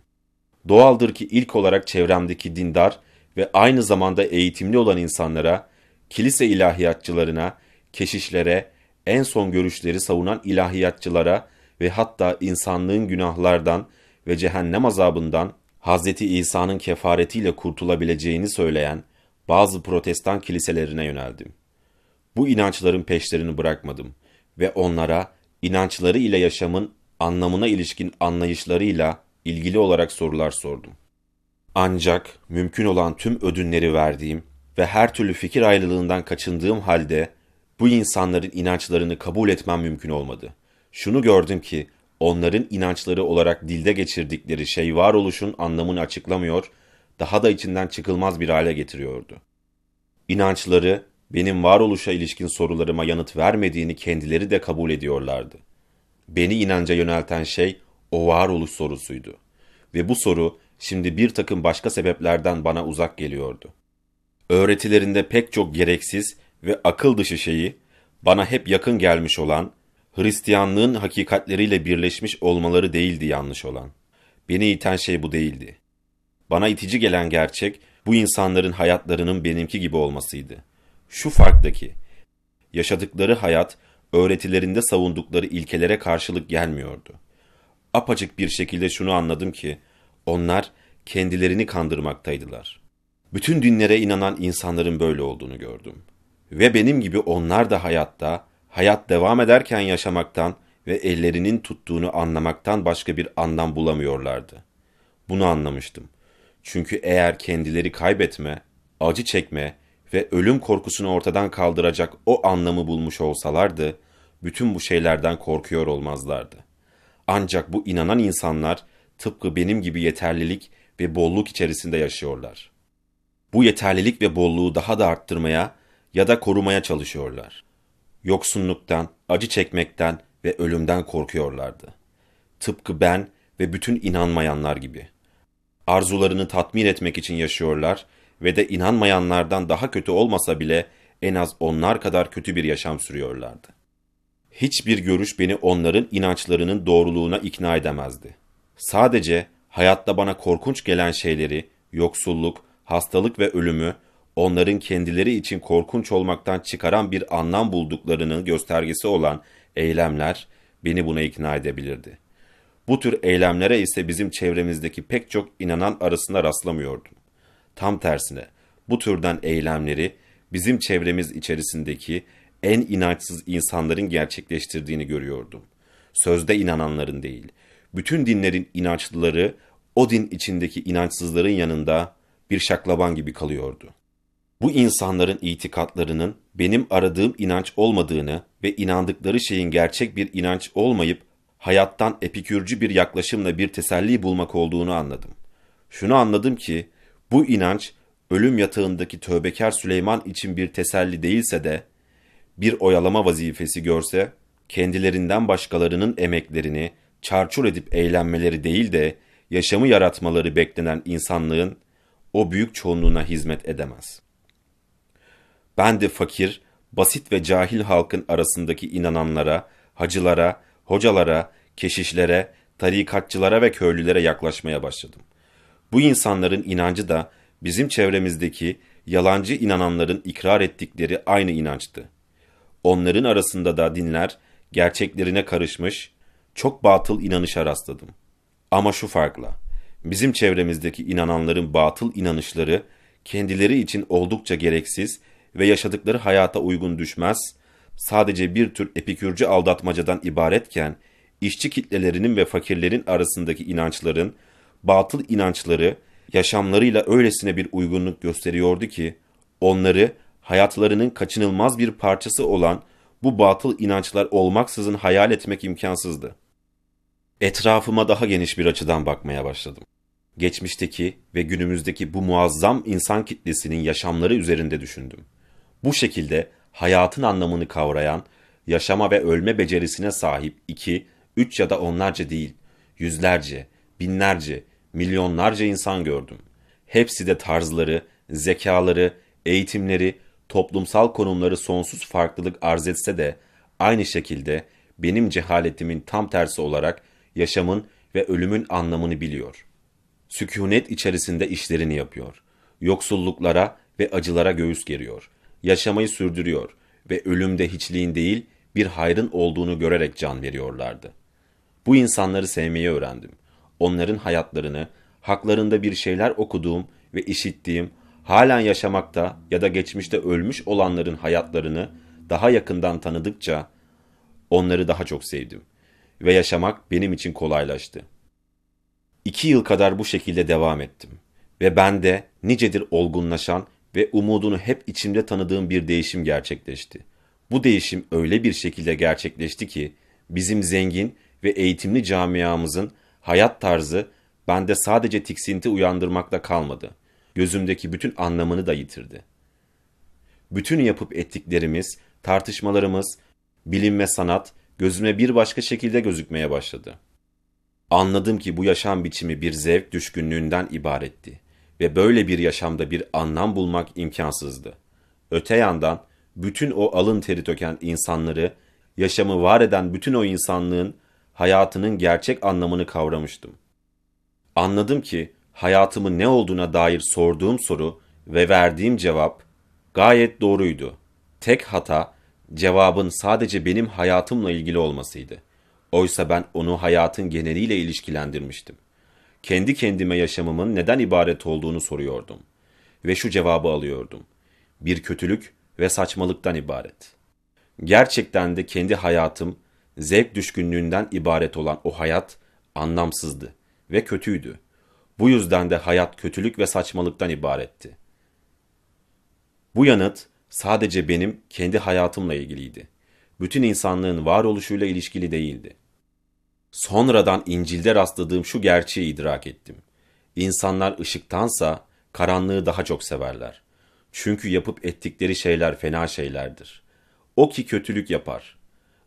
Doğaldır ki ilk olarak çevremdeki dindar ve aynı zamanda eğitimli olan insanlara, kilise ilahiyatçılarına, keşişlere, en son görüşleri savunan ilahiyatçılara ve hatta insanlığın günahlardan ve cehennem azabından Hz. İsa'nın kefaretiyle kurtulabileceğini söyleyen bazı protestan kiliselerine yöneldim. Bu inançların peşlerini bırakmadım ve onlara inançları ile yaşamın anlamına ilişkin anlayışlarıyla ilgili olarak sorular sordum. Ancak mümkün olan tüm ödünleri verdiğim ve her türlü fikir ayrılığından kaçındığım halde bu insanların inançlarını kabul etmem mümkün olmadı. Şunu gördüm ki onların inançları olarak dilde geçirdikleri şey varoluşun anlamını açıklamıyor, daha da içinden çıkılmaz bir hale getiriyordu. İnançları benim varoluşa ilişkin sorularıma yanıt vermediğini kendileri de kabul ediyorlardı. Beni inanca yönelten şey o varoluş sorusuydu. Ve bu soru şimdi bir takım başka sebeplerden bana uzak geliyordu. Öğretilerinde pek çok gereksiz ve akıl dışı şeyi bana hep yakın gelmiş olan, Hristiyanlığın hakikatleriyle birleşmiş olmaları değildi yanlış olan. Beni iten şey bu değildi. Bana itici gelen gerçek bu insanların hayatlarının benimki gibi olmasıydı. Şu farktaki, yaşadıkları hayat öğretilerinde savundukları ilkelere karşılık gelmiyordu. Apaçık bir şekilde şunu anladım ki, onlar kendilerini kandırmaktaydılar. Bütün dinlere inanan insanların böyle olduğunu gördüm. Ve benim gibi onlar da hayatta, hayat devam ederken yaşamaktan ve ellerinin tuttuğunu anlamaktan başka bir anlam bulamıyorlardı. Bunu anlamıştım. Çünkü eğer kendileri kaybetme, acı çekme ve ölüm korkusunu ortadan kaldıracak o anlamı bulmuş olsalardı, bütün bu şeylerden korkuyor olmazlardı. Ancak bu inanan insanlar tıpkı benim gibi yeterlilik ve bolluk içerisinde yaşıyorlar. Bu yeterlilik ve bolluğu daha da arttırmaya ya da korumaya çalışıyorlar. Yoksunluktan, acı çekmekten ve ölümden korkuyorlardı. Tıpkı ben ve bütün inanmayanlar gibi. Arzularını tatmin etmek için yaşıyorlar ve de inanmayanlardan daha kötü olmasa bile en az onlar kadar kötü bir yaşam sürüyorlardı. Hiçbir görüş beni onların inançlarının doğruluğuna ikna edemezdi. Sadece hayatta bana korkunç gelen şeyleri, yoksulluk, hastalık ve ölümü onların kendileri için korkunç olmaktan çıkaran bir anlam bulduklarının göstergesi olan eylemler beni buna ikna edebilirdi. Bu tür eylemlere ise bizim çevremizdeki pek çok inanan arasında rastlamıyordum. Tam tersine bu türden eylemleri bizim çevremiz içerisindeki en inançsız insanların gerçekleştirdiğini görüyordum. Sözde inananların değil, bütün dinlerin inançlıları o din içindeki inançsızların yanında bir şaklaban gibi kalıyordu. Bu insanların itikatlarının benim aradığım inanç olmadığını ve inandıkları şeyin gerçek bir inanç olmayıp hayattan epikürcü bir yaklaşımla bir teselli bulmak olduğunu anladım. Şunu anladım ki bu inanç ölüm yatağındaki tövbekar Süleyman için bir teselli değilse de bir oyalama vazifesi görse kendilerinden başkalarının emeklerini çarçur edip eğlenmeleri değil de yaşamı yaratmaları beklenen insanlığın o büyük çoğunluğuna hizmet edemez. Ben de fakir, basit ve cahil halkın arasındaki inananlara, hacılara, hocalara, keşişlere, tarikatçılara ve köylülere yaklaşmaya başladım. Bu insanların inancı da bizim çevremizdeki yalancı inananların ikrar ettikleri aynı inançtı. Onların arasında da dinler gerçeklerine karışmış, çok batıl inanışa rastladım. Ama şu farkla, bizim çevremizdeki inananların batıl inanışları kendileri için oldukça gereksiz ve yaşadıkları hayata uygun düşmez, sadece bir tür epikürcü aldatmacadan ibaretken, işçi kitlelerinin ve fakirlerin arasındaki inançların, batıl inançları, yaşamlarıyla öylesine bir uygunluk gösteriyordu ki, onları hayatlarının kaçınılmaz bir parçası olan bu batıl inançlar olmaksızın hayal etmek imkansızdı. Etrafıma daha geniş bir açıdan bakmaya başladım. Geçmişteki ve günümüzdeki bu muazzam insan kitlesinin yaşamları üzerinde düşündüm. Bu şekilde hayatın anlamını kavrayan, yaşama ve ölme becerisine sahip iki, üç ya da onlarca değil, yüzlerce, binlerce, milyonlarca insan gördüm. Hepsi de tarzları, zekaları, eğitimleri, toplumsal konumları sonsuz farklılık arz etse de aynı şekilde benim cehaletimin tam tersi olarak yaşamın ve ölümün anlamını biliyor. Sükunet içerisinde işlerini yapıyor. Yoksulluklara ve acılara göğüs geriyor. Yaşamayı sürdürüyor ve ölümde hiçliğin değil bir hayrın olduğunu görerek can veriyorlardı. Bu insanları sevmeyi öğrendim. Onların hayatlarını, haklarında bir şeyler okuduğum ve işittiğim, halen yaşamakta ya da geçmişte ölmüş olanların hayatlarını daha yakından tanıdıkça onları daha çok sevdim ve yaşamak benim için kolaylaştı. İki yıl kadar bu şekilde devam ettim ve ben de nicedir olgunlaşan ve umudunu hep içimde tanıdığım bir değişim gerçekleşti. Bu değişim öyle bir şekilde gerçekleşti ki bizim zengin ve eğitimli camiamızın hayat tarzı bende sadece tiksinti uyandırmakla kalmadı. Gözümdeki bütün anlamını da yitirdi. Bütün yapıp ettiklerimiz, tartışmalarımız, bilim ve sanat gözüme bir başka şekilde gözükmeye başladı. Anladım ki bu yaşam biçimi bir zevk düşkünlüğünden ibaretti ve böyle bir yaşamda bir anlam bulmak imkansızdı. Öte yandan bütün o alın teri töken insanları, yaşamı var eden bütün o insanlığın hayatının gerçek anlamını kavramıştım. Anladım ki hayatımın ne olduğuna dair sorduğum soru ve verdiğim cevap gayet doğruydu. Tek hata cevabın sadece benim hayatımla ilgili olmasıydı. Oysa ben onu hayatın geneliyle ilişkilendirmiştim. Kendi kendime yaşamımın neden ibaret olduğunu soruyordum. Ve şu cevabı alıyordum. Bir kötülük ve saçmalıktan ibaret. Gerçekten de kendi hayatım, zevk düşkünlüğünden ibaret olan o hayat anlamsızdı ve kötüydü. Bu yüzden de hayat kötülük ve saçmalıktan ibaretti. Bu yanıt sadece benim kendi hayatımla ilgiliydi. Bütün insanlığın varoluşuyla ilişkili değildi. Sonradan İncil'de rastladığım şu gerçeği idrak ettim. İnsanlar ışıktansa karanlığı daha çok severler. Çünkü yapıp ettikleri şeyler fena şeylerdir. O ki kötülük yapar.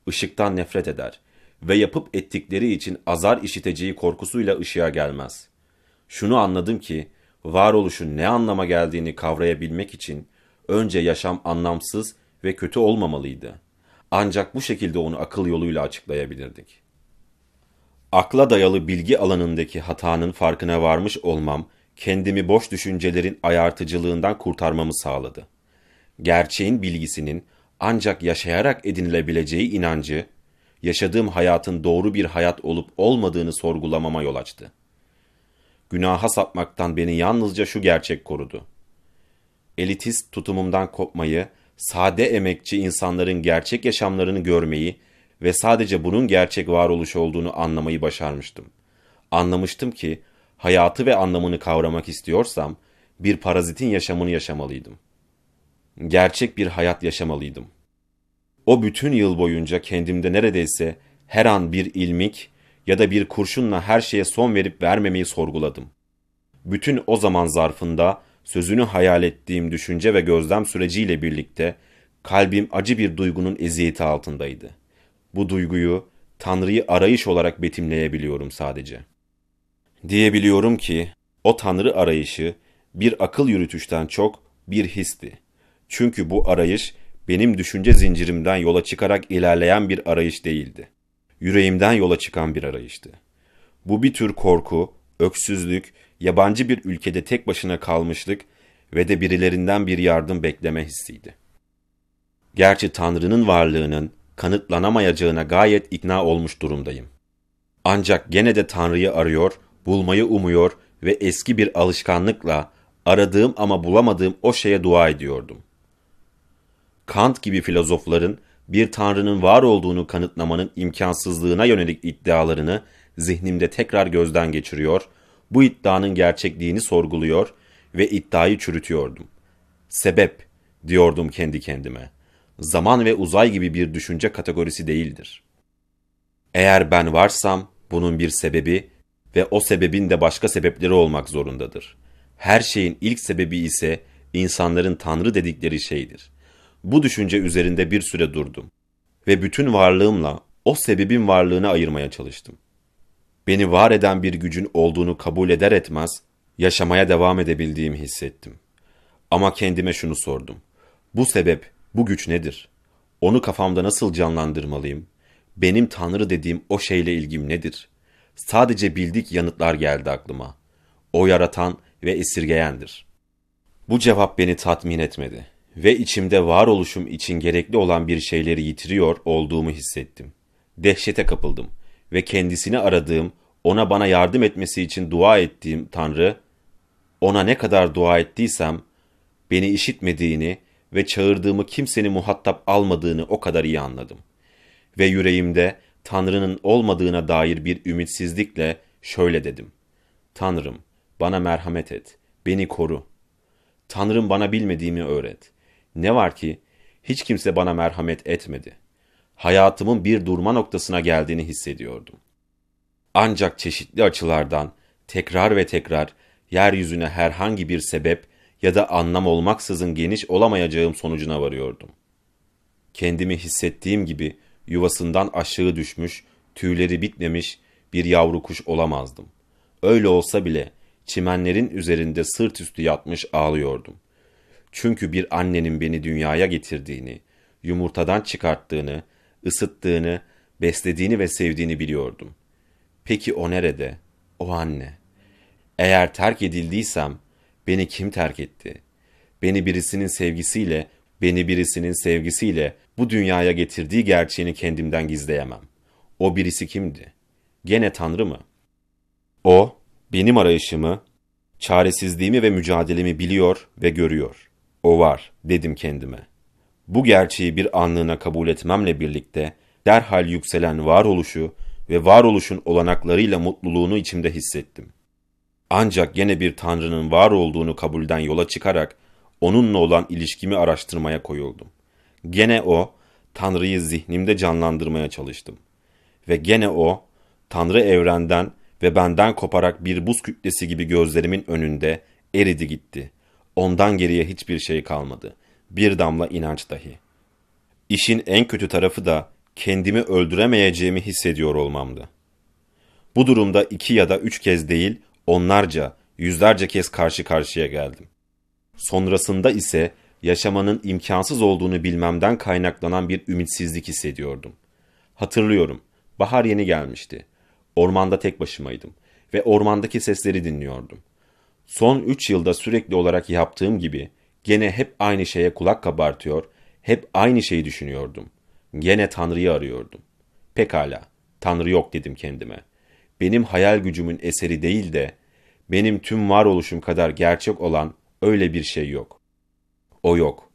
Işıktan nefret eder ve yapıp ettikleri için azar işiteceği korkusuyla ışığa gelmez. Şunu anladım ki varoluşun ne anlama geldiğini kavrayabilmek için önce yaşam anlamsız ve kötü olmamalıydı. Ancak bu şekilde onu akıl yoluyla açıklayabilirdik. Akla dayalı bilgi alanındaki hatanın farkına varmış olmam, kendimi boş düşüncelerin ayartıcılığından kurtarmamı sağladı. Gerçeğin bilgisinin ancak yaşayarak edinilebileceği inancı, yaşadığım hayatın doğru bir hayat olup olmadığını sorgulamama yol açtı. Günaha sapmaktan beni yalnızca şu gerçek korudu elitist tutumumdan kopmayı, sade emekçi insanların gerçek yaşamlarını görmeyi ve sadece bunun gerçek varoluş olduğunu anlamayı başarmıştım. Anlamıştım ki hayatı ve anlamını kavramak istiyorsam bir parazitin yaşamını yaşamalıydım. Gerçek bir hayat yaşamalıydım. O bütün yıl boyunca kendimde neredeyse her an bir ilmik ya da bir kurşunla her şeye son verip vermemeyi sorguladım. Bütün o zaman zarfında sözünü hayal ettiğim düşünce ve gözlem süreciyle birlikte kalbim acı bir duygunun eziyeti altındaydı. Bu duyguyu Tanrı'yı arayış olarak betimleyebiliyorum sadece. Diyebiliyorum ki o Tanrı arayışı bir akıl yürütüşten çok bir histi. Çünkü bu arayış benim düşünce zincirimden yola çıkarak ilerleyen bir arayış değildi. Yüreğimden yola çıkan bir arayıştı. Bu bir tür korku, öksüzlük, yabancı bir ülkede tek başına kalmışlık ve de birilerinden bir yardım bekleme hissiydi. Gerçi Tanrı'nın varlığının kanıtlanamayacağına gayet ikna olmuş durumdayım. Ancak gene de Tanrı'yı arıyor, bulmayı umuyor ve eski bir alışkanlıkla aradığım ama bulamadığım o şeye dua ediyordum. Kant gibi filozofların bir tanrının var olduğunu kanıtlamanın imkansızlığına yönelik iddialarını zihnimde tekrar gözden geçiriyor, bu iddianın gerçekliğini sorguluyor ve iddiayı çürütüyordum. Sebep, diyordum kendi kendime. Zaman ve uzay gibi bir düşünce kategorisi değildir. Eğer ben varsam, bunun bir sebebi ve o sebebin de başka sebepleri olmak zorundadır. Her şeyin ilk sebebi ise insanların Tanrı dedikleri şeydir. Bu düşünce üzerinde bir süre durdum ve bütün varlığımla o sebebin varlığını ayırmaya çalıştım. Beni var eden bir gücün olduğunu kabul eder etmez yaşamaya devam edebildiğimi hissettim. Ama kendime şunu sordum. Bu sebep, bu güç nedir? Onu kafamda nasıl canlandırmalıyım? Benim Tanrı dediğim o şeyle ilgim nedir? Sadece bildik yanıtlar geldi aklıma. O yaratan ve esirgeyendir. Bu cevap beni tatmin etmedi ve içimde varoluşum için gerekli olan bir şeyleri yitiriyor olduğumu hissettim. Dehşete kapıldım ve kendisini aradığım, ona bana yardım etmesi için dua ettiğim Tanrı, ona ne kadar dua ettiysem, beni işitmediğini ve çağırdığımı kimsenin muhatap almadığını o kadar iyi anladım. Ve yüreğimde Tanrı'nın olmadığına dair bir ümitsizlikle şöyle dedim. Tanrım, bana merhamet et, beni koru. Tanrım bana bilmediğimi öğret. Ne var ki hiç kimse bana merhamet etmedi. Hayatımın bir durma noktasına geldiğini hissediyordum. Ancak çeşitli açılardan tekrar ve tekrar yeryüzüne herhangi bir sebep ya da anlam olmaksızın geniş olamayacağım sonucuna varıyordum. Kendimi hissettiğim gibi yuvasından aşağı düşmüş, tüyleri bitmemiş bir yavru kuş olamazdım. Öyle olsa bile çimenlerin üzerinde sırt üstü yatmış ağlıyordum. Çünkü bir annenin beni dünyaya getirdiğini, yumurtadan çıkarttığını, ısıttığını, beslediğini ve sevdiğini biliyordum. Peki o nerede? O anne. Eğer terk edildiysem, beni kim terk etti? Beni birisinin sevgisiyle, beni birisinin sevgisiyle bu dünyaya getirdiği gerçeğini kendimden gizleyemem. O birisi kimdi? Gene Tanrı mı? O, benim arayışımı, çaresizliğimi ve mücadelemi biliyor ve görüyor. O var, dedim kendime. Bu gerçeği bir anlığına kabul etmemle birlikte, derhal yükselen varoluşu ve varoluşun olanaklarıyla mutluluğunu içimde hissettim. Ancak gene bir Tanrı'nın var olduğunu kabulden yola çıkarak, onunla olan ilişkimi araştırmaya koyuldum. Gene o, Tanrı'yı zihnimde canlandırmaya çalıştım. Ve gene o, Tanrı evrenden ve benden koparak bir buz kütlesi gibi gözlerimin önünde eridi gitti. Ondan geriye hiçbir şey kalmadı. Bir damla inanç dahi. İşin en kötü tarafı da kendimi öldüremeyeceğimi hissediyor olmamdı. Bu durumda iki ya da üç kez değil, onlarca, yüzlerce kez karşı karşıya geldim. Sonrasında ise yaşamanın imkansız olduğunu bilmemden kaynaklanan bir ümitsizlik hissediyordum. Hatırlıyorum, bahar yeni gelmişti. Ormanda tek başımaydım ve ormandaki sesleri dinliyordum. Son üç yılda sürekli olarak yaptığım gibi gene hep aynı şeye kulak kabartıyor, hep aynı şeyi düşünüyordum. Gene Tanrı'yı arıyordum. Pekala, Tanrı yok dedim kendime. Benim hayal gücümün eseri değil de, benim tüm varoluşum kadar gerçek olan öyle bir şey yok. O yok.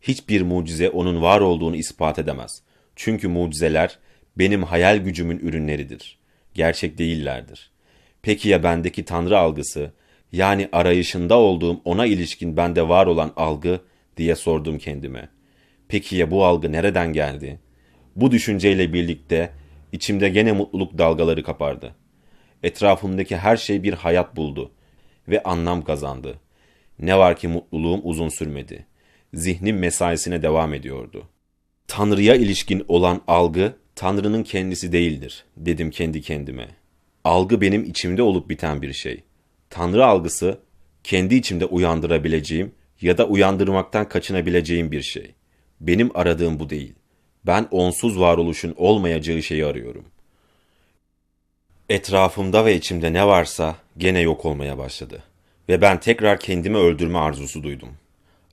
Hiçbir mucize onun var olduğunu ispat edemez. Çünkü mucizeler benim hayal gücümün ürünleridir. Gerçek değillerdir. Peki ya bendeki tanrı algısı, yani arayışında olduğum ona ilişkin bende var olan algı diye sordum kendime. Peki ya bu algı nereden geldi? Bu düşünceyle birlikte içimde gene mutluluk dalgaları kapardı. Etrafımdaki her şey bir hayat buldu ve anlam kazandı. Ne var ki mutluluğum uzun sürmedi. Zihnim mesaisine devam ediyordu. Tanrı'ya ilişkin olan algı, Tanrı'nın kendisi değildir, dedim kendi kendime. Algı benim içimde olup biten bir şey. Tanrı algısı, kendi içimde uyandırabileceğim ya da uyandırmaktan kaçınabileceğim bir şey. Benim aradığım bu değil. Ben onsuz varoluşun olmayacağı şeyi arıyorum. Etrafımda ve içimde ne varsa gene yok olmaya başladı. Ve ben tekrar kendimi öldürme arzusu duydum.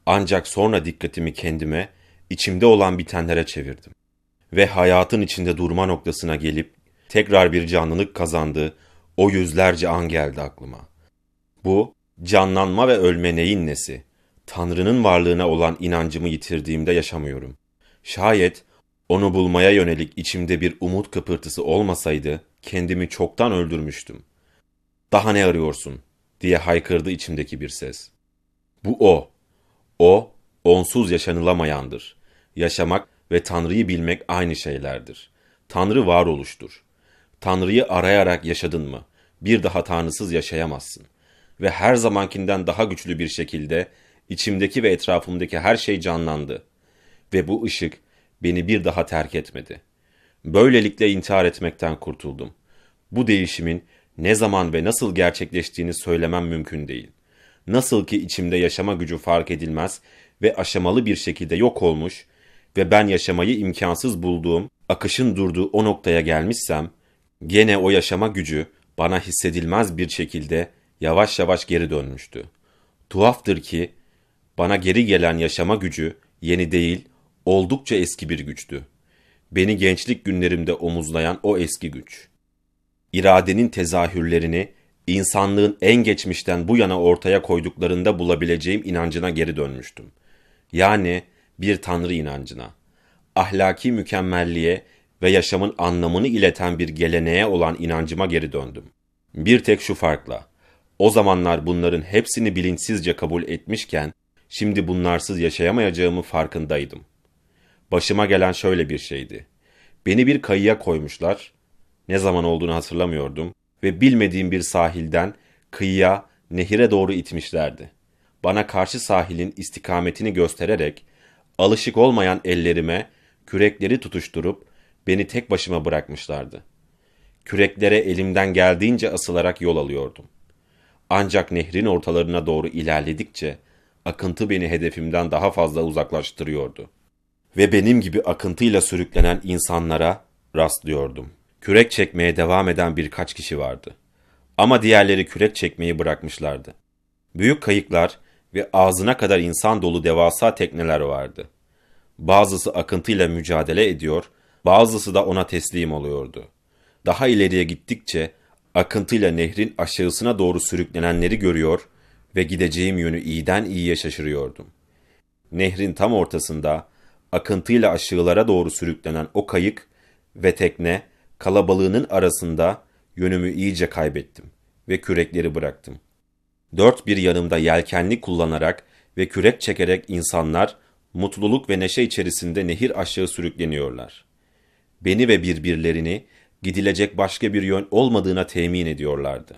Ancak sonra dikkatimi kendime, içimde olan bitenlere çevirdim. Ve hayatın içinde durma noktasına gelip tekrar bir canlılık kazandığı o yüzlerce an geldi aklıma. Bu, canlanma ve ölme neyin nesi? Tanrı'nın varlığına olan inancımı yitirdiğimde yaşamıyorum. Şayet onu bulmaya yönelik içimde bir umut kıpırtısı olmasaydı kendimi çoktan öldürmüştüm. Daha ne arıyorsun diye haykırdı içimdeki bir ses. Bu o. O, onsuz yaşanılamayandır. Yaşamak ve Tanrı'yı bilmek aynı şeylerdir. Tanrı varoluştur. Tanrı'yı arayarak yaşadın mı? Bir daha Tanrısız yaşayamazsın. Ve her zamankinden daha güçlü bir şekilde içimdeki ve etrafımdaki her şey canlandı. Ve bu ışık beni bir daha terk etmedi. Böylelikle intihar etmekten kurtuldum. Bu değişimin ne zaman ve nasıl gerçekleştiğini söylemem mümkün değil. Nasıl ki içimde yaşama gücü fark edilmez ve aşamalı bir şekilde yok olmuş ve ben yaşamayı imkansız bulduğum, akışın durduğu o noktaya gelmişsem, gene o yaşama gücü bana hissedilmez bir şekilde yavaş yavaş geri dönmüştü. Tuhaftır ki bana geri gelen yaşama gücü yeni değil, oldukça eski bir güçtü. Beni gençlik günlerimde omuzlayan o eski güç. İradenin tezahürlerini insanlığın en geçmişten bu yana ortaya koyduklarında bulabileceğim inancına geri dönmüştüm. Yani bir tanrı inancına. Ahlaki mükemmelliğe ve yaşamın anlamını ileten bir geleneğe olan inancıma geri döndüm. Bir tek şu farkla. O zamanlar bunların hepsini bilinçsizce kabul etmişken, şimdi bunlarsız yaşayamayacağımı farkındaydım. Başıma gelen şöyle bir şeydi. Beni bir kayıya koymuşlar, ne zaman olduğunu hatırlamıyordum ve bilmediğim bir sahilden kıyıya, nehire doğru itmişlerdi. Bana karşı sahilin istikametini göstererek, alışık olmayan ellerime kürekleri tutuşturup beni tek başıma bırakmışlardı. Küreklere elimden geldiğince asılarak yol alıyordum. Ancak nehrin ortalarına doğru ilerledikçe akıntı beni hedefimden daha fazla uzaklaştırıyordu. Ve benim gibi akıntıyla sürüklenen insanlara rastlıyordum. Kürek çekmeye devam eden birkaç kişi vardı. Ama diğerleri kürek çekmeyi bırakmışlardı. Büyük kayıklar ve ağzına kadar insan dolu devasa tekneler vardı. Bazısı akıntıyla mücadele ediyor, bazısı da ona teslim oluyordu. Daha ileriye gittikçe akıntıyla nehrin aşağısına doğru sürüklenenleri görüyor ve gideceğim yönü iyiden iyiye şaşırıyordum. Nehrin tam ortasında akıntıyla aşağılara doğru sürüklenen o kayık ve tekne kalabalığının arasında yönümü iyice kaybettim ve kürekleri bıraktım. Dört bir yanımda yelkenli kullanarak ve kürek çekerek insanlar mutluluk ve neşe içerisinde nehir aşağı sürükleniyorlar. Beni ve birbirlerini gidilecek başka bir yön olmadığına temin ediyorlardı.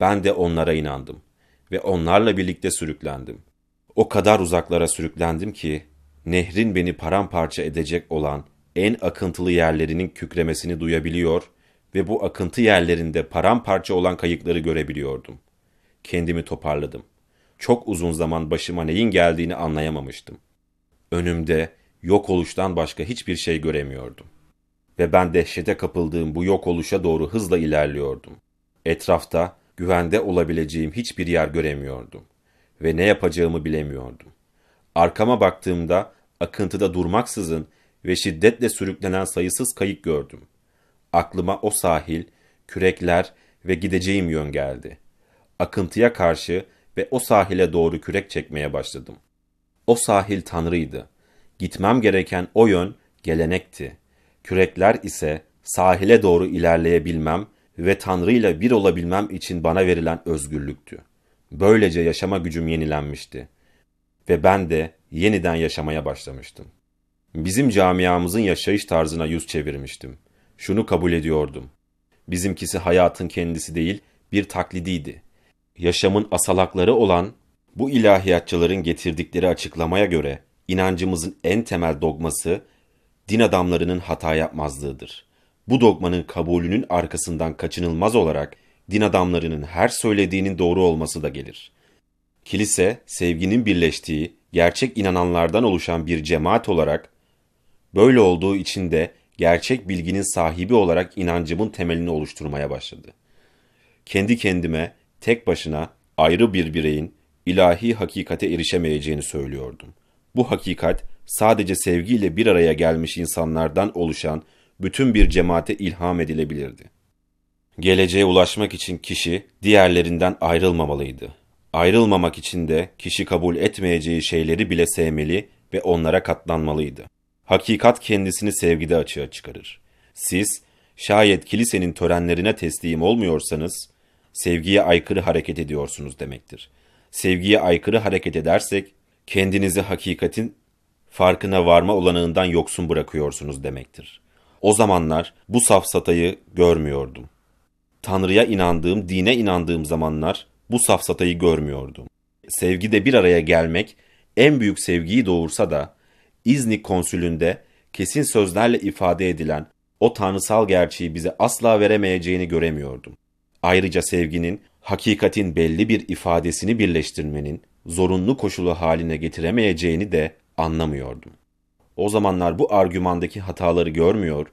Ben de onlara inandım ve onlarla birlikte sürüklendim. O kadar uzaklara sürüklendim ki nehrin beni paramparça edecek olan en akıntılı yerlerinin kükremesini duyabiliyor ve bu akıntı yerlerinde paramparça olan kayıkları görebiliyordum. Kendimi toparladım. Çok uzun zaman başıma neyin geldiğini anlayamamıştım. Önümde yok oluştan başka hiçbir şey göremiyordum. Ve ben dehşete kapıldığım bu yok oluşa doğru hızla ilerliyordum. Etrafta güvende olabileceğim hiçbir yer göremiyordum ve ne yapacağımı bilemiyordum. Arkama baktığımda akıntıda durmaksızın ve şiddetle sürüklenen sayısız kayık gördüm. Aklıma o sahil, kürekler ve gideceğim yön geldi. Akıntıya karşı ve o sahile doğru kürek çekmeye başladım. O sahil Tanrı'ydı. Gitmem gereken o yön gelenekti. Kürekler ise sahile doğru ilerleyebilmem ve Tanrı ile bir olabilmem için bana verilen özgürlüktü. Böylece yaşama gücüm yenilenmişti. Ve ben de yeniden yaşamaya başlamıştım. Bizim camiamızın yaşayış tarzına yüz çevirmiştim. Şunu kabul ediyordum. Bizimkisi hayatın kendisi değil, bir taklidiydi. Yaşamın asalakları olan bu ilahiyatçıların getirdikleri açıklamaya göre inancımızın en temel dogması din adamlarının hata yapmazlığıdır. Bu dogmanın kabulünün arkasından kaçınılmaz olarak din adamlarının her söylediğinin doğru olması da gelir. Kilise, sevginin birleştiği, gerçek inananlardan oluşan bir cemaat olarak Böyle olduğu için de gerçek bilginin sahibi olarak inancımın temelini oluşturmaya başladı. Kendi kendime tek başına ayrı bir bireyin ilahi hakikate erişemeyeceğini söylüyordum. Bu hakikat sadece sevgiyle bir araya gelmiş insanlardan oluşan bütün bir cemaate ilham edilebilirdi. Geleceğe ulaşmak için kişi diğerlerinden ayrılmamalıydı. Ayrılmamak için de kişi kabul etmeyeceği şeyleri bile sevmeli ve onlara katlanmalıydı. Hakikat kendisini sevgide açığa çıkarır. Siz şayet kilisenin törenlerine teslim olmuyorsanız sevgiye aykırı hareket ediyorsunuz demektir. Sevgiye aykırı hareket edersek kendinizi hakikatin farkına varma olanağından yoksun bırakıyorsunuz demektir. O zamanlar bu safsatayı görmüyordum. Tanrı'ya inandığım, dine inandığım zamanlar bu safsatayı görmüyordum. Sevgide bir araya gelmek en büyük sevgiyi doğursa da İznik konsülünde kesin sözlerle ifade edilen o tanrısal gerçeği bize asla veremeyeceğini göremiyordum. Ayrıca sevginin, hakikatin belli bir ifadesini birleştirmenin zorunlu koşulu haline getiremeyeceğini de anlamıyordum. O zamanlar bu argümandaki hataları görmüyor,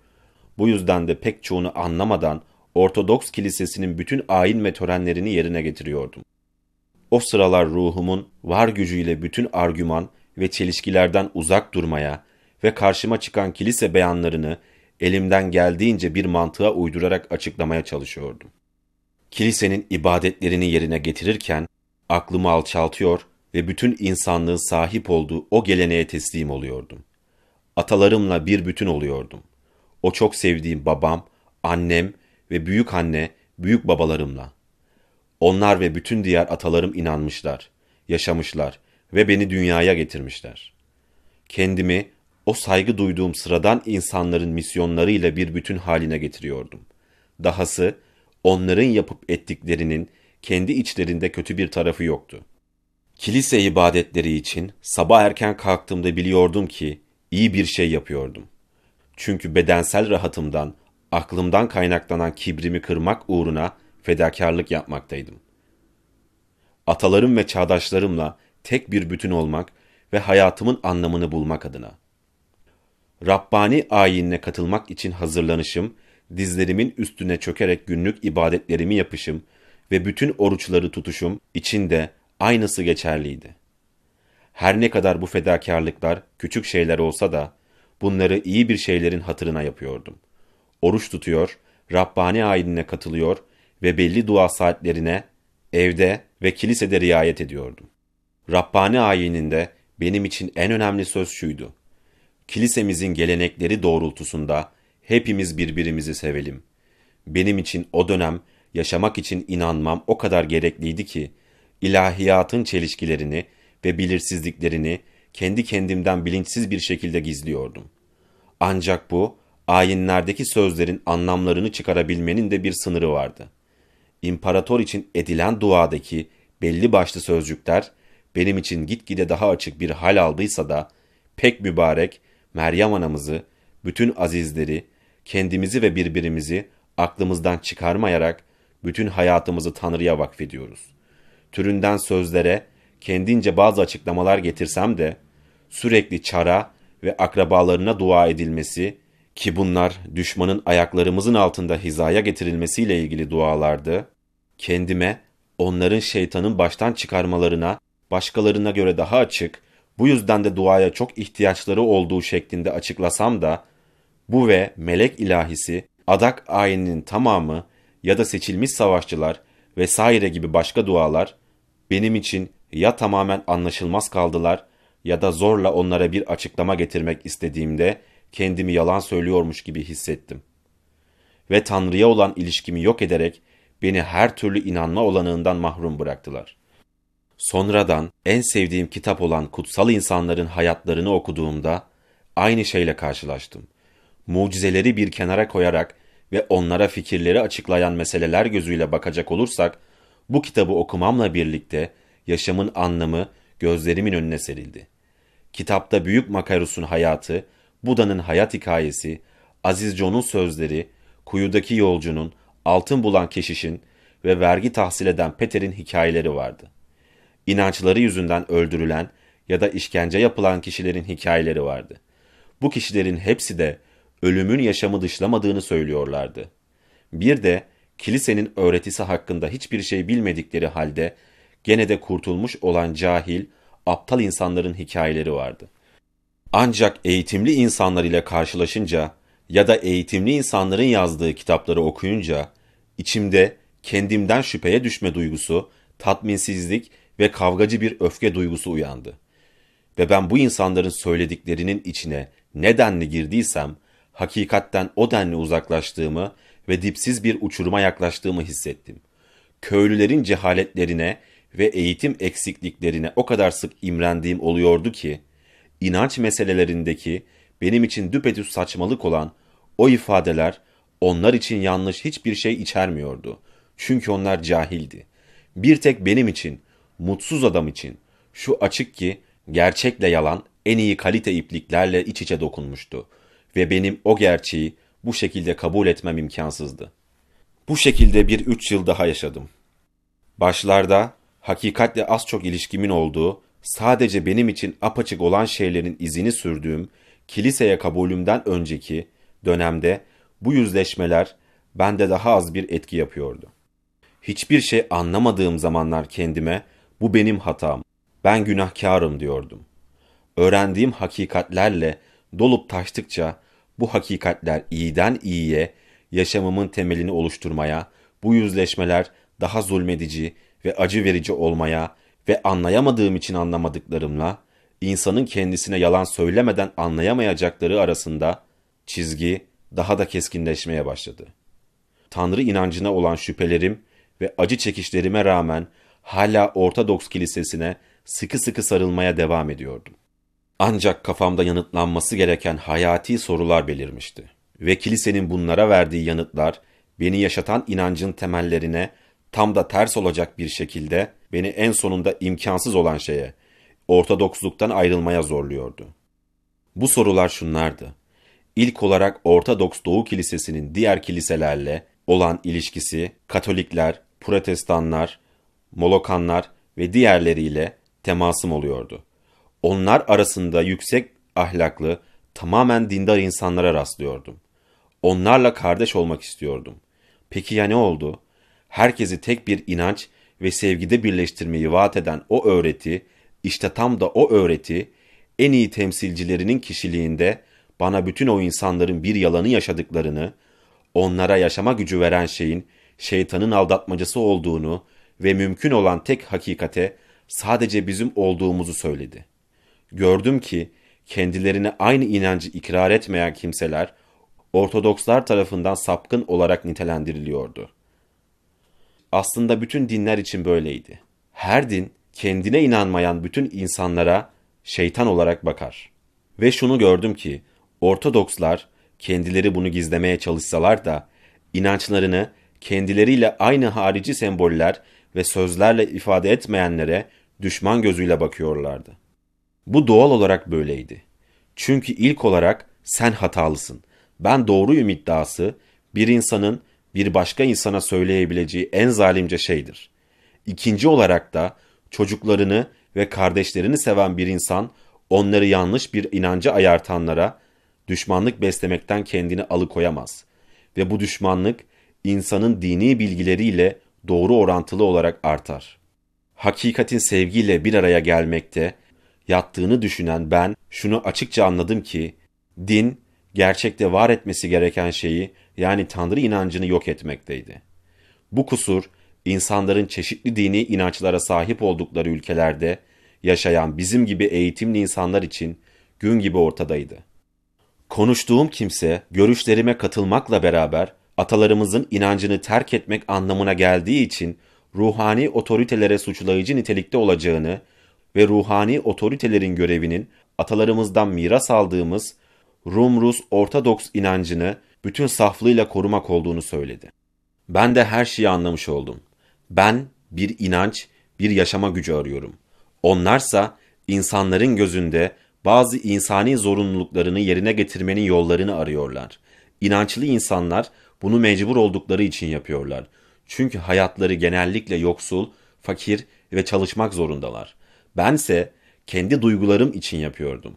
bu yüzden de pek çoğunu anlamadan Ortodoks kilisesinin bütün ayin ve törenlerini yerine getiriyordum. O sıralar ruhumun var gücüyle bütün argüman ve çelişkilerden uzak durmaya ve karşıma çıkan kilise beyanlarını elimden geldiğince bir mantığa uydurarak açıklamaya çalışıyordum. Kilisenin ibadetlerini yerine getirirken aklımı alçaltıyor ve bütün insanlığın sahip olduğu o geleneğe teslim oluyordum. Atalarımla bir bütün oluyordum. O çok sevdiğim babam, annem ve büyük anne, büyük babalarımla. Onlar ve bütün diğer atalarım inanmışlar, yaşamışlar ve beni dünyaya getirmişler. Kendimi o saygı duyduğum sıradan insanların misyonlarıyla bir bütün haline getiriyordum. Dahası onların yapıp ettiklerinin kendi içlerinde kötü bir tarafı yoktu. Kilise ibadetleri için sabah erken kalktığımda biliyordum ki iyi bir şey yapıyordum. Çünkü bedensel rahatımdan, aklımdan kaynaklanan kibrimi kırmak uğruna fedakarlık yapmaktaydım. Atalarım ve çağdaşlarımla tek bir bütün olmak ve hayatımın anlamını bulmak adına. Rabbani ayinine katılmak için hazırlanışım, dizlerimin üstüne çökerek günlük ibadetlerimi yapışım ve bütün oruçları tutuşum içinde aynısı geçerliydi. Her ne kadar bu fedakarlıklar küçük şeyler olsa da bunları iyi bir şeylerin hatırına yapıyordum. Oruç tutuyor, Rabbani ayinine katılıyor ve belli dua saatlerine evde ve kilisede riayet ediyordum. Rabbani ayininde benim için en önemli söz şuydu. Kilisemizin gelenekleri doğrultusunda hepimiz birbirimizi sevelim. Benim için o dönem yaşamak için inanmam o kadar gerekliydi ki, ilahiyatın çelişkilerini ve belirsizliklerini kendi kendimden bilinçsiz bir şekilde gizliyordum. Ancak bu, ayinlerdeki sözlerin anlamlarını çıkarabilmenin de bir sınırı vardı. İmparator için edilen duadaki belli başlı sözcükler, benim için gitgide daha açık bir hal aldıysa da, pek mübarek Meryem anamızı, bütün azizleri, kendimizi ve birbirimizi aklımızdan çıkarmayarak bütün hayatımızı Tanrı'ya vakfediyoruz. Türünden sözlere kendince bazı açıklamalar getirsem de sürekli çara ve akrabalarına dua edilmesi ki bunlar düşmanın ayaklarımızın altında hizaya getirilmesiyle ilgili dualardı, kendime onların şeytanın baştan çıkarmalarına başkalarına göre daha açık, bu yüzden de duaya çok ihtiyaçları olduğu şeklinde açıklasam da, bu ve melek ilahisi, adak ayininin tamamı ya da seçilmiş savaşçılar vesaire gibi başka dualar, benim için ya tamamen anlaşılmaz kaldılar ya da zorla onlara bir açıklama getirmek istediğimde kendimi yalan söylüyormuş gibi hissettim. Ve Tanrı'ya olan ilişkimi yok ederek beni her türlü inanma olanağından mahrum bıraktılar. Sonradan en sevdiğim kitap olan kutsal insanların hayatlarını okuduğumda aynı şeyle karşılaştım. Mucizeleri bir kenara koyarak ve onlara fikirleri açıklayan meseleler gözüyle bakacak olursak, bu kitabı okumamla birlikte yaşamın anlamı gözlerimin önüne serildi. Kitapta Büyük Makarus'un hayatı, Buda'nın hayat hikayesi, Aziz John'un sözleri, kuyudaki yolcunun, altın bulan keşişin ve vergi tahsil eden Peter'in hikayeleri vardı inançları yüzünden öldürülen ya da işkence yapılan kişilerin hikayeleri vardı. Bu kişilerin hepsi de ölümün yaşamı dışlamadığını söylüyorlardı. Bir de kilisenin öğretisi hakkında hiçbir şey bilmedikleri halde gene de kurtulmuş olan cahil, aptal insanların hikayeleri vardı. Ancak eğitimli insanlar ile karşılaşınca ya da eğitimli insanların yazdığı kitapları okuyunca içimde kendimden şüpheye düşme duygusu, tatminsizlik ve kavgacı bir öfke duygusu uyandı. Ve ben bu insanların söylediklerinin içine nedenli girdiysem, hakikatten o denli uzaklaştığımı ve dipsiz bir uçuruma yaklaştığımı hissettim. Köylülerin cehaletlerine ve eğitim eksikliklerine o kadar sık imrendiğim oluyordu ki, inanç meselelerindeki benim için düpedüz saçmalık olan o ifadeler onlar için yanlış hiçbir şey içermiyordu. Çünkü onlar cahildi. Bir tek benim için, mutsuz adam için şu açık ki gerçekle yalan en iyi kalite ipliklerle iç içe dokunmuştu ve benim o gerçeği bu şekilde kabul etmem imkansızdı. Bu şekilde bir üç yıl daha yaşadım. Başlarda hakikatle az çok ilişkimin olduğu, sadece benim için apaçık olan şeylerin izini sürdüğüm, kiliseye kabulümden önceki dönemde bu yüzleşmeler bende daha az bir etki yapıyordu. Hiçbir şey anlamadığım zamanlar kendime bu benim hatam, ben günahkarım diyordum. Öğrendiğim hakikatlerle dolup taştıkça bu hakikatler iyiden iyiye yaşamımın temelini oluşturmaya, bu yüzleşmeler daha zulmedici ve acı verici olmaya ve anlayamadığım için anlamadıklarımla insanın kendisine yalan söylemeden anlayamayacakları arasında çizgi daha da keskinleşmeye başladı. Tanrı inancına olan şüphelerim ve acı çekişlerime rağmen hala Ortodoks kilisesine sıkı sıkı sarılmaya devam ediyordum. Ancak kafamda yanıtlanması gereken hayati sorular belirmişti. Ve kilisenin bunlara verdiği yanıtlar beni yaşatan inancın temellerine tam da ters olacak bir şekilde beni en sonunda imkansız olan şeye, Ortodoksluktan ayrılmaya zorluyordu. Bu sorular şunlardı. İlk olarak Ortodoks Doğu Kilisesi'nin diğer kiliselerle olan ilişkisi Katolikler, Protestanlar, Molokanlar ve diğerleriyle temasım oluyordu. Onlar arasında yüksek ahlaklı, tamamen dindar insanlara rastlıyordum. Onlarla kardeş olmak istiyordum. Peki ya ne oldu? Herkesi tek bir inanç ve sevgide birleştirmeyi vaat eden o öğreti, işte tam da o öğreti, en iyi temsilcilerinin kişiliğinde bana bütün o insanların bir yalanı yaşadıklarını, onlara yaşama gücü veren şeyin şeytanın aldatmacası olduğunu ve mümkün olan tek hakikate sadece bizim olduğumuzu söyledi. Gördüm ki kendilerine aynı inancı ikrar etmeyen kimseler Ortodokslar tarafından sapkın olarak nitelendiriliyordu. Aslında bütün dinler için böyleydi. Her din kendine inanmayan bütün insanlara şeytan olarak bakar. Ve şunu gördüm ki Ortodokslar kendileri bunu gizlemeye çalışsalar da inançlarını kendileriyle aynı harici semboller ve sözlerle ifade etmeyenlere düşman gözüyle bakıyorlardı. Bu doğal olarak böyleydi. Çünkü ilk olarak sen hatalısın. Ben doğruyum iddiası bir insanın bir başka insana söyleyebileceği en zalimce şeydir. İkinci olarak da çocuklarını ve kardeşlerini seven bir insan onları yanlış bir inanca ayartanlara düşmanlık beslemekten kendini alıkoyamaz. Ve bu düşmanlık insanın dini bilgileriyle doğru orantılı olarak artar. Hakikatin sevgiyle bir araya gelmekte yattığını düşünen ben şunu açıkça anladım ki din gerçekte var etmesi gereken şeyi yani Tanrı inancını yok etmekteydi. Bu kusur insanların çeşitli dini inançlara sahip oldukları ülkelerde yaşayan bizim gibi eğitimli insanlar için gün gibi ortadaydı. Konuştuğum kimse görüşlerime katılmakla beraber atalarımızın inancını terk etmek anlamına geldiği için ruhani otoritelere suçlayıcı nitelikte olacağını ve ruhani otoritelerin görevinin atalarımızdan miras aldığımız Rum-Rus Ortodoks inancını bütün saflığıyla korumak olduğunu söyledi. Ben de her şeyi anlamış oldum. Ben bir inanç, bir yaşama gücü arıyorum. Onlarsa insanların gözünde bazı insani zorunluluklarını yerine getirmenin yollarını arıyorlar. İnançlı insanlar bunu mecbur oldukları için yapıyorlar. Çünkü hayatları genellikle yoksul, fakir ve çalışmak zorundalar. Bense kendi duygularım için yapıyordum.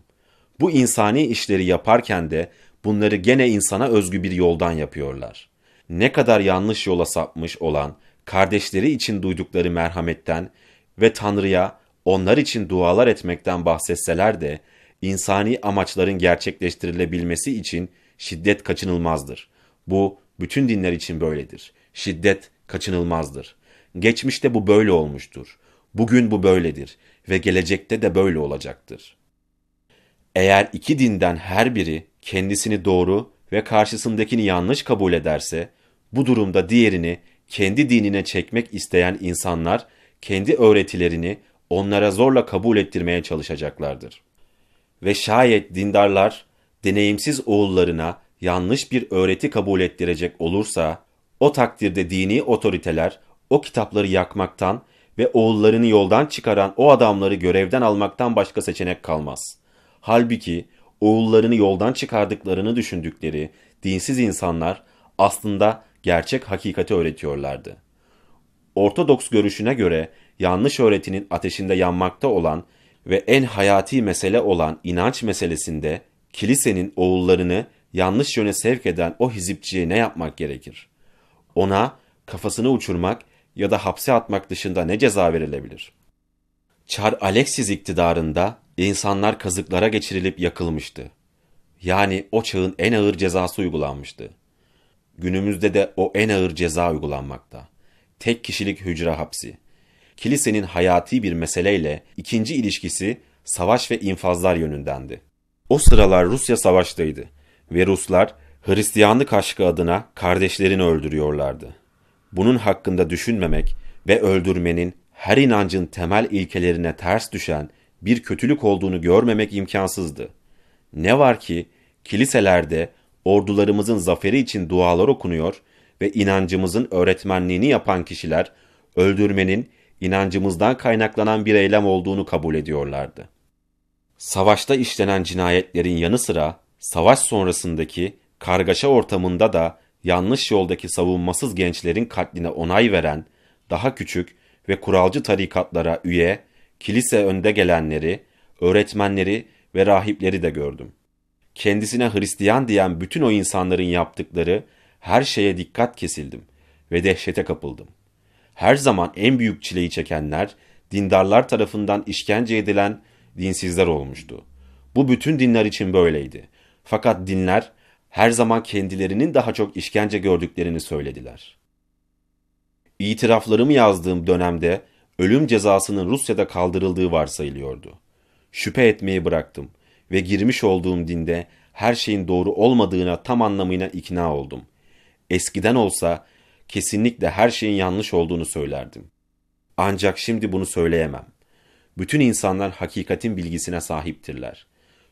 Bu insani işleri yaparken de bunları gene insana özgü bir yoldan yapıyorlar. Ne kadar yanlış yola sapmış olan, kardeşleri için duydukları merhametten ve Tanrı'ya onlar için dualar etmekten bahsetseler de, insani amaçların gerçekleştirilebilmesi için şiddet kaçınılmazdır. Bu bütün dinler için böyledir. Şiddet kaçınılmazdır. Geçmişte bu böyle olmuştur. Bugün bu böyledir ve gelecekte de böyle olacaktır. Eğer iki dinden her biri kendisini doğru ve karşısındakini yanlış kabul ederse, bu durumda diğerini kendi dinine çekmek isteyen insanlar kendi öğretilerini onlara zorla kabul ettirmeye çalışacaklardır. Ve şayet dindarlar deneyimsiz oğullarına yanlış bir öğreti kabul ettirecek olursa, o takdirde dini otoriteler o kitapları yakmaktan ve oğullarını yoldan çıkaran o adamları görevden almaktan başka seçenek kalmaz. Halbuki oğullarını yoldan çıkardıklarını düşündükleri dinsiz insanlar aslında gerçek hakikati öğretiyorlardı. Ortodoks görüşüne göre yanlış öğretinin ateşinde yanmakta olan ve en hayati mesele olan inanç meselesinde kilisenin oğullarını yanlış yöne sevk eden o hizipçiye ne yapmak gerekir? Ona kafasını uçurmak ya da hapse atmak dışında ne ceza verilebilir? Çar Alexis iktidarında insanlar kazıklara geçirilip yakılmıştı. Yani o çağın en ağır cezası uygulanmıştı. Günümüzde de o en ağır ceza uygulanmakta. Tek kişilik hücre hapsi. Kilisenin hayati bir meseleyle ikinci ilişkisi savaş ve infazlar yönündendi. O sıralar Rusya savaştaydı ve Ruslar Hristiyanlık aşkı adına kardeşlerini öldürüyorlardı. Bunun hakkında düşünmemek ve öldürmenin her inancın temel ilkelerine ters düşen bir kötülük olduğunu görmemek imkansızdı. Ne var ki kiliselerde ordularımızın zaferi için dualar okunuyor ve inancımızın öğretmenliğini yapan kişiler öldürmenin inancımızdan kaynaklanan bir eylem olduğunu kabul ediyorlardı. Savaşta işlenen cinayetlerin yanı sıra savaş sonrasındaki kargaşa ortamında da yanlış yoldaki savunmasız gençlerin katline onay veren, daha küçük ve kuralcı tarikatlara üye, kilise önde gelenleri, öğretmenleri ve rahipleri de gördüm. Kendisine Hristiyan diyen bütün o insanların yaptıkları her şeye dikkat kesildim ve dehşete kapıldım. Her zaman en büyük çileyi çekenler, dindarlar tarafından işkence edilen dinsizler olmuştu. Bu bütün dinler için böyleydi. Fakat dinler her zaman kendilerinin daha çok işkence gördüklerini söylediler. İtiraflarımı yazdığım dönemde ölüm cezasının Rusya'da kaldırıldığı varsayılıyordu. Şüphe etmeyi bıraktım ve girmiş olduğum dinde her şeyin doğru olmadığına tam anlamıyla ikna oldum. Eskiden olsa kesinlikle her şeyin yanlış olduğunu söylerdim. Ancak şimdi bunu söyleyemem. Bütün insanlar hakikatin bilgisine sahiptirler.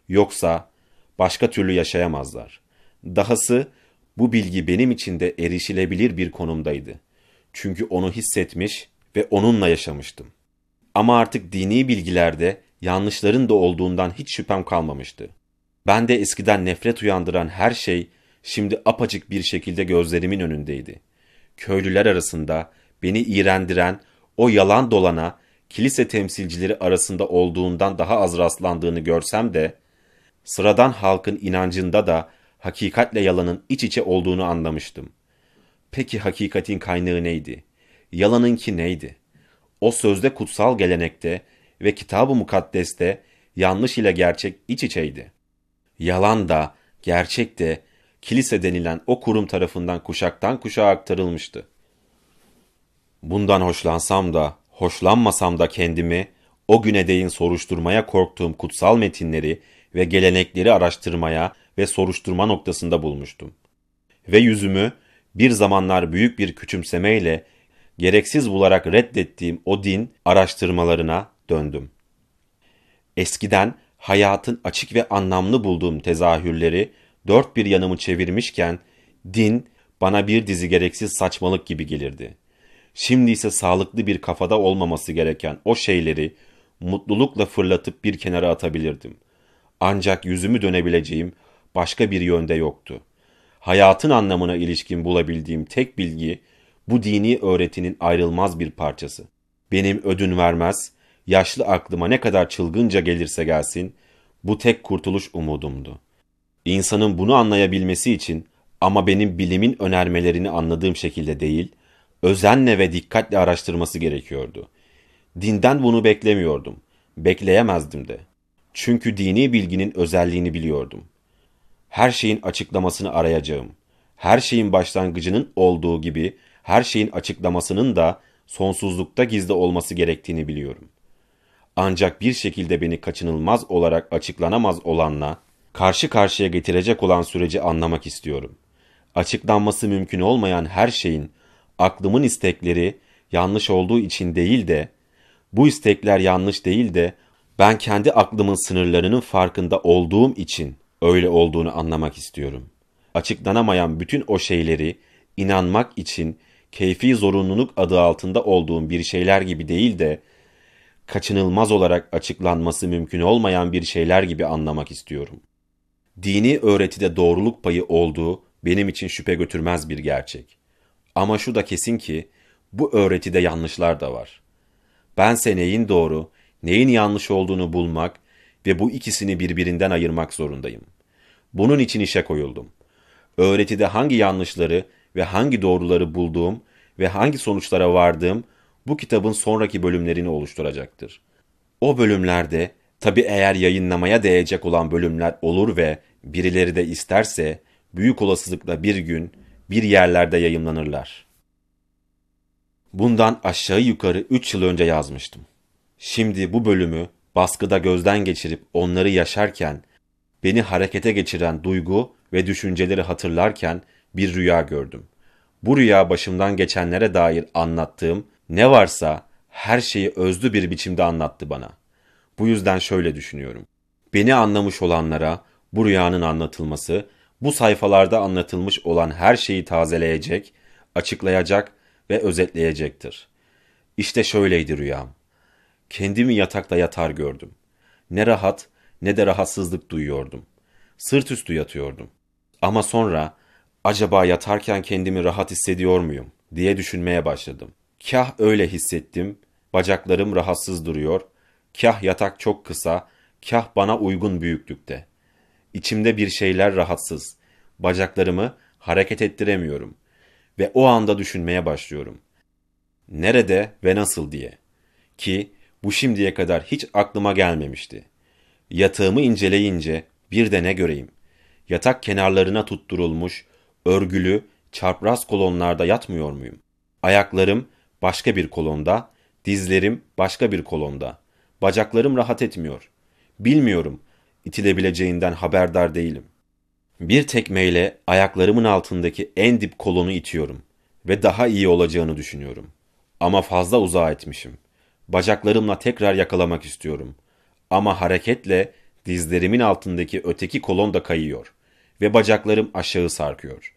Yoksa başka türlü yaşayamazlar. Dahası bu bilgi benim için de erişilebilir bir konumdaydı. Çünkü onu hissetmiş ve onunla yaşamıştım. Ama artık dini bilgilerde yanlışların da olduğundan hiç şüphem kalmamıştı. Ben de eskiden nefret uyandıran her şey şimdi apacık bir şekilde gözlerimin önündeydi. Köylüler arasında beni iğrendiren o yalan dolana kilise temsilcileri arasında olduğundan daha az rastlandığını görsem de sıradan halkın inancında da hakikatle yalanın iç içe olduğunu anlamıştım. Peki hakikatin kaynağı neydi? Yalanınki neydi? O sözde kutsal gelenekte ve kitab-ı mukaddeste yanlış ile gerçek iç içeydi. Yalan da, gerçek de kilise denilen o kurum tarafından kuşaktan kuşağa aktarılmıştı. Bundan hoşlansam da, hoşlanmasam da kendimi o güne değin soruşturmaya korktuğum kutsal metinleri ve gelenekleri araştırmaya ve soruşturma noktasında bulmuştum. Ve yüzümü bir zamanlar büyük bir küçümsemeyle gereksiz bularak reddettiğim o din araştırmalarına döndüm. Eskiden hayatın açık ve anlamlı bulduğum tezahürleri dört bir yanımı çevirmişken din bana bir dizi gereksiz saçmalık gibi gelirdi. Şimdi ise sağlıklı bir kafada olmaması gereken o şeyleri mutlulukla fırlatıp bir kenara atabilirdim. Ancak yüzümü dönebileceğim başka bir yönde yoktu. Hayatın anlamına ilişkin bulabildiğim tek bilgi bu dini öğretinin ayrılmaz bir parçası. Benim ödün vermez, yaşlı aklıma ne kadar çılgınca gelirse gelsin, bu tek kurtuluş umudumdu. İnsanın bunu anlayabilmesi için ama benim bilimin önermelerini anladığım şekilde değil, özenle ve dikkatle araştırması gerekiyordu. Dinden bunu beklemiyordum. Bekleyemezdim de. Çünkü dini bilginin özelliğini biliyordum. Her şeyin açıklamasını arayacağım. Her şeyin başlangıcının olduğu gibi her şeyin açıklamasının da sonsuzlukta gizli olması gerektiğini biliyorum. Ancak bir şekilde beni kaçınılmaz olarak açıklanamaz olanla karşı karşıya getirecek olan süreci anlamak istiyorum. Açıklanması mümkün olmayan her şeyin aklımın istekleri yanlış olduğu için değil de bu istekler yanlış değil de ben kendi aklımın sınırlarının farkında olduğum için öyle olduğunu anlamak istiyorum. Açıklanamayan bütün o şeyleri inanmak için keyfi zorunluluk adı altında olduğum bir şeyler gibi değil de kaçınılmaz olarak açıklanması mümkün olmayan bir şeyler gibi anlamak istiyorum. Dini öğretide doğruluk payı olduğu benim için şüphe götürmez bir gerçek. Ama şu da kesin ki bu öğretide yanlışlar da var. Bense neyin doğru, neyin yanlış olduğunu bulmak ve bu ikisini birbirinden ayırmak zorundayım. Bunun için işe koyuldum. Öğretide hangi yanlışları ve hangi doğruları bulduğum ve hangi sonuçlara vardığım bu kitabın sonraki bölümlerini oluşturacaktır. O bölümlerde tabi eğer yayınlamaya değecek olan bölümler olur ve birileri de isterse büyük olasılıkla bir gün bir yerlerde yayınlanırlar. Bundan aşağı yukarı 3 yıl önce yazmıştım. Şimdi bu bölümü baskıda gözden geçirip onları yaşarken, beni harekete geçiren duygu ve düşünceleri hatırlarken bir rüya gördüm. Bu rüya başımdan geçenlere dair anlattığım ne varsa her şeyi özlü bir biçimde anlattı bana. Bu yüzden şöyle düşünüyorum. Beni anlamış olanlara bu rüyanın anlatılması, bu sayfalarda anlatılmış olan her şeyi tazeleyecek, açıklayacak ve özetleyecektir. İşte şöyleydi rüyam. Kendimi yatakta yatar gördüm. Ne rahat ne de rahatsızlık duyuyordum. Sırt üstü yatıyordum. Ama sonra acaba yatarken kendimi rahat hissediyor muyum diye düşünmeye başladım. Kah öyle hissettim, bacaklarım rahatsız duruyor, kah yatak çok kısa, kah bana uygun büyüklükte. İçimde bir şeyler rahatsız, bacaklarımı hareket ettiremiyorum ve o anda düşünmeye başlıyorum. Nerede ve nasıl diye. Ki bu şimdiye kadar hiç aklıma gelmemişti. Yatağımı inceleyince bir de ne göreyim. Yatak kenarlarına tutturulmuş, örgülü, çarpraz kolonlarda yatmıyor muyum? Ayaklarım başka bir kolonda, dizlerim başka bir kolonda. Bacaklarım rahat etmiyor. Bilmiyorum, itilebileceğinden haberdar değilim. Bir tekmeyle ayaklarımın altındaki en dip kolonu itiyorum ve daha iyi olacağını düşünüyorum. Ama fazla uzağa etmişim. Bacaklarımla tekrar yakalamak istiyorum. Ama hareketle dizlerimin altındaki öteki kolon da kayıyor ve bacaklarım aşağı sarkıyor.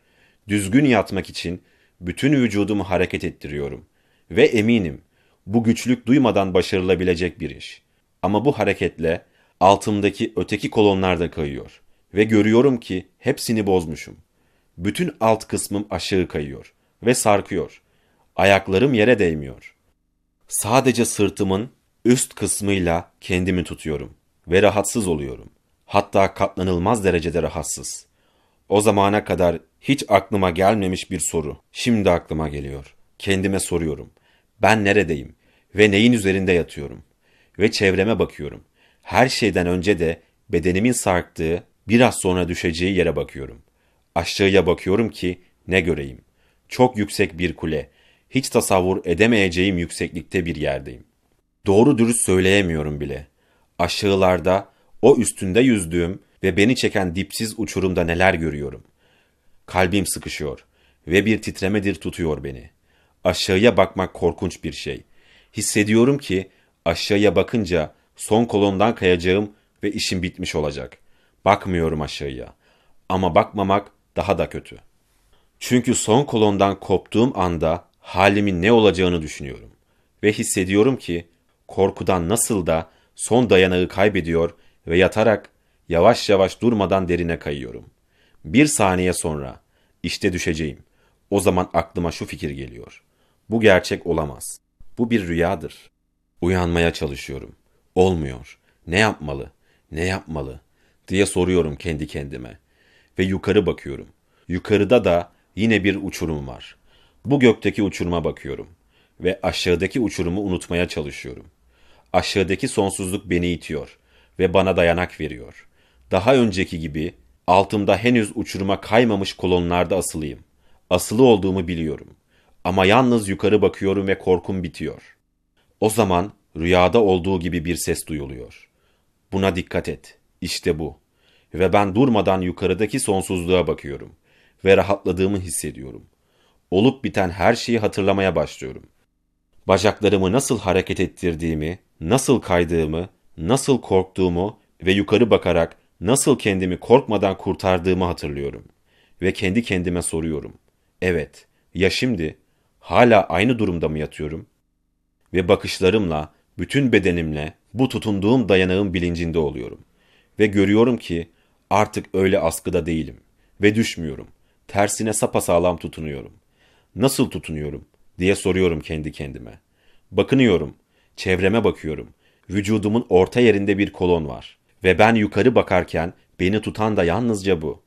Düzgün yatmak için bütün vücudumu hareket ettiriyorum ve eminim bu güçlük duymadan başarılabilecek bir iş. Ama bu hareketle altımdaki öteki kolonlar da kayıyor ve görüyorum ki hepsini bozmuşum. Bütün alt kısmım aşağı kayıyor ve sarkıyor. Ayaklarım yere değmiyor. Sadece sırtımın üst kısmıyla kendimi tutuyorum ve rahatsız oluyorum. Hatta katlanılmaz derecede rahatsız. O zamana kadar hiç aklıma gelmemiş bir soru. Şimdi aklıma geliyor. Kendime soruyorum. Ben neredeyim ve neyin üzerinde yatıyorum? Ve çevreme bakıyorum. Her şeyden önce de bedenimin sarktığı, biraz sonra düşeceği yere bakıyorum. Aşağıya bakıyorum ki ne göreyim? Çok yüksek bir kule. Hiç tasavvur edemeyeceğim yükseklikte bir yerdeyim. Doğru dürüst söyleyemiyorum bile. Aşağılarda o üstünde yüzdüğüm ve beni çeken dipsiz uçurumda neler görüyorum. Kalbim sıkışıyor ve bir titremedir tutuyor beni. Aşağıya bakmak korkunç bir şey. Hissediyorum ki aşağıya bakınca son kolondan kayacağım ve işim bitmiş olacak. Bakmıyorum aşağıya. Ama bakmamak daha da kötü. Çünkü son kolondan koptuğum anda halimin ne olacağını düşünüyorum. Ve hissediyorum ki korkudan nasıl da son dayanağı kaybediyor ve yatarak yavaş yavaş durmadan derine kayıyorum. Bir saniye sonra işte düşeceğim. O zaman aklıma şu fikir geliyor. Bu gerçek olamaz. Bu bir rüyadır. Uyanmaya çalışıyorum. Olmuyor. Ne yapmalı? Ne yapmalı? diye soruyorum kendi kendime. ve yukarı bakıyorum. Yukarıda da yine bir uçurum var. Bu gökteki uçuruma bakıyorum ve aşağıdaki uçurumu unutmaya çalışıyorum. Aşağıdaki sonsuzluk beni itiyor ve bana dayanak veriyor. Daha önceki gibi altımda henüz uçuruma kaymamış kolonlarda asılıyım. Asılı olduğumu biliyorum. Ama yalnız yukarı bakıyorum ve korkum bitiyor. O zaman rüyada olduğu gibi bir ses duyuluyor. Buna dikkat et. İşte bu. Ve ben durmadan yukarıdaki sonsuzluğa bakıyorum ve rahatladığımı hissediyorum. Olup biten her şeyi hatırlamaya başlıyorum. Bacaklarımı nasıl hareket ettirdiğimi, nasıl kaydığımı, nasıl korktuğumu ve yukarı bakarak nasıl kendimi korkmadan kurtardığımı hatırlıyorum. Ve kendi kendime soruyorum. Evet, ya şimdi hala aynı durumda mı yatıyorum? Ve bakışlarımla, bütün bedenimle bu tutunduğum dayanağın bilincinde oluyorum. Ve görüyorum ki artık öyle askıda değilim ve düşmüyorum. Tersine sapasağlam tutunuyorum. Nasıl tutunuyorum diye soruyorum kendi kendime. Bakınıyorum, çevreme bakıyorum. Vücudumun orta yerinde bir kolon var ve ben yukarı bakarken beni tutan da yalnızca bu.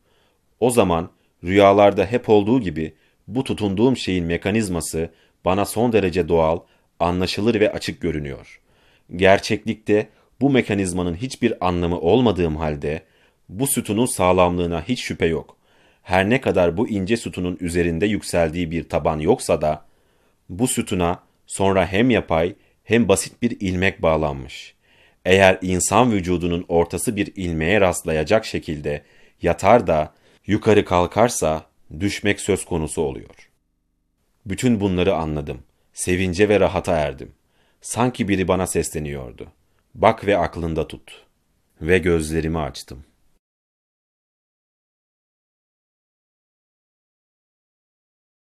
O zaman rüyalarda hep olduğu gibi bu tutunduğum şeyin mekanizması bana son derece doğal, anlaşılır ve açık görünüyor. Gerçeklikte bu mekanizmanın hiçbir anlamı olmadığım halde bu sütunun sağlamlığına hiç şüphe yok. Her ne kadar bu ince sütunun üzerinde yükseldiği bir taban yoksa da bu sütuna sonra hem yapay hem basit bir ilmek bağlanmış. Eğer insan vücudunun ortası bir ilmeğe rastlayacak şekilde yatar da yukarı kalkarsa düşmek söz konusu oluyor. Bütün bunları anladım. Sevince ve rahata erdim. Sanki biri bana sesleniyordu. Bak ve aklında tut. Ve gözlerimi açtım.